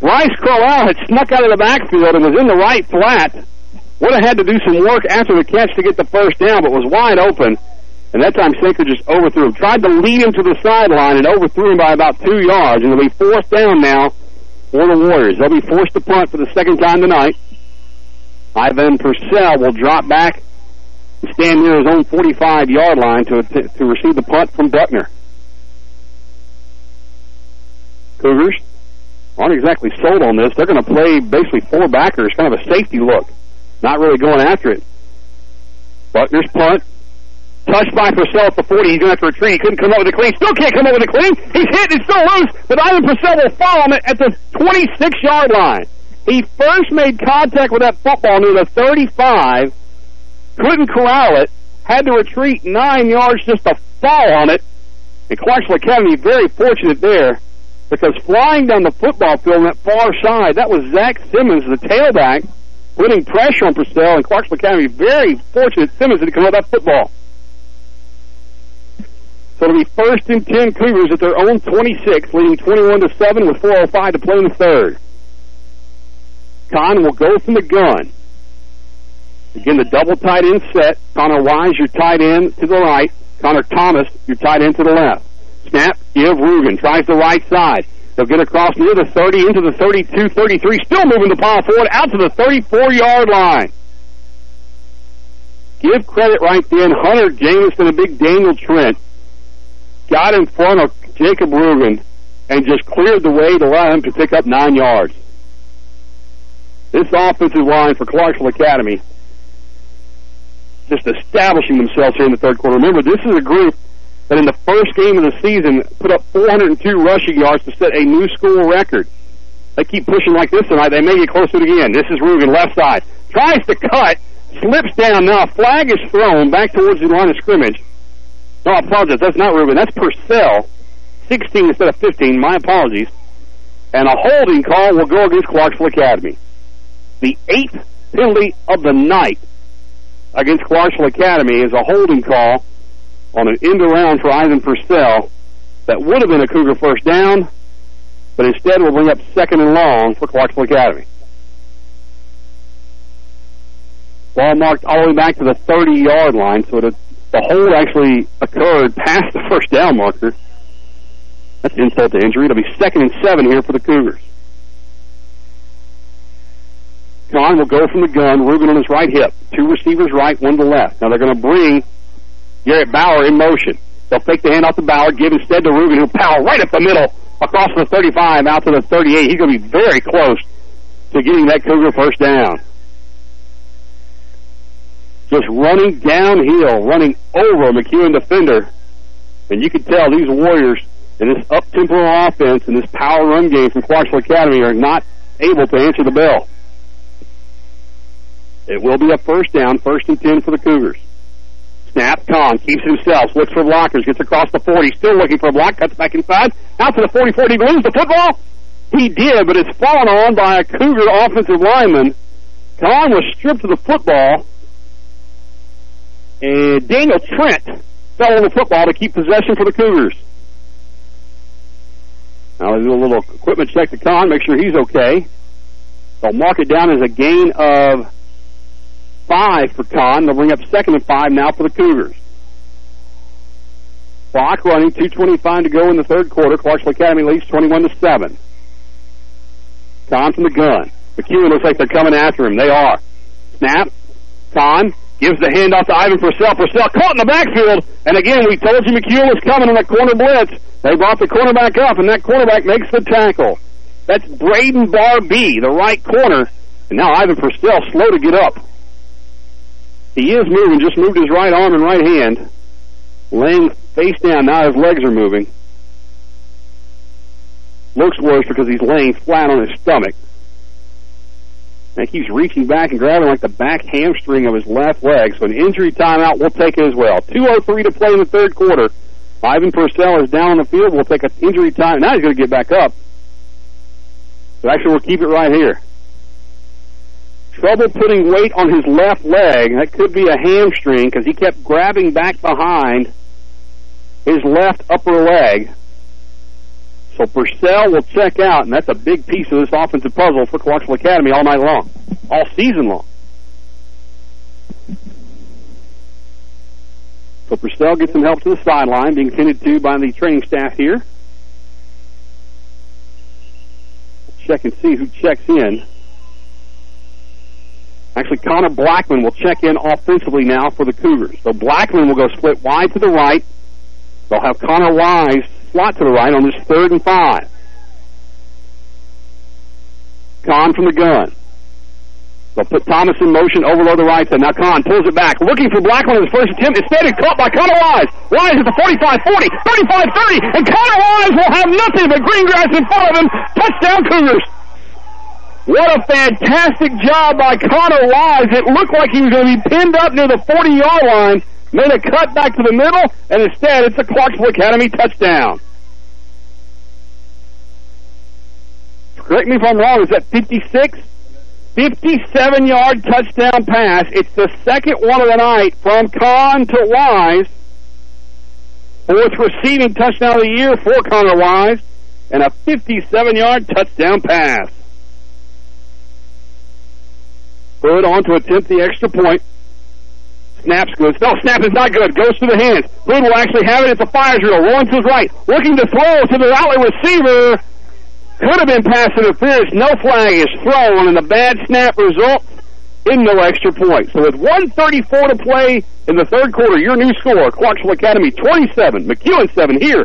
Bryce Crowell had snuck out of the backfield and was in the right flat. Would have had to do some work after the catch to get the first down, but was wide open. And that time Sanker just overthrew him. Tried to lead him to the sideline and overthrew him by about two yards. And it'll be fourth down now for the Warriors. They'll be forced to punt for the second time tonight. Ivan Purcell will drop back and stand near his own 45-yard line to, to receive the punt from Buckner. Cougars aren't exactly sold on this. They're going to play basically four backers, kind of a safety look, not really going after it. Buckner's punt. Touched by Purcell at the 40. He's going to have to retreat. He couldn't come up with a clean. Still can't come up with a clean. He's hit. It's still loose. But Ivan Purcell will follow him at the 26-yard line. He first made contact with that football near the 35. Couldn't corral it. Had to retreat nine yards just to fall on it. And Clarksville Academy very fortunate there because flying down the football field on that far side, that was Zach Simmons, the tailback, putting pressure on Purcell, and Clarksville Academy very fortunate Simmons didn't come out that football. So it'll be first and 10 Cougars at their own 26, leading 21 to 7 with 4.05 to play in the third. Kahn will go from the gun. Again, the double tight end set. Connor Wise, your tight end to the right. Connor Thomas, your tight end to the left. Snap, give Rugen. Tries the right side. They'll get across near the 30, into the 32, 33. Still moving the ball forward, out to the 34-yard line. Give credit right then. Hunter Jameson and big Daniel Trent got in front of Jacob Rugen and just cleared the way to allow him to pick up nine yards. This offensive line for Clarksville Academy just establishing themselves here in the third quarter. Remember, this is a group that in the first game of the season put up 402 rushing yards to set a new school record. They keep pushing like this tonight. They may get close to it again. This is Rugen, left side. Tries to cut, slips down now. A flag is thrown back towards the line of scrimmage. No, I apologize. That's not Rugen. That's Purcell. 16 instead of 15. My apologies. And a holding call will go against Clarksville Academy. The eighth penalty of the night against Clarksville Academy is a holding call on an end around for Ivan Purcell that would have been a Cougar first down, but instead will bring up second and long for Clarksville Academy. Ball marked all the way back to the 30-yard line, so the, the hold actually occurred past the first down marker. That's insult to injury. It'll be second and seven here for the Cougars. Kahn will go from the gun, Rugen on his right hip. Two receivers right, one to left. Now they're going to bring Garrett Bauer in motion. They'll take the hand off the Bauer, give instead to Rugen, who'll power right up the middle across the 35 out to the 38. He's going to be very close to getting that Cougar first down. Just running downhill, running over a McEwen defender. And you can tell these Warriors in this up-tempo offense and this power run game from Clarksville Academy are not able to answer the bell. It will be a first down, first and 10 for the Cougars. Snap, Kahn keeps himself, looks for blockers, gets across the 40, still looking for a block, cuts back inside, out to the 40-40, he lose the football? He did, but it's fallen on by a Cougar offensive lineman. Kahn was stripped of the football, and Daniel Trent fell on the football to keep possession for the Cougars. Now they do a little equipment check to Kahn, make sure he's okay. They'll mark it down as a gain of five for Kahn. They'll bring up second and five now for the Cougars. Clock running, 2.25 to go in the third quarter. Clarksville Academy leads 21 to 7. Kahn from the gun. McEwen looks like they're coming after him. They are. Snap. Kahn gives the handoff to Ivan Purcell. Purcell caught in the backfield. And again, we told you McEwen was coming on that corner blitz. They brought the cornerback up, and that cornerback makes the tackle. That's Braden Barbee, the right corner. And now Ivan Purcell slow to get up. He is moving, just moved his right arm and right hand. Laying face down, now his legs are moving. Looks worse because he's laying flat on his stomach. And he's reaching back and grabbing like the back hamstring of his left leg. So an injury timeout, we'll take it as well. 2.03 to play in the third quarter. Ivan Purcell is down on the field. We'll take an injury time. Now he's going to get back up. But actually, we'll keep it right here trouble putting weight on his left leg. That could be a hamstring because he kept grabbing back behind his left upper leg. So Purcell will check out, and that's a big piece of this offensive puzzle for Clarksville Academy all night long, all season long. So Purcell gets some help to the sideline, being tended to by the training staff here. Check and see who checks in. Actually, Connor Blackman will check in offensively now for the Cougars. So Blackman will go split wide to the right. They'll have Connor Wise slot to the right on this third and five. Kahn from the gun. They'll put Thomas in motion, overload the right side. Now Kahn pulls it back, looking for Blackman in his first attempt. Instead, it's caught by Connor Wise. Wise at the 45-40, 35-30, and Connor Wise will have nothing but green grass in front of him. Touchdown Cougars. What a fantastic job by Connor Wise. It looked like he was going to be pinned up near the 40-yard line. Made a cut back to the middle, and instead it's a Clarksville Academy touchdown. Correct me if I'm wrong, is that 56? 57-yard touchdown pass. It's the second one of the night from Kahn to Wise. Fourth receiving touchdown of the year for Connor Wise. And a 57-yard touchdown pass. Hood on to attempt the extra point. Snap's good. No, snap is not good. Goes to the hands. Hood will actually have it at the fire drill. Rolling to his right. Looking to throw to the outlet receiver. Could have been pass interference. No flag is thrown, and the bad snap results in no extra point. So with 134 to play in the third quarter, your new score, Clarksville Academy 27, McEwen 7 here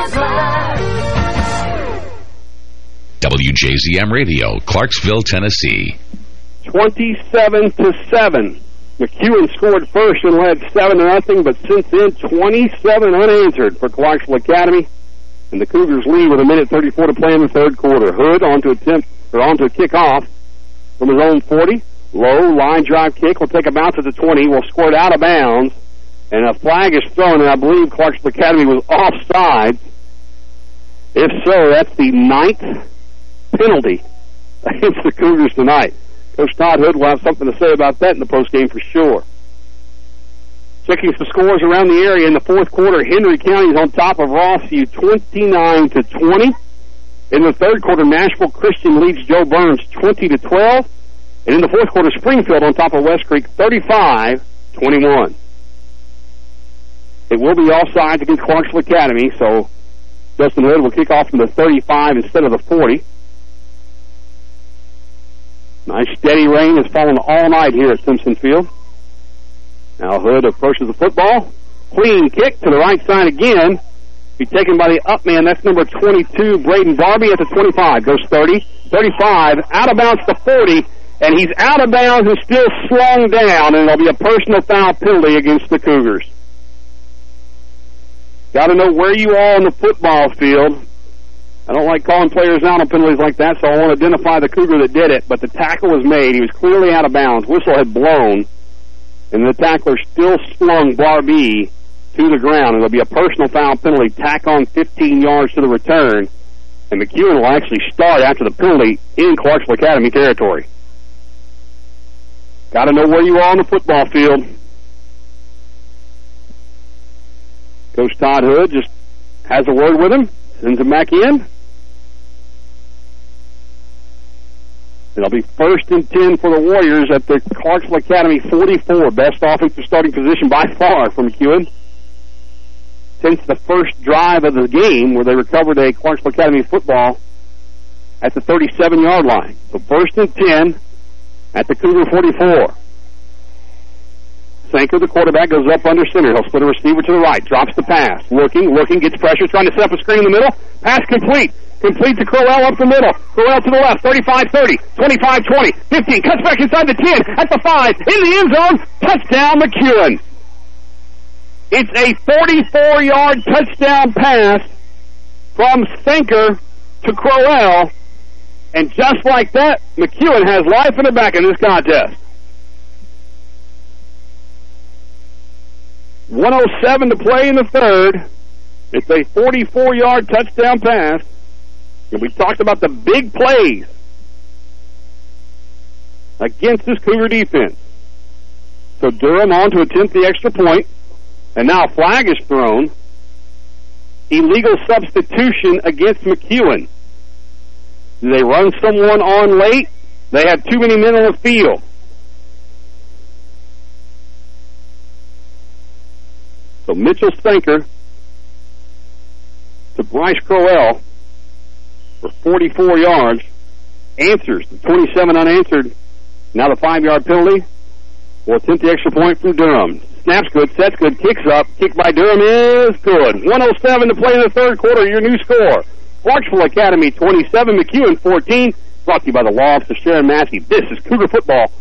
Gary Matthews on the river. WJZM Radio, Clarksville, Tennessee. 27 to 7. McEwen scored first and led 7 to nothing, but since then 27 unanswered for Clarksville Academy. And the Cougars lead with a minute 34 to play in the third quarter. Hood on to attempt or on to kick off from his own 40. Low line drive kick will take a bounce at the 20. Will score it out of bounds. And a flag is thrown, and I believe Clarksville Academy was offside. If so, that's the ninth penalty against the Cougars tonight. Coach Todd Hood will have something to say about that in the postgame for sure. Checking some scores around the area in the fourth quarter, Henry County is on top of Rossview 29 to 20. In the third quarter, Nashville Christian leads Jo Byrns 20 to 12. And in the fourth quarter, Springfield on top of West Creek 35 21. It will be offsides against Clarksville Academy, so Justin Hood will kick off from the 35 instead of the 40. Nice steady rain has fallen all night here at Simpson Field. Now Hood approaches the football. Clean kick to the right side again. Be taken by the up man. That's number 22, Braden Darby at the 25. Goes 30, 35, out of bounds to 40, and he's out of bounds and still slung down, and it'll be a personal foul penalty against the Cougars. Got to know where you are on the football field. I don't like calling players out on penalties like that, so I want to identify the Cougar that did it. But the tackle was made. He was clearly out of bounds. Whistle had blown, and the tackler still slung Barbee to the ground. It'll be a personal foul penalty, tack on 15 yards to the return, and McEwen will actually start after the penalty in Clarksville Academy territory. Got to know where you are on the football field. Coach Todd Hood just has a word with him, sends him back in. It'll be first and 10 for the Warriors at the Clarksville Academy 44. Best offensive starting position by far from McEwen. Since the first drive of the game where they recovered a Clarksville Academy football at the 37-yard line. So first and 10 at the Cougar 44. Sanker, the quarterback, goes up under center. He'll split a receiver to the right, drops the pass. Looking, looking, gets pressure, trying to set up a screen in the middle. Pass complete. Complete to Crowell up the middle. Crowell to the left. 35-30, 25-20, 15. Cuts back inside the 10, at the 5, in the end zone. Touchdown, McEwen. It's a 44-yard touchdown pass from Sanker to Crowell. And just like that, McEwen has life in the back in this contest. 107 to play in the third. It's a 44-yard touchdown pass. And we talked about the big plays against this Cougar defense. So Durham on to attempt the extra point, and now a flag is thrown. Illegal substitution against McEwen. They run someone on late. They had too many men on the field. So Mitchell Sanker to Bryce Crowell for 44 yards. Answers the 27 unanswered. Now the five-yard penalty. Will attempt the extra point from Durham. Snaps good, sets good, kicks up. Kick by Durham is good. 107 to play in the third quarter. Your new score. Clarksville Academy 27, McEwen 14. Brought to you by the Law Office of Sharon Massey. This is Cougar Football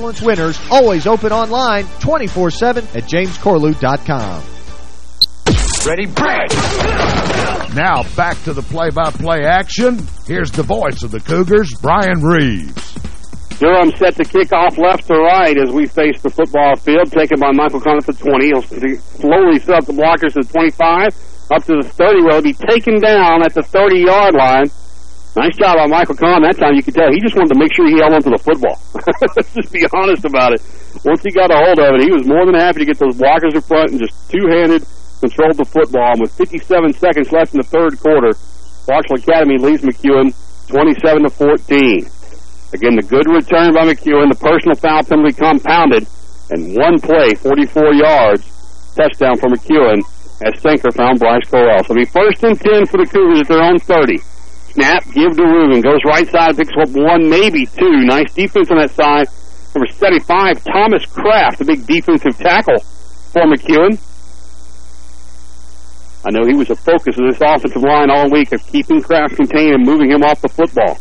Excellence winners, always open online 24-7 at jamescorlew.com. Ready, break! Now back to the play-by-play -play action. Here's the voice of the Cougars, Brian Reeves. Durham set to kick off left to right as we face the football field, taken by Michael Kahn at the 20. He'll slowly set up the blockers to the 25, up to the 30, where he'll be taken down at the 30-yard line. Nice job on Michael Kahn. That time you could tell he just wanted to make sure he held onto the football. Let's [laughs] just be honest about it. Once he got a hold of it, he was more than happy to get those blockers in front and just two-handed controlled the football. And with 57 seconds left in the third quarter, Clarksville Academy leads McEwen 27 to 14. Again, the good return by McEwen, the personal foul penalty compounded, and one play, 44 yards, touchdown for McEwen as Sanker found Bryce Crowell. So it'll be first and 10 for the Cougars at their own 30. Snap, give to Rugen. Goes right side, picks up one, maybe two. Nice defense on that side. Number 75, Thomas Kraft, the big defensive tackle for McEwen. I know he was a focus of this offensive line all week of keeping Kraft contained and moving him off the football.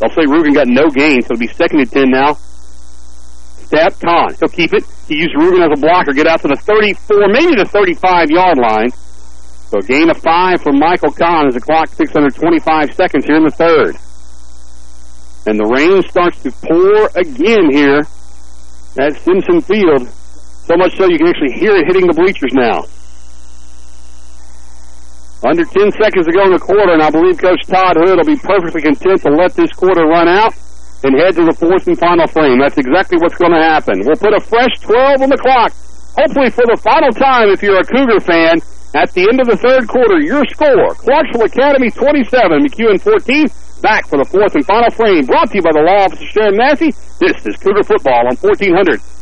They'll say Rugen got no gain, so it'll be second and 10 now. Step, Kahn. He'll keep it. He used Rugen as a blocker, get out to the 34, maybe the 35-yard line. So gain of five for Michael Kahn as the clock ticks under 25 seconds here in the third. And the rain starts to pour again here at Simpson Field. So much so you can actually hear it hitting the bleachers now. Under 10 seconds to go in the quarter, and I believe Coach Todd Hood will be perfectly content to let this quarter run out and head to the fourth and final frame. That's exactly what's going to happen. We'll put a fresh 12 on the clock, hopefully for the final time if you're a Cougar fan. At the end of the third quarter, your score, Clarksville Academy 27, McEwen 14. Back for the fourth and final frame, brought to you by the Law Office of Sharon Massey. This is Cougar Football on 1400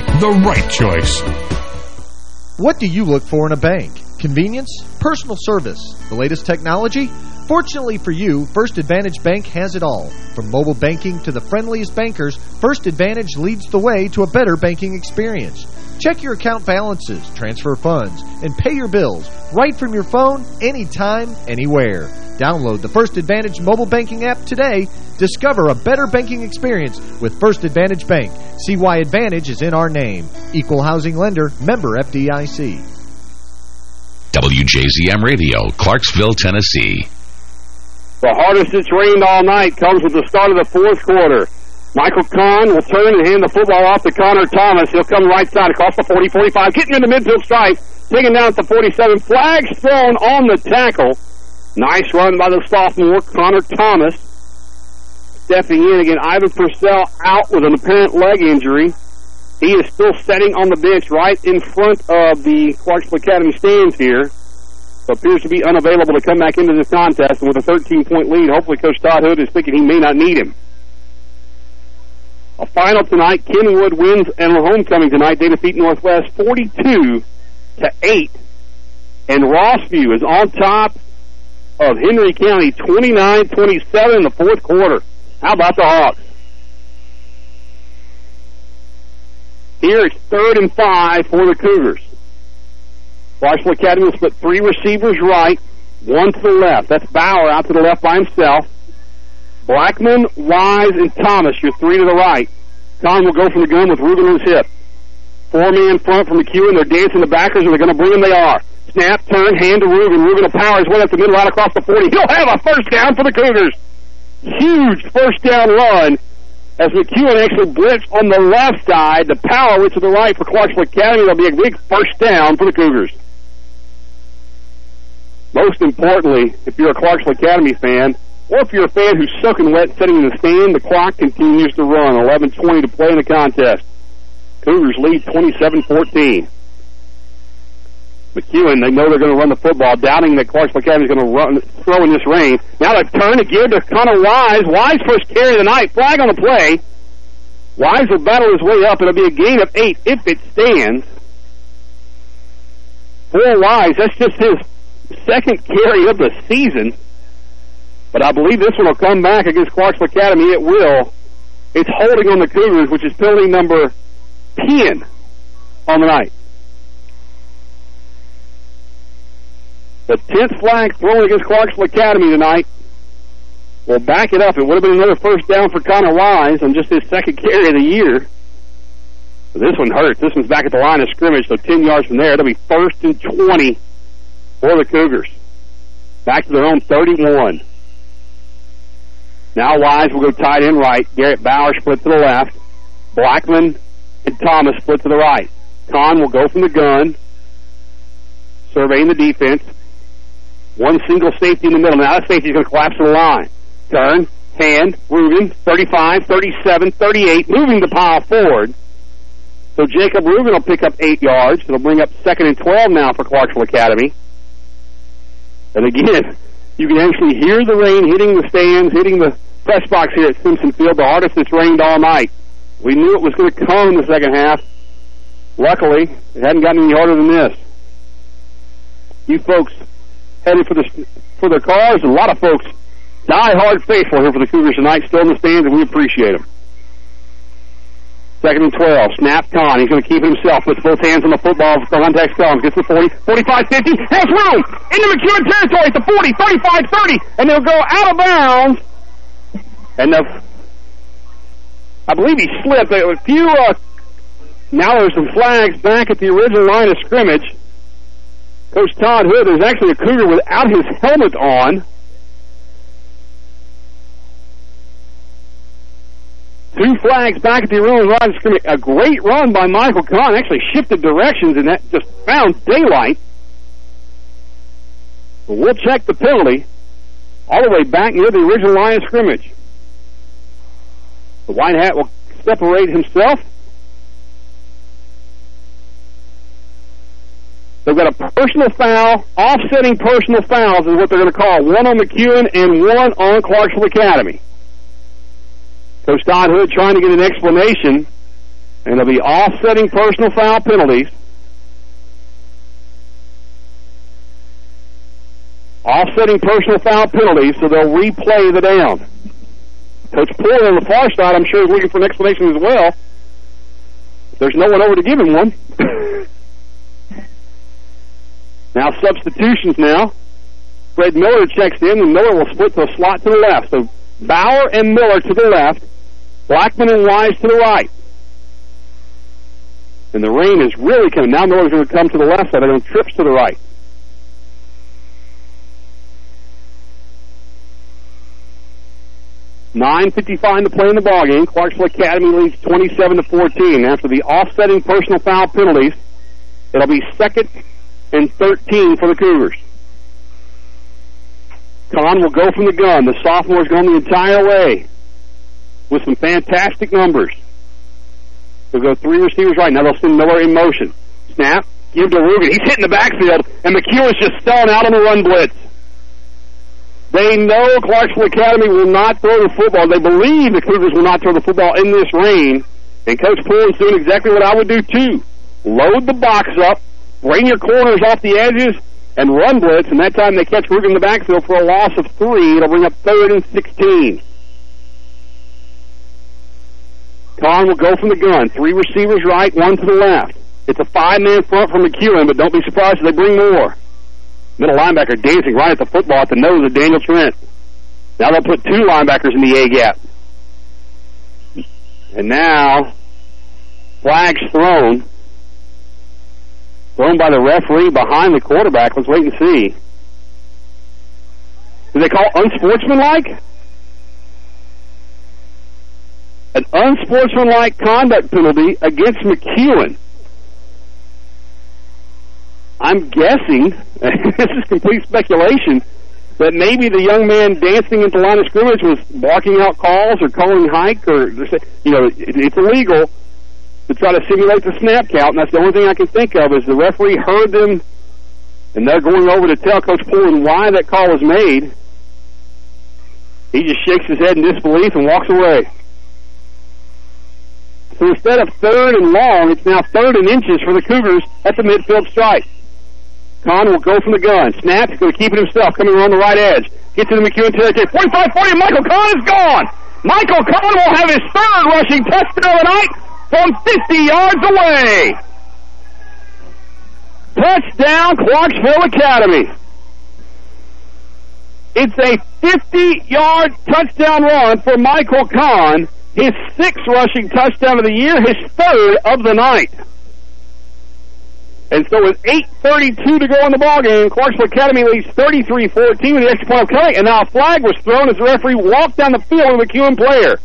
the right choice. What do you look for in a bank? Convenience? Personal service? The latest technology? Fortunately for you, First Advantage Bank has it all. From mobile banking to the friendliest bankers, First Advantage leads the way to a better banking experience. Check your account balances, transfer funds, and pay your bills right from your phone, anytime, anywhere. Download the First Advantage mobile banking app today. Discover a better banking experience with First Advantage Bank. See why Advantage is in our name. Equal Housing Lender, member FDIC. WJZM Radio, Clarksville, Tennessee. The hardest it's rained all night comes with the start of the fourth quarter. Michael Kahn will turn and hand the football off to Connor Thomas. He'll come right side across the 40-45, getting in the midfield stripe, taking down at the 47. Flags thrown on the tackle. Nice run by the sophomore, Connor Thomas. Stepping in again, Ivan Purcell out with an apparent leg injury. He is still sitting on the bench right in front of the Clarksville Academy stands here. So appears to be unavailable to come back into this contest. And with a 13-point lead, hopefully Coach Todd Hood is thinking he may not need him. A final tonight, Kenwood wins and homecoming tonight. They defeat Northwest 42 to 8. And Rossview is on top of Henry County 29-27 in the fourth quarter. How about the Hawks? Here it's third and five for the Cougars. Clarksville Academy will split three receivers right, one to the left. That's Bauer out to the left by himself. Blackman, Wise, and Thomas, your three to the right. Kahn will go from the gun with Rugen on his hip. Four-man front from McEwen. They're dancing the backers. and they're going to bring them. They are. Snap, turn, hand to Rugen. Rugen will power his way up the middle, out across the 40. He'll have a first down for the Cougars. Huge first down run as McEwen actually blitzed on the left side. The power went to the right for Clarksville Academy. That'll be a big first down for the Cougars. Most importantly, if you're a Clarksville Academy fan, or if you're a fan who's soaking wet sitting in the stand, the clock continues to run. 11.20 to play in the contest. Cougars lead 27-14. McEwen, they know they're going to run the football, doubting that Clarksville Academy is going to run, throw in this rain. Now they turn again to Connor Wise. Wise first carry of the night. Flag on the play. Wise will battle his way up. It'll be a gain of eight if it stands. For Wise, that's just his second carry of the season. But I believe this one will come back against Clarksville Academy. It will. It's holding on the Cougars, which is penalty number 10 on the night. The 10th flag thrown against Clarksville Academy tonight will back it up. It would have been another first down for Connor Wise on just his second carry of the year. But this one hurts. This one's back at the line of scrimmage, so 10 yards from there. It'll be first and 20 for the Cougars. Back to their own 31. Now Wise will go tight end right. Garrett Bauer split to the left. Blackman and Thomas split to the right. Kahn will go from the gun, surveying the defense. One single safety in the middle. Now that safety's going to collapse the line. Turn, hand, Rugen, 35, 37, 38, moving the pile forward. So Jacob Rugen will pick up eight yards. It'll bring up second and 12 now for Clarksville Academy. And again, [laughs] you can actually hear the rain hitting the stands, hitting the press box here at Simpson Field, the hardest it's rained all night. We knew it was going to come in the second half. Luckily, it hadn't gotten any harder than this. You folks headed for the for their cars, a lot of folks die-hard faithful here for the Cougars tonight, still in the stands, and we appreciate them. Second and 12. Snap Kahn. He's going to keep it himself. Puts both hands on the football. Context comes. Gets the 40, 45, 50. Has room. Into McEwen territory at the 40, 35, 30. And they'll go out of bounds. And the, I believe he slipped. A few, uh, now there's some flags back at the original line of scrimmage. Coach Todd Hood, there's actually a Cougar without his helmet on. Two flags back at the original line of scrimmage. A great run by Michael Kahn. Actually shifted directions and that just found daylight. But we'll check the penalty all the way back near the original line of scrimmage. The white hat will separate himself. They've got a personal foul, offsetting personal fouls is what they're going to call. One on McEwen and one on Clarksville Academy. Coach Todd Hood trying to get an explanation, and it'll be offsetting personal foul penalties. Offsetting personal foul penalties, so they'll replay the down. Coach Poole on the far side, I'm sure, is looking for an explanation as well. There's no one over to give him one. [laughs] now substitutions now. Fred Miller checks in, and Miller will split to a slot to the left. So Bauer and Miller to the left, Blackman and Wise to the right. And the rain is really coming. Now Miller's going to come to the left side. Going to trips to the right. 9.55 to play in the ballgame. Clarksville Academy leads 27 to 14. After the offsetting personal foul penalties, it'll be second and 13 for the Cougars. Kahn will go from the gun. The sophomore's going the entire way with some fantastic numbers. They'll go three receivers right. Now they'll send Miller in motion. Snap. Give to Rugen. He's hitting the backfield, and McEwen's just stalling out on the run blitz. They know Clarksville Academy will not throw the football. They believe the Cougars will not throw the football in this rain. And Coach Poole is doing exactly what I would do, too. Load the box up, bring your corners off the edges, and run blitz. And that time they catch Rugen in the backfield for a loss of three. It'll bring up third and 16. Kahn will go from the gun. Three receivers right, one to the left. It's a five-man front from McEwen, but don't be surprised if they bring more. Middle linebacker dancing right at the football at the nose of Daniel Trent. Now they'll put two linebackers in the A-gap. And now, flags thrown. Thrown by the referee behind the quarterback. Let's wait and see. Do they call unsportsmanlike? An unsportsmanlike conduct penalty against McEwen. I'm guessing, [laughs] this is complete speculation, that maybe the young man dancing into line of scrimmage was barking out calls or calling hike or, you know, it's illegal to try to simulate the snap count, and that's the only thing I can think of is the referee heard them, and they're going over to tell Coach Pullen why that call was made. He just shakes his head in disbelief and walks away. So instead of third and long, it's now third and inches for the Cougars at the midfield stripe. Kahn will go from the gun. Snap. He's going to keep it himself. Coming around the right edge. Gets to the McEwen territory. 45-40. Michael Kahn is gone. Michael Kahn will have his third rushing touchdown of the night from 50 yards away. Touchdown, Clarksville Academy. It's a 50-yard touchdown run for Michael Kahn. His sixth rushing touchdown of the year, his third of the night. And so with 8.32 to go in the ballgame, Clarksville Academy leads 33-14 with the extra point of and now a flag was thrown as the referee walked down the field with a QM player.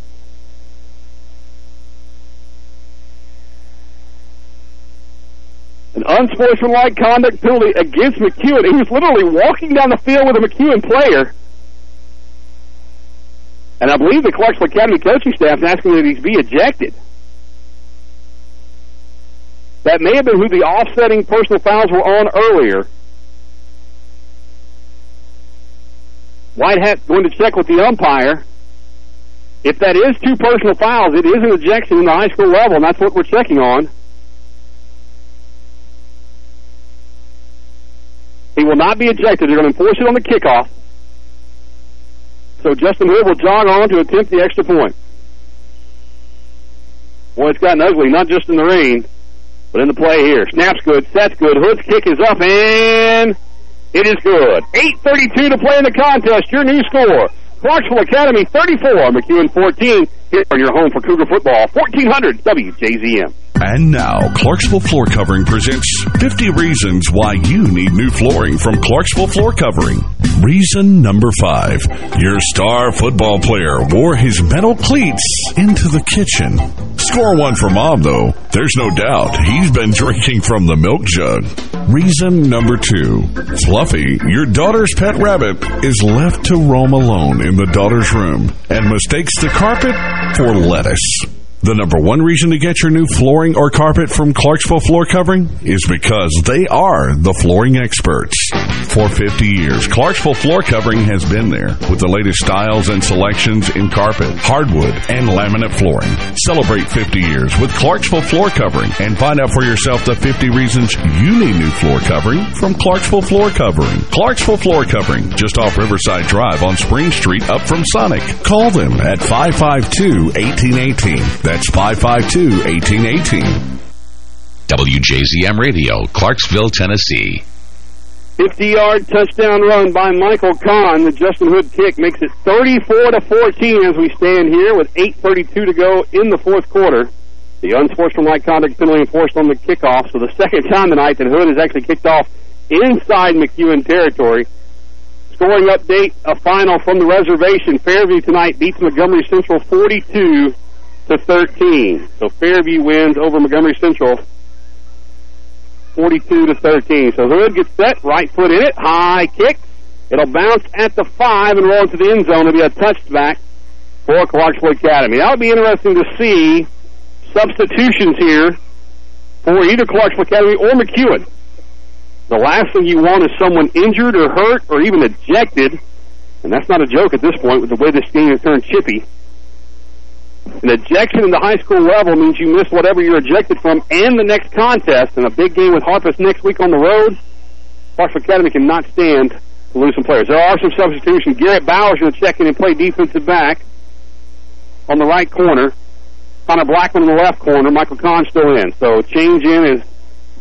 An unsportsmanlike conduct penalty against McEwen. He was literally walking down the field with a McEwen player. And I believe the Clarksville Academy coaching staff is asking that he be ejected. That may have been who the offsetting personal fouls were on earlier. White Hat going to check with the umpire. If that is two personal fouls, it is an ejection in the high school level, and that's what we're checking on. He will not be ejected. They're going to enforce it on the kickoff. So Justin Hood will jog on to attempt the extra point. Boy, it's gotten ugly, not just in the rain. But in the play here, snap's good, set's good, Hood's kick is up, and it is good. 8.32 to play in the contest. Your new score, Clarksville Academy 34, McEwen 14. Here on your home for Cougar football, 1400 WJZM. And now, Clarksville Floor Covering presents 50 Reasons Why You Need New Flooring from Clarksville Floor Covering. Reason number five. Your star football player wore his metal cleats into the kitchen. Score one for mom, though. There's no doubt he's been [laughs] drinking from the milk jug. Reason number two. Fluffy, your daughter's pet rabbit, is left to roam alone in the daughter's room and mistakes the carpet for lettuce. The number one reason to get your new flooring or carpet from Clarksville Floor Covering is because they are the flooring experts. For 50 years, Clarksville Floor Covering has been there with the latest styles and selections in carpet, hardwood, and laminate flooring. Celebrate 50 years with Clarksville Floor Covering and find out for yourself the 50 reasons you need new floor covering from Clarksville Floor Covering. Clarksville Floor Covering, just off Riverside Drive on Spring Street up from Sonic. Call them at 552-1818. That's 552-1818. WJZM Radio, Clarksville, Tennessee. 50-yard touchdown run by Michael Kahn. The Justin Hood kick makes it 34 to 14 as we stand here with 8:32 to go in the fourth quarter. The unsportsmanlike conduct penalty enforced on the kickoff. So the [laughs] second time tonight that Hood has actually kicked off inside McEwen territory. Scoring update, a final from the reservation. Fairview tonight beats Montgomery Central 42 to 13. So Fairview wins over Montgomery Central 42 to 13. So Hood gets set, right foot in it, high kick. It'll bounce at the five and roll into the end zone. It'll be a touchback for Clarksville Academy. That'll be interesting to see substitutions here for either Clarksville Academy or McEwen. The last thing you want is someone injured or hurt or even ejected, and that's not a joke at this point with the way this game has turned chippy. An ejection in the high school level means you miss whatever you're ejected from and the next contest. And a big game with Harpeth next week on the road, Clarksville Academy cannot stand to lose some players. There are some substitutions. Garrett Bowers to check in and play defensive back on the right corner. Connor Blackman in the left corner. Michael Kahn still in. So change in is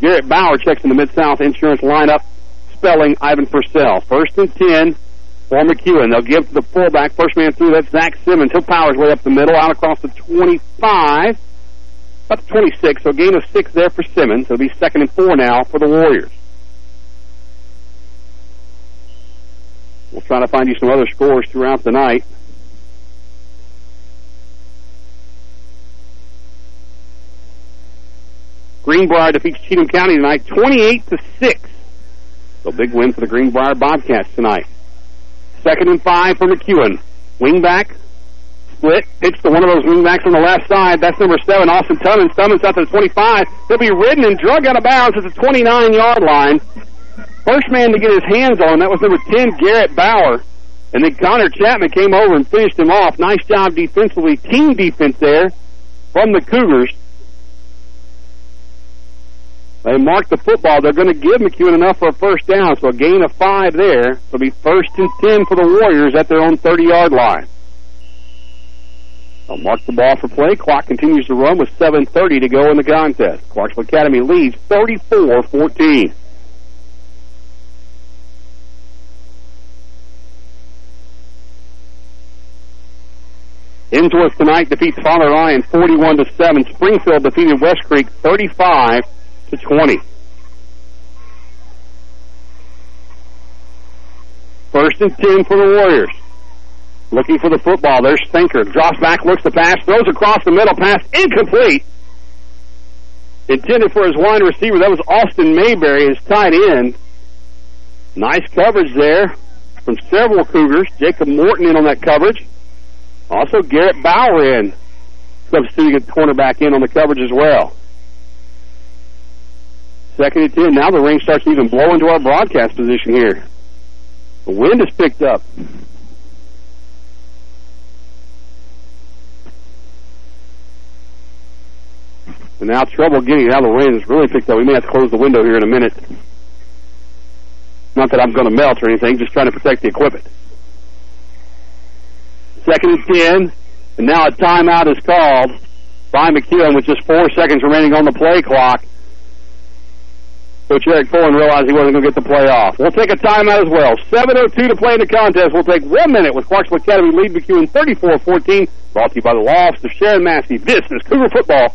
Garrett Bauer checks in the Mid-South Insurance lineup, spelling Ivan Purcell. First and 10 for McEwen. They'll give the fullback. First man through, that's Zach Simmons. He'll power his way up the middle, out across the 25, up to 26. So gain of six there for Simmons. It'll be second and four now for the Warriors. We'll try to find you some other scores throughout the night. Greenbrier defeats Cheatham County tonight, 28 to six. So big win for the Greenbrier Bobcats tonight. Second and five for McEwen. Wingback, split, pitch to one of those wingbacks on the left side. That's number seven, Austin Tummons. Tummons out to the 25. He'll be ridden and drug out of bounds at the 29-yard line. First man to get his hands on, that was number 10, Garrett Bauer. And then Connor Chapman came over and finished him off. Nice job defensively. Team defense there from the Cougars. They mark the football. They're going to give McEwen enough for a first down, so a gain of five there. It'll be first and ten for the Warriors at their own 30-yard line. They'll mark the ball for play. Clock continues to run with 7.30 to go in the contest. Clarksville Academy leads 34-14. Ensworth tonight defeats Father Ryan 41 to 7. Springfield defeated West Creek 35 to 20. First and 10 for the Warriors. Looking for the football. There's Sanker. Drops back, looks the pass, throws across the middle, pass incomplete. Intended for his wide receiver. That was Austin Mayberry, his tight end. Nice coverage there from several Cougars. Jacob Morton in on that coverage. Also Garrett Bauer in. Substituting at cornerback in on the coverage as well. Second and ten. Now the rain starts to even blow into our broadcast position here. The wind has picked up. And now trouble getting out of the rain has really picked up. We may have to close the window here in a minute. Not that I'm going to melt or anything, just trying to protect the equipment. Second and ten. And now a timeout is called by McEwen with just four seconds remaining on the play clock. Coach Eric Pullen realized he wasn't going to get the play off. We'll take a timeout as well. 7.02 to play in the contest. We'll take one minute with Clarksville Academy lead McEwen 34-14. Brought to you by the law office of Sharon Massey. This is Cougar Football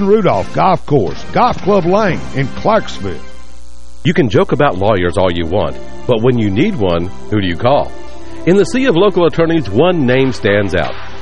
Rudolph Golf Course, Golf Club Lane in Clarksville. You can joke about lawyers all you want, but when you need one, who do you call? In the sea of local attorneys, one name stands out,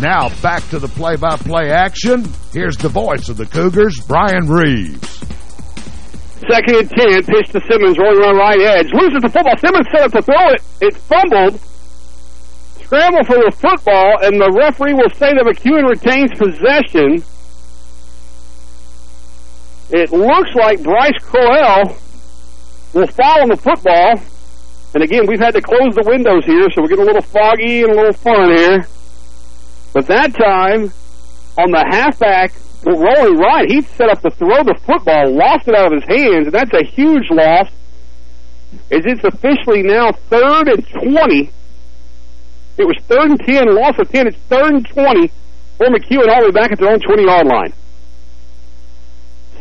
Now back to the play-by-play action. Here's the voice of the Cougars, Brian Reeves. Second and ten, pitch to Simmons, rolling around right edge. Loses the football. Simmons set up to throw it. It fumbled. Scramble for the football, and the referee will say that McEwen retains possession. It looks like Bryce Crowell will foul on the football. And again, we've had to close the windows here, so we're getting a little foggy and a little fun here. But that time, on the halfback, rolling right, he set up to throw the football, lost it out of his hands, and that's a huge loss. As it's officially now third and 20. It was third and 10, loss of 10. It's third and 20 for McEwen all the way back at their own 20-yard line.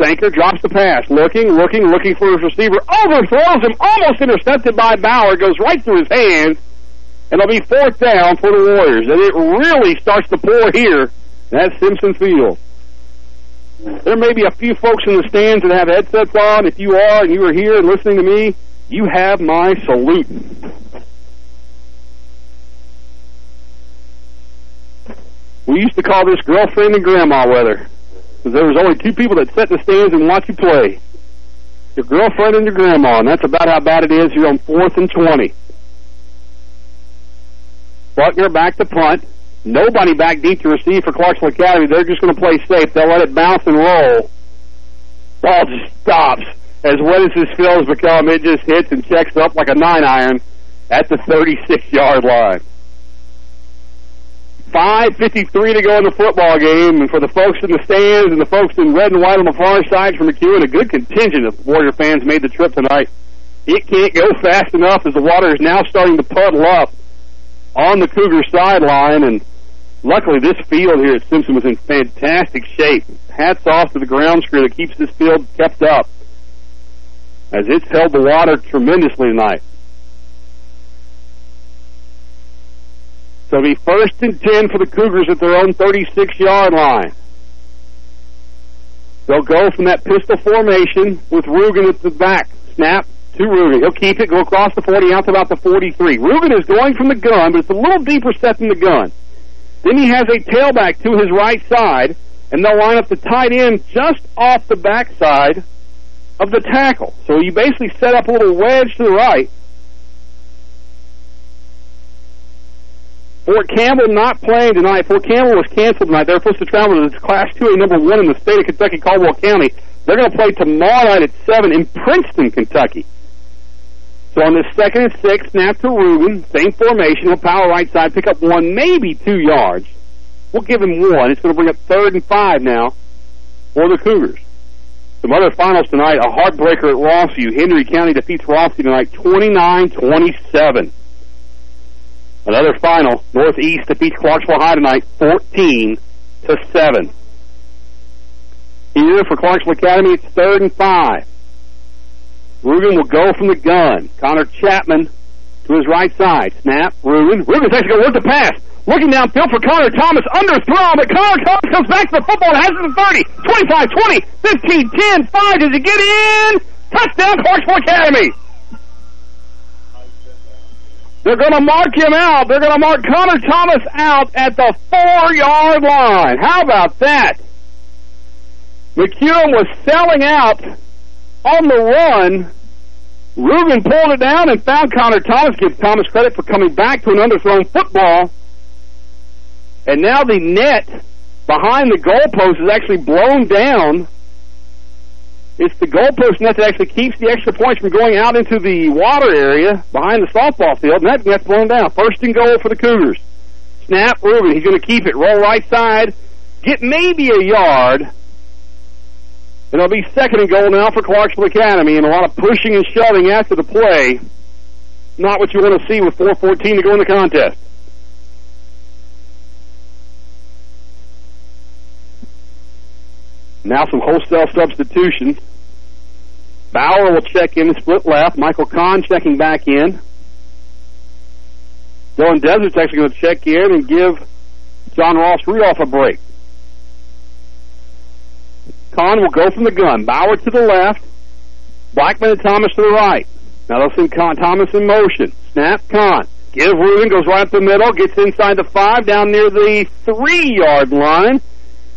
Sanker drops the pass, looking, looking, looking for his receiver, overthrows him, almost intercepted by Bauer, goes right through his hands, and it'll be fourth down for the Warriors. And it really starts to pour here at Simpson Field. There may be a few folks in the stands that have headsets on. If you are and you are here and listening to me, you have my salute. We used to call this girlfriend and grandma weather. Because there was only two people that in the stands and watch you play. Your girlfriend and your grandma, and that's about how bad it is here on 4th and 20. Buckner back to punt. Nobody back deep to receive for Clarksville Academy. They're just going to play safe. They'll let it bounce and roll. Ball just stops. As wet as this field has become, it just hits and checks up like a nine iron at the 36-yard line. 5.53 to go in the football game, and for the folks in the stands and the folks in red and white on the far side from McEwen, a good contingent of Warrior fans made the trip tonight. It can't go fast enough as the water is now starting to puddle up on the Cougar sideline, and luckily this field here at Simpson was in fantastic shape. Hats off to the ground crew that keeps this field kept up, as it's held the water tremendously tonight. So it'll be first and 10 for the Cougars at their own 36-yard line. They'll go from that pistol formation with Rugen at the back. Snap to Rugen. He'll keep it, go across the 40, out to about the 43. Rugen is going from the gun, but it's a little deeper set than the gun. Then he has a tailback to his right side, and they'll line up the tight end just off the backside of the tackle. So you basically set up a little wedge to the right, Fort Campbell not playing tonight. Fort Campbell was canceled tonight. They're supposed to travel to Class 2A number one in the state of Kentucky, Caldwell County. They're going to play tomorrow night at 7 in Princeton, Kentucky. So on this second and six, snap to Rugen, same formation. He'll power right side, pick up one, maybe two yards. We'll give him one. It's going to bring up third and five now for the Cougars. Some other finals tonight, a heartbreaker at Rossview. Henry County defeats Rossview tonight 29-27. Another final. Northeast defeats Clarksville High tonight, 14 to 7. Here for Clarksville Academy, it's third and five. Rugen will go from the gun. Connor Chapman to his right side. Snap. Rugen. Rugen's actually going to work the pass. Looking downfield for Connor Thomas. Underthrown, but Connor Thomas comes back to the football and has it to 30, 25, 20, 15, 10, 5. Does he get in? Touchdown, Clarksville Academy. They're going to mark him out. They're going to mark Connor Thomas out at the four-yard line. How about that? McEwen was selling out on the run. Rugen pulled it down and found Connor Thomas. Give Thomas credit for coming back to an underthrown football. And now the net behind the goalpost is actually blown down it's the goalpost net that actually keeps the extra points from going out into the water area behind the softball field, and that net's blown down. First and goal for the Cougars. Snap, Rugen. He's going to keep it. Roll right side. Get maybe a yard. It'll be second and goal now for Clarksville Academy and a lot of pushing and shoving after the play. Not what you want to see with 4.14 to go in the contest. Now some wholesale substitutions. Bauer will check in the split left. Michael Kahn checking back in. Dylan Desert's actually going to check in and give John Ross Rudolph a break. Kahn will go from the gun. Bauer to the left. Blackman and Thomas to the right. Now they'll send Kahn, Thomas in motion. Snap, Kahn. Give Rugen, goes right up the middle, gets inside the five, down near the three-yard line.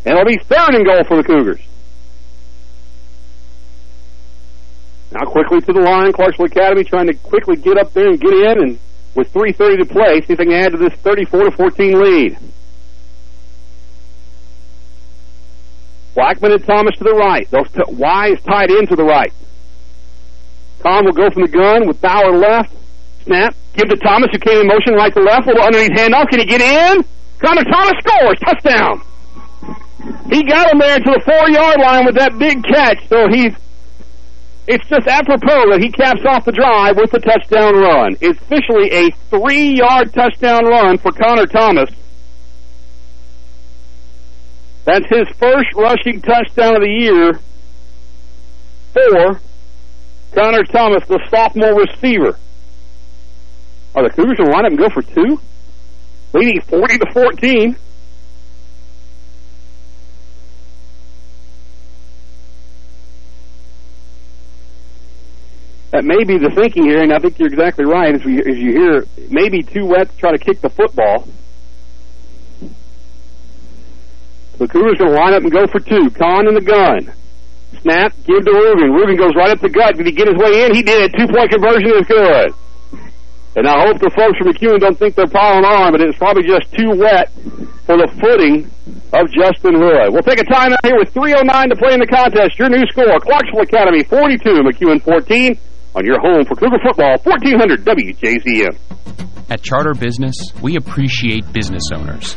And it'll be third and goal for the Cougars. Now quickly to the line, Clarksville Academy trying to quickly get up there and get in, and with 3.30 to play, see if they can add to this 34-14 lead. Blackman and Thomas to the right. Those Y is tied in to the right. Kahn will go from the gun with Bauer left. Snap. Give to Thomas, who came in motion right to left. Little underneath handoff. Can he get in? Connor Thomas scores. Touchdown. He got him there to the four-yard line with that big catch. So he's it's just apropos that he caps off the drive with the touchdown run. It's officially a three-yard touchdown run for Connor Thomas. That's his first rushing touchdown of the year for Connor Thomas, the sophomore receiver. Are the Cougars going to line up and go for two? Leading 40 to 14. That may be the thinking here, and I think you're exactly right. As, we, as you hear, maybe too wet to try to kick the football. The Cougars going to line up and go for two. Kahn in the gun. Snap, give to Rugen. Rugen goes right up the gut. Did he get his way in? He did. Two-point conversion is good. And I hope the folks from McEwen don't think they're piling on, but it's probably just too wet for the footing of Justin Hood. We'll take a timeout here with 3.09 to play in the contest. Your new score, Clarksville Academy 42, McEwen 14 on your home for Cougar football, 1400 WJZM. At Charter Business, we appreciate business owners.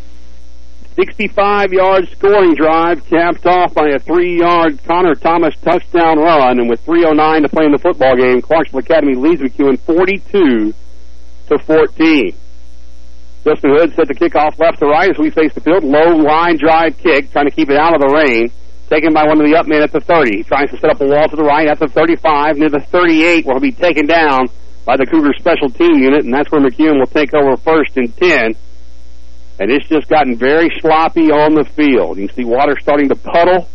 65-yard scoring drive capped off by a three-yard Connor Thomas touchdown run. And with 3.09 to play in the football game, Clarksville Academy leads McEwen 42 to 14. Justin Hood set the kickoff left to right as we face the field. Low line drive kick, trying to keep it out of the rain. Taken by one of the up men at the 30. He tries to set up a wall to the right at the 35. Near the 38 will be taken down by the Cougar special team unit, and that's where McEwen will take over first and 10. And it's just gotten very sloppy on the field. You can see water starting to puddle.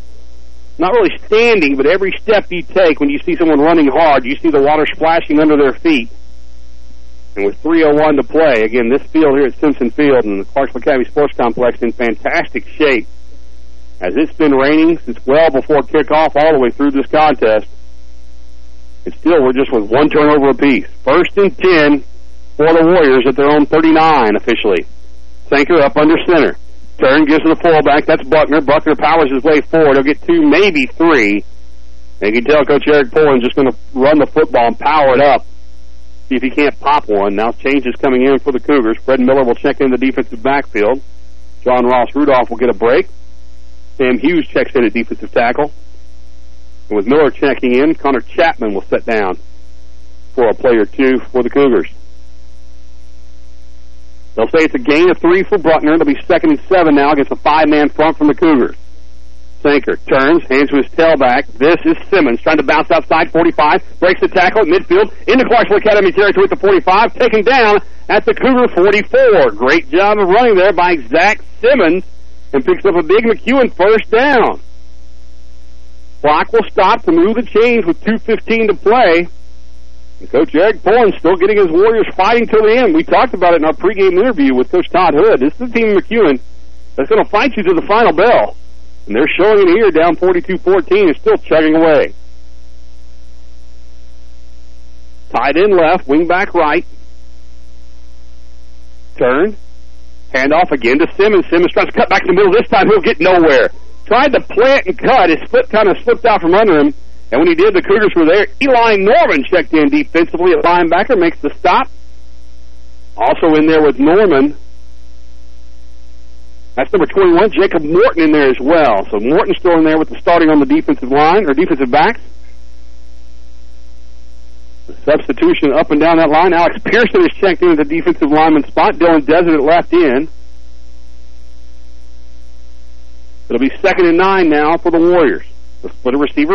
Not really standing, but every step you take when you see someone running hard, you see the water splashing under their feet. And with 3.01 to play, again, this field here at Simpson Field and the Clarksville Academy Sports Complex in fantastic shape. As it's been raining since well before kickoff all the way through this contest. And still, we're just with one turnover apiece. First and 10 for the Warriors at their own 39 officially. Sanker up under center. Turn gives him the fullback. That's Buckner. Buckner powers his way forward. He'll get two, maybe three. And you can tell Coach Eric Pullen's just going to run the football and power it up. See if he can't pop one. Now changes coming in for the Cougars. Fred Miller will check in the defensive backfield. John Ross Rudolph will get a break. Sam Hughes checks in at defensive tackle. And with Miller checking in, Connor Chapman will sit down for a play or two for the Cougars. They'll say it's a gain of three for Buckner. They'll be second and seven now against a five-man front from the Cougars. Sanker turns, hands to his tailback. This is Simmons trying to bounce outside 45, breaks the tackle at midfield, into Clarksville Academy territory at the 45, taken down at the Cougar 44. Great job of running there by Zach Simmons and picks up a big McEwen first down. Clock will stop to move the chains with 2.15 to play. And Coach Eric Bourne still getting his Warriors fighting till the end. We talked about it in our pregame interview with Coach Todd Hood. This is the team McEwen that's going to fight you to the final bell. And they're showing it here, down 42-14, and still chugging away. Tight end left, wing back right. Turn. Hand off again to Simmons. Simmons tries to cut back in the middle. This time he'll get nowhere. Tried to plant and cut. His foot kind of slipped out from under him. And when he did, the Cougars were there. Eli Norman checked in defensively at linebacker, makes the stop. Also in there with Norman. That's number 21, Jacob Morton in there as well. So Morton's still in there with the starting on the defensive line, or defensive backs. Substitution up and down that line. Alex Pearson is checked in at the defensive lineman spot. Dylan Desert at left in. It'll be second and nine now for the Warriors. The split receiver.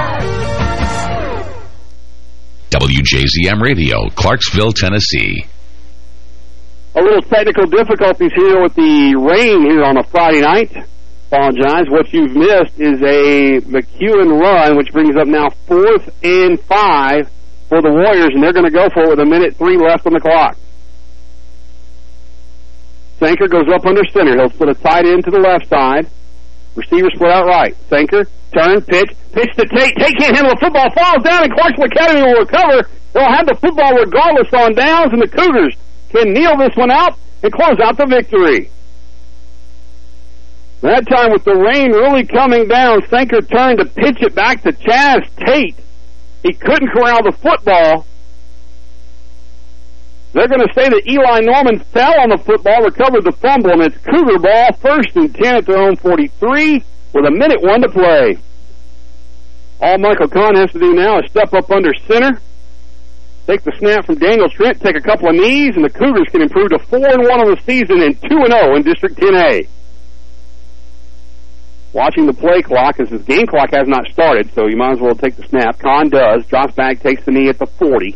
WJZM Radio, Clarksville, Tennessee. A little technical difficulties here with the rain here on a Friday night. Apologize. What you've missed is a McEwen run, which brings up now fourth and five for the Warriors, and they're going to go for it with a minute three left on the clock. Sanker goes up under center. He'll put a tight end to the left side. Receiver split out right. Sanker, turn, pitch, pitch to Tate. Tate can't handle the football, falls down, and Clarksville Academy will recover. They'll have the football regardless on downs, and the Cougars can kneel this one out and close out the victory. That time with the rain really coming down, Sanker turned to pitch it back to Chaz Tate. He couldn't corral the football. They're going to say that Eli Norman fell on the football, recovered the fumble, and it's Cougar ball, first and 10 at their own 43 with a minute one to play. All Michael Kahn has to do now is step up under center, take the snap from Daniel Trent, take a couple of knees, and the Cougars can improve to 4 and 1 on the season and 2 and 0 in District 10A. Watching the play clock as his game clock has not started, so you might as well take the snap. Kahn does, drops back, takes the knee at the 40.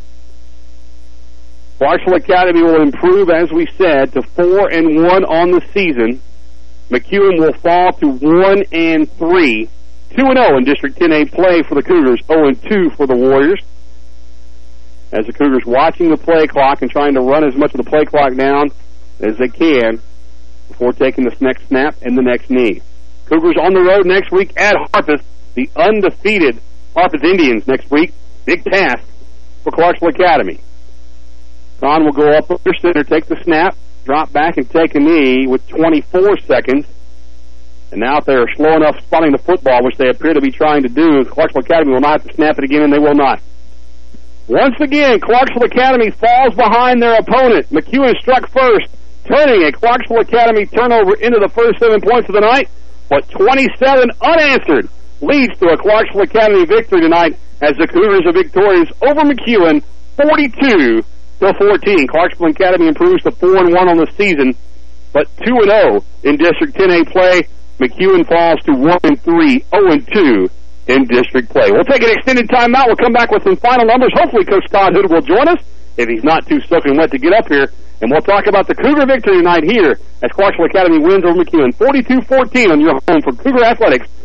Clarksville Academy will improve, as we said, to 4 and 1 on the season. McEwen will fall to 1 and 3. 2 and 0 in District 10A play for the Cougars, 0 and 2 for the Warriors. As the Cougars watching the play clock and trying to run as much of the play clock down as they can before taking this next snap and the next knee. Cougars on the road next week at Harpeth, the undefeated Harpeth Indians next week. Big task for Clarksville Academy. Will go up under center, take the snap, drop back and take a knee with 24 seconds. And now if they're slow enough spotting the football, which they appear to be trying to do, Clarksville Academy will not have to snap it again, and they will not. Once again, Clarksville Academy falls behind their opponent. McEwen struck first, turning a Clarksville Academy turnover into the first seven points of the night, but 27 unanswered leads to a Clarksville Academy victory tonight as the Cougars are victorious over McEwen 42 to 14. Clarksville Academy improves to 4 and 1 on the season, but 2 and 0 in District 10A play. McEwen falls to 1 and 3, 0 and 2 in district play. We'll take an extended timeout. We'll come back with some final numbers. Hopefully Coach Todd Hood will join us if he's not too soaking wet to get up here. And we'll talk about the Cougar victory tonight here as Clarksville Academy wins over McEwen 42-14 on your home for Cougar Athletics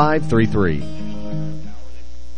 931-503-1533.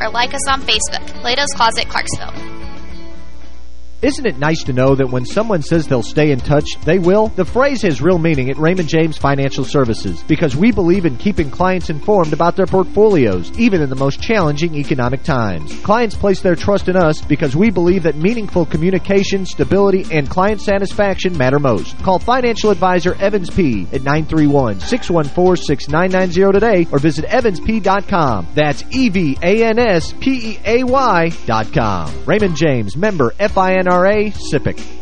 or like us on Facebook, Plato's Closet Clarksville. Isn't it nice to know that when someone says they'll stay in touch, they will? The phrase has real meaning at Raymond James Financial Services because we believe in keeping clients informed about their portfolios, even in the most challenging economic times. Clients place their trust in us because we believe that meaningful communication, stability, and client satisfaction matter most. Call financial advisor Evan Speay at 931-614-6990 today or visit evanspeay.com. That's E-V-A-N-S-P-E-A-Y dot com. Raymond James, member FINRA, SIPC.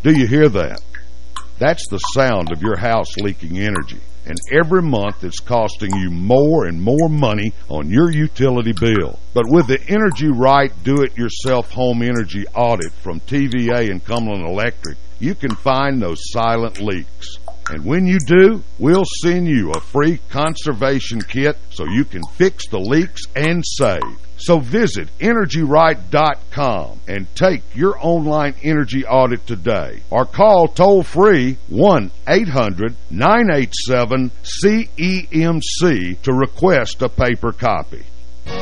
Do you hear that? That's the sound of your house leaking energy. And every month it's costing you more and more money on your utility bill. But with the Energy Right Do-It-Yourself Home Energy Audit from TVA and Cumberland Electric, you can find those silent leaks. And when you do, we'll send you a free conservation kit so you can fix the leaks and save. So visit EnergyRight.com and take your online energy audit today. Or call toll-free 1-800-987-CEMC to request a paper copy.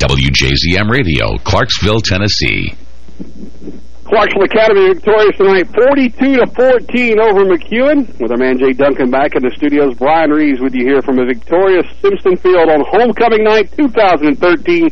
WJZM Radio, Clarksville, Tennessee. Clarksville Academy victorious tonight, 42 to 14 over McEwen. With our man Jay Duncan back in the studios, Brian Reeves with you here from a victorious Simpson Field on homecoming night 2013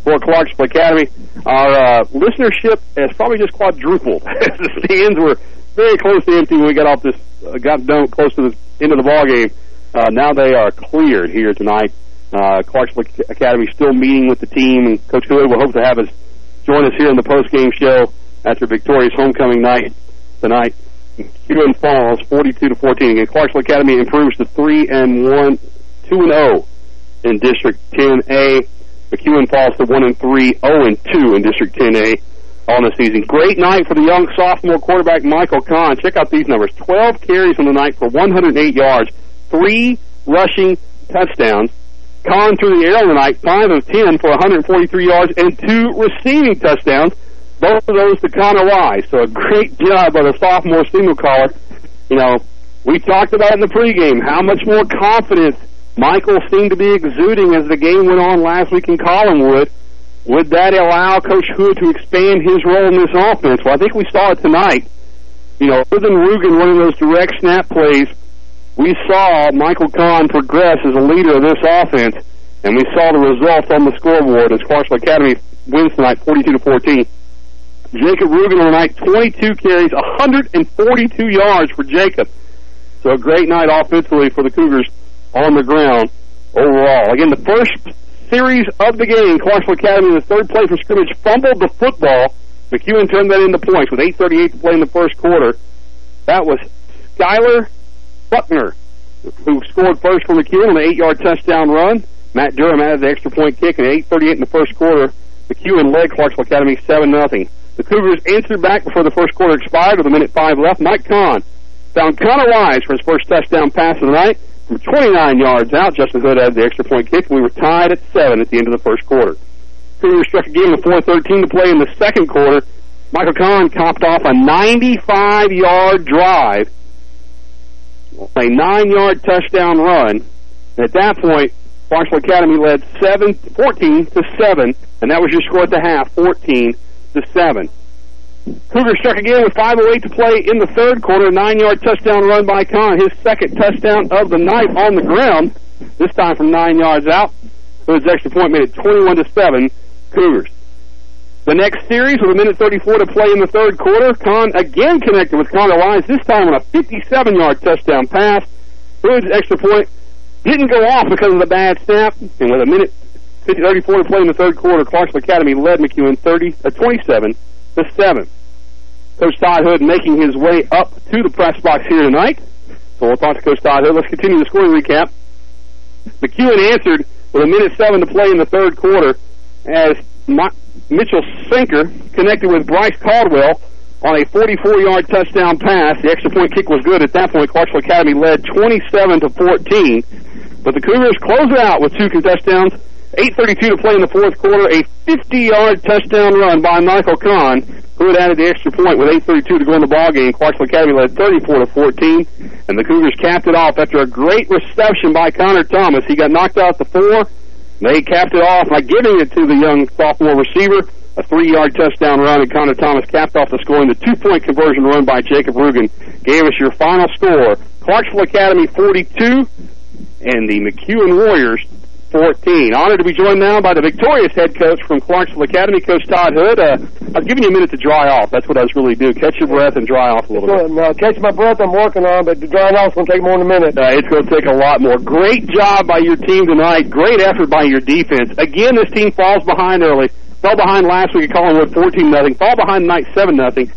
for Clarksville Academy. Our uh, listenership has probably just quadrupled. [laughs] the stands were very close to empty when we got off this, uh, got done close to the end of the ball game. Uh, now they are cleared here tonight. Uh, Clarksville Academy still meeting with the team, and Coach Hood will hope to have us join us here in the post-game show after victorious homecoming night tonight. Huon Falls, 42 to 14. Again, Clarksville Academy improves to 3 and 1, 2 and 0 in District 10A. McEwen falls to 1 and 3, 0 and 2 in District 10A on the season. Great night for the young sophomore quarterback Michael Kahn. Check out these numbers: 12 carries on the night for 108 yards, three rushing touchdowns. Kahn through the air tonight, 5 of 10 for 143 yards and two receiving touchdowns. Both of those to Connor Wise. So a great job by the sophomore signal caller. You know, we talked about in the pregame how much more confidence Michael seemed to be exuding as the game went on last week in Collinwood. Would that allow Coach Hood to expand his role in this offense? Well, I think we saw it tonight. You know, other than Rugen running those direct snap plays, we saw Michael Kahn progress as a leader of this offense, and we saw the results on the scoreboard as Clarksville Academy wins tonight 42 to 14. Jacob Rugen on the night, 22 carries, 142 yards for Jacob. So a great night offensively for the Cougars on the ground overall. Again, the first series of the game, Clarksville Academy in the third play for scrimmage fumbled the football. McEwen turned that into points with 8.38 to play in the first quarter. That was Skyler Buckner, who scored first for McEwen on an eight-yard touchdown run. Matt Durham added the extra point kick at 8.38 in the first quarter. McEwen led Clarksville Academy 7-0. The Cougars answered back before the first quarter expired with a minute five left. Mike Kahn found Connor Wise for his first touchdown pass of the night. From 29 yards out, Justin Hood added the extra point kick. We were tied at 7 at the end of the first quarter. Cougars struck again with 4.13 to play in the second quarter. Michael Kahn copped off a 95-yard drive, a nine-yard touchdown run. And at that point, Clarksville Academy led 7, 14 to 7, and that was your score at the half, 14 to 7. Cougars struck again with 5.08 to play in the third quarter. Nine-yard touchdown run by Kahn, his second touchdown of the night on the ground, this time from nine yards out. His extra point made it 21 to 7 Cougars. The next series with a minute 34 to play in the third quarter, Kahn again connected with Connor Wise, this time on a 57-yard touchdown pass. Hood's extra point didn't go off because of the bad snap, and with a minute 50, 34 to play in the third quarter, Clarksville Academy led McEwen 30, uh, 27 to 7. Coach Todd Hood making his way up to the press box here tonight. So we'll talk to Coach Todd Hood. Let's continue the scoring recap. McEwen answered with a minute seven to play in the third quarter as Mitchell Sanker connected with Bryce Crowell on a 44-yard touchdown pass. The extra point kick was good at that point. Clarksville Academy led 27 to 14, but the Cougars closed it out with two touchdowns. 8.32 to play in the fourth quarter. A 50-yard touchdown run by Michael Kahn, who had added the extra point with 8.32 to go in the ball game. Clarksville Academy led 34 to 14, and the Cougars capped it off after a great reception by Connor Thomas. He got knocked out the four. They capped it off by giving it to the young sophomore receiver. A three-yard touchdown run, and Connor Thomas capped off the score in the two-point conversion run by Jacob Rugen. Gave us your final score. Clarksville Academy 42, and the McEwen Warriors 14. Honored to be joined now by the victorious head coach from Clarksville Academy, Coach Todd Hood. Uh, I was giving you a minute to dry off. That's what I was really do. Catch your breath and dry off a little bit. Catch my breath I'm working on, but drying off going to take more than a minute. Uh, it's going to take a lot more. Great job by your team tonight. Great effort by your defense. Again, this team falls behind early. Fell behind last week at Collinwood 14 nothing. Fall behind tonight 7 nothing.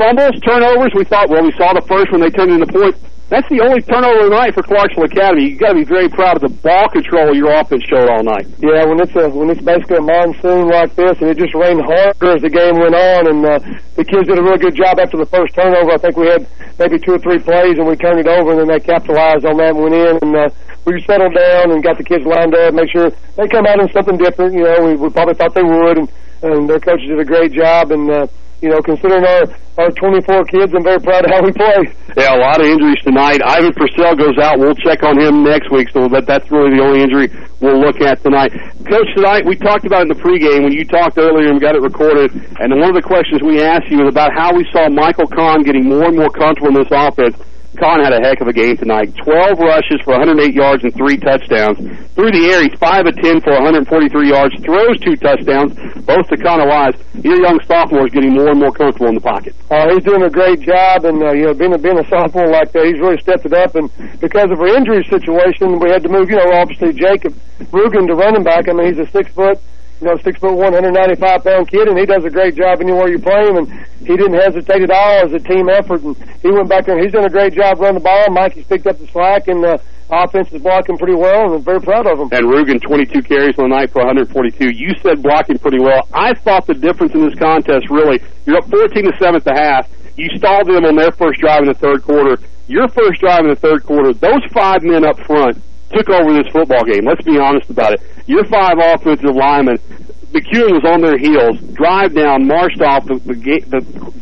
Fumbles, turnovers, we thought, well, we saw the first when they turned into points. That's the only turnover of night for Clarksville Academy. You've got to be very proud of the ball control your offense showed all night. Yeah, when it's a when it's basically a monsoon like this, and it just rained harder as the game went on, and uh, the kids did a really good job after the first turnover. I think we had maybe two or three plays, and we turned it over, and then they capitalized on that and went in, and uh, we settled down and got the kids lined up, make sure they come out in something different. You know, we, we probably thought they would, and, and their coaches did a great job, and. Uh, you know, considering our, our 24 kids, I'm very proud of how we play. Yeah, a lot of injuries tonight. Ivan Purcell goes out. We'll check on him next week, so that that's really the only injury we'll look at tonight. Coach, tonight we talked about in the pregame when you talked earlier and got it recorded, and one of the questions we asked you was about how we saw Michael Kahn getting more and more comfortable in this offense. Kahn had a heck of a game tonight. 12 rushes for 108 yards and three touchdowns. Through the air, he's 5 of 10 for 143 yards, throws two touchdowns, both to Connor Wise. Your young sophomore is getting more and more comfortable in the pocket. Uh, he's doing a great job, and uh, you know, being a, being a sophomore like that, he's really stepped it up. And because of our injury situation, we had to move. You know, obviously Jacob Rugen to running back. I mean, he's a six foot you know, six foot one, 195 pound kid, and he does a great job anywhere you play him. And he didn't hesitate at all as a team effort. And he went back there and he's done a great job running the ball. Mikey's picked up the slack, and uh, offense is blocking pretty well, and I'm very proud of him. And Rugen, 22 carries on the night for 142. You said blocking pretty well. I thought the difference in this contest really, you're up 14 to 7 at the half. You stalled them on their first drive in the third quarter. Your first drive in the third quarter, those five men up front took over this football game. Let's be honest about it. Your five offensive linemen, McEwen was on their heels, drive down, marched off, the, the,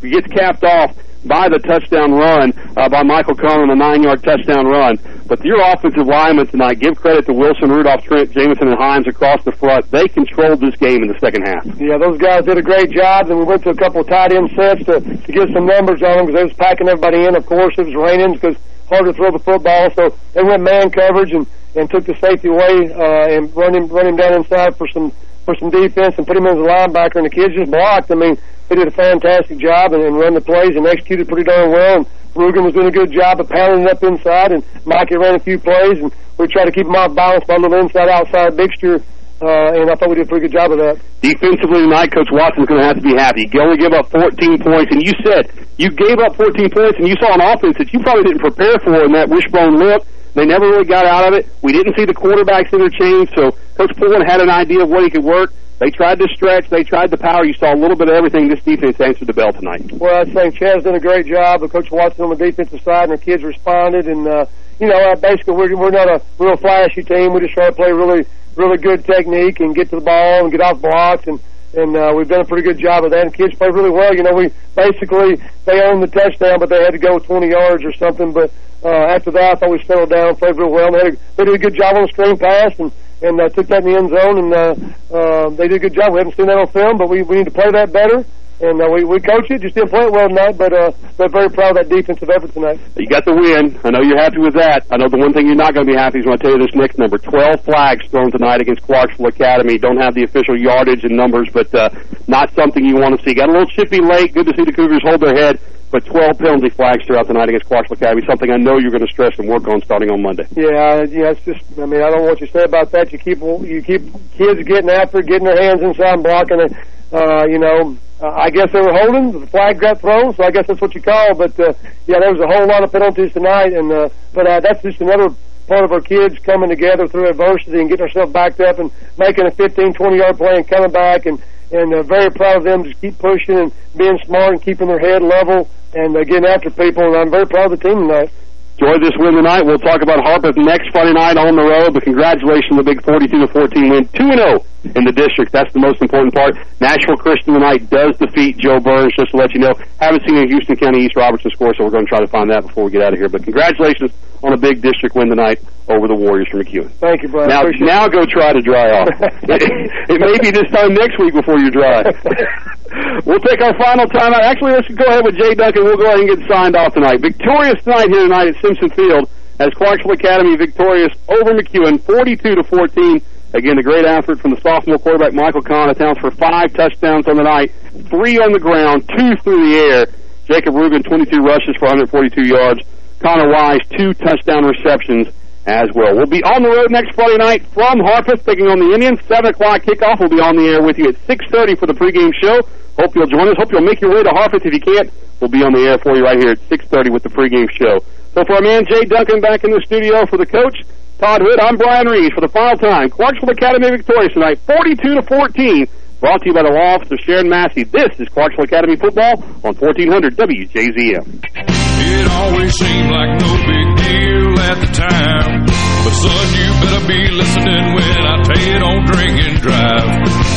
the, gets capped off by the touchdown run uh, by Michael Kahn on a nine-yard touchdown run. But your offensive linemen tonight, give credit to Wilson, Rudolph, Trent, Jameson, and Himes across the front. They controlled this game in the second half. Yeah, those guys did a great job, and we went to a couple of tight end sets to, to get some numbers on them because they was packing everybody in. Of course, it was raining because hard to throw the football, so they went man coverage and, and took the safety away uh, and run him, run him down inside for some for some defense and put him as a linebacker, and the kids just blocked. I mean, they did a fantastic job and, and run the plays and executed pretty darn well. And Rugen was doing a good job of pounding it up inside, and Mikey ran a few plays, and we tried to keep them off balance by a little inside-outside mixture, uh, and I thought we did a pretty good job of that. Defensively tonight, Coach Watson's going to have to be happy. You only give up 14 points, and you said you gave up 14 points, and you saw an offense that you probably didn't prepare for in that wishbone look. They never really got out of it. We didn't see the quarterbacks interchange, so Coach Pullen had an idea of what he could work. They tried to stretch. They tried to power. You saw a little bit of everything. This defense answered the bell tonight. Well, I think Chad's done a great job. But Coach Watson on the defensive side, and our kids responded. And uh, you know, uh, basically, we're we're not a real flashy team. We just try to play really, really good technique and get to the ball and get off blocks. And and uh, we've done a pretty good job of that. And kids play really well. You know, we basically they earned the touchdown, but they had to go 20 yards or something. But uh, after that, I thought we settled down, played real well. And they, had a, they did a good job on the screen pass and and uh, took that in the end zone, and uh, uh, they did a good job. We haven't seen that on film, but we, we need to play that better. And uh, we, we coach it, just didn't play it well tonight, but uh, but very proud of that defensive effort tonight. You got the win. I know you're happy with that. I know the one thing you're not going to be happy is when I tell you this next number. 12 flags thrown tonight against Clarksville Academy. Don't have the official yardage and numbers, but uh, not something you want to see. Got a little chippy late. Good to see the Cougars hold their head. But 12 penalty flags throughout the night against Clarksville Academy, something I know you're going to stress and work on starting on Monday. Yeah, yeah, it's just, I mean, I don't know what you say about that. You keep you keep kids getting after getting their hands inside and blocking it. Uh, you know, uh, I guess they were holding. The flag got thrown, so I guess that's what you call. But, uh, yeah, there was a whole lot of penalties tonight. and uh, But uh, that's just another part of our kids coming together through adversity and getting ourselves backed up and making a 15, 20-yard play and coming back and and uh, very proud of them to keep pushing and being smart and keeping their head level and uh, getting after people. And I'm very proud of the team tonight. Enjoy this win tonight. We'll talk about Harpeth next Friday night on the road, but congratulations on the big 42-14 win. 2-0 in the district. That's the most important part. Nashville Christian tonight does defeat Jo Byrns, just to let you know. Haven't seen a Houston County East Robertson score, so we're going to try to find that before we get out of here. But congratulations on a big district win tonight over the Warriors from McEwen. Thank you, Brian. Now, Appreciate now it. go try to dry off. it, [laughs] it may be this time next week before you dry. [laughs] we'll take our final timeout. Actually, let's go ahead with Jay Duncan. We'll go ahead and get signed off tonight. Victorious tonight here tonight at Simpson Field as Clarksville Academy victorious over McEwen, 42 to 14. Again, the great effort from the sophomore quarterback Michael Kahn accounts for five touchdowns on the night, three on the ground, two through the air. Jacob Rugen, 22 rushes for 142 yards. Connor Wise, two touchdown receptions as well. We'll be on the road next Friday night from Harpeth, taking on the Indians. 7 o'clock kickoff. We'll be on the air with you at 6.30 for the pregame show. Hope you'll join us. Hope you'll make your way to Harpeth. If you can't, we'll be on the air for you right here at 6.30 with the pregame show. So for our man Jay Duncan back in the studio for the coach, Todd Hood, I'm Brian Reeves for the final time. Clarksville Academy victorious tonight, 42 to 14. Brought to you by the law office of Sharon Massey. This is Clarksville Academy football on 1400 WJZM. It always seemed like no big deal at the time. But son, you better be listening when I tell you don't drink and drive.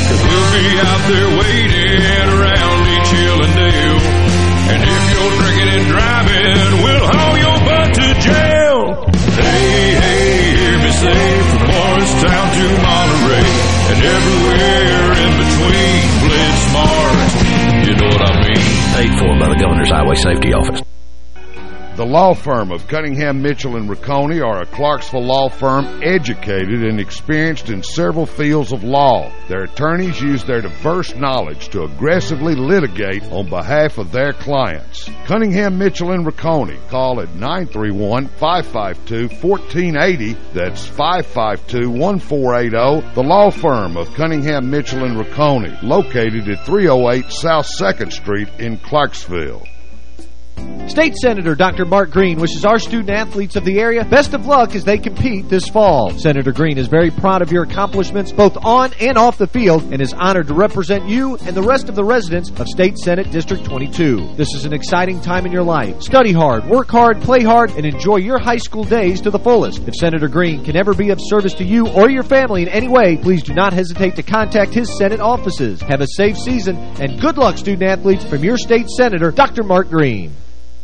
Cause we'll be out there waiting around each hill and. And if you're drinking and driving, we'll haul your butt to jail. Hey, hey, hear me say from Morristown to Monterey. And everywhere You know what I mean? Paid for by the Governor's Highway Safety Office. The law firm of Cunningham, Mitchell, and Rocconi are a Clarksville law firm educated and experienced in several fields of law. Their attorneys use their diverse knowledge to aggressively litigate on behalf of their clients. Cunningham, Mitchell, and Rocconi. Call at 931-552-1480. That's 552-1480. The law firm of Cunningham, Mitchell, and Rocconi. Located at 308 South 2nd Street in Clarksville. State Senator Dr. Mark Green wishes our student athletes of the area best of luck as they compete this fall. Senator Green is very proud of your accomplishments both on and off the field and is honored to represent you and the rest of the residents of State Senate District 22. This is an exciting time in your life. Study hard, work hard, play hard, and enjoy your high school days to the fullest. If Senator Green can ever be of service to you or your family in any way, please do not hesitate to contact his Senate offices. Have a safe season and good luck, student athletes, from your state senator, Dr. Mark Green.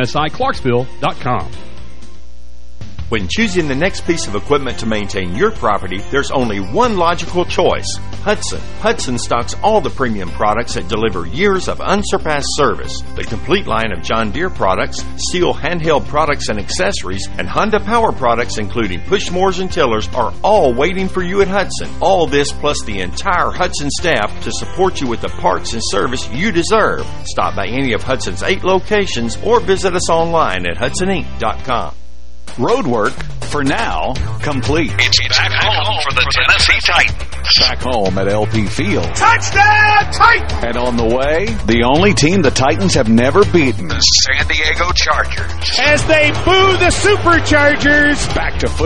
MSIClarksville.com. When choosing the next piece of equipment to maintain your property, there's only one logical choice Hudson. Hudson stocks all the premium products that deliver years of unsurpassed service. The complete line of John Deere products, STIHL handheld products and accessories, and Honda power products, including push mowers and tillers, are all waiting for you at Hudson. All this plus the entire Hudson staff to support you with the parts and service you deserve. Stop by any of Hudson's eight locations or visit us online at HudsonInc.com. Roadwork, for now, complete. It's back home for the Tennessee Titans. Back home at LP Field. Touchdown, Titans! And on the way, the only team the Titans have never beaten. The San Diego Chargers. As they boo the Superchargers. Back to football.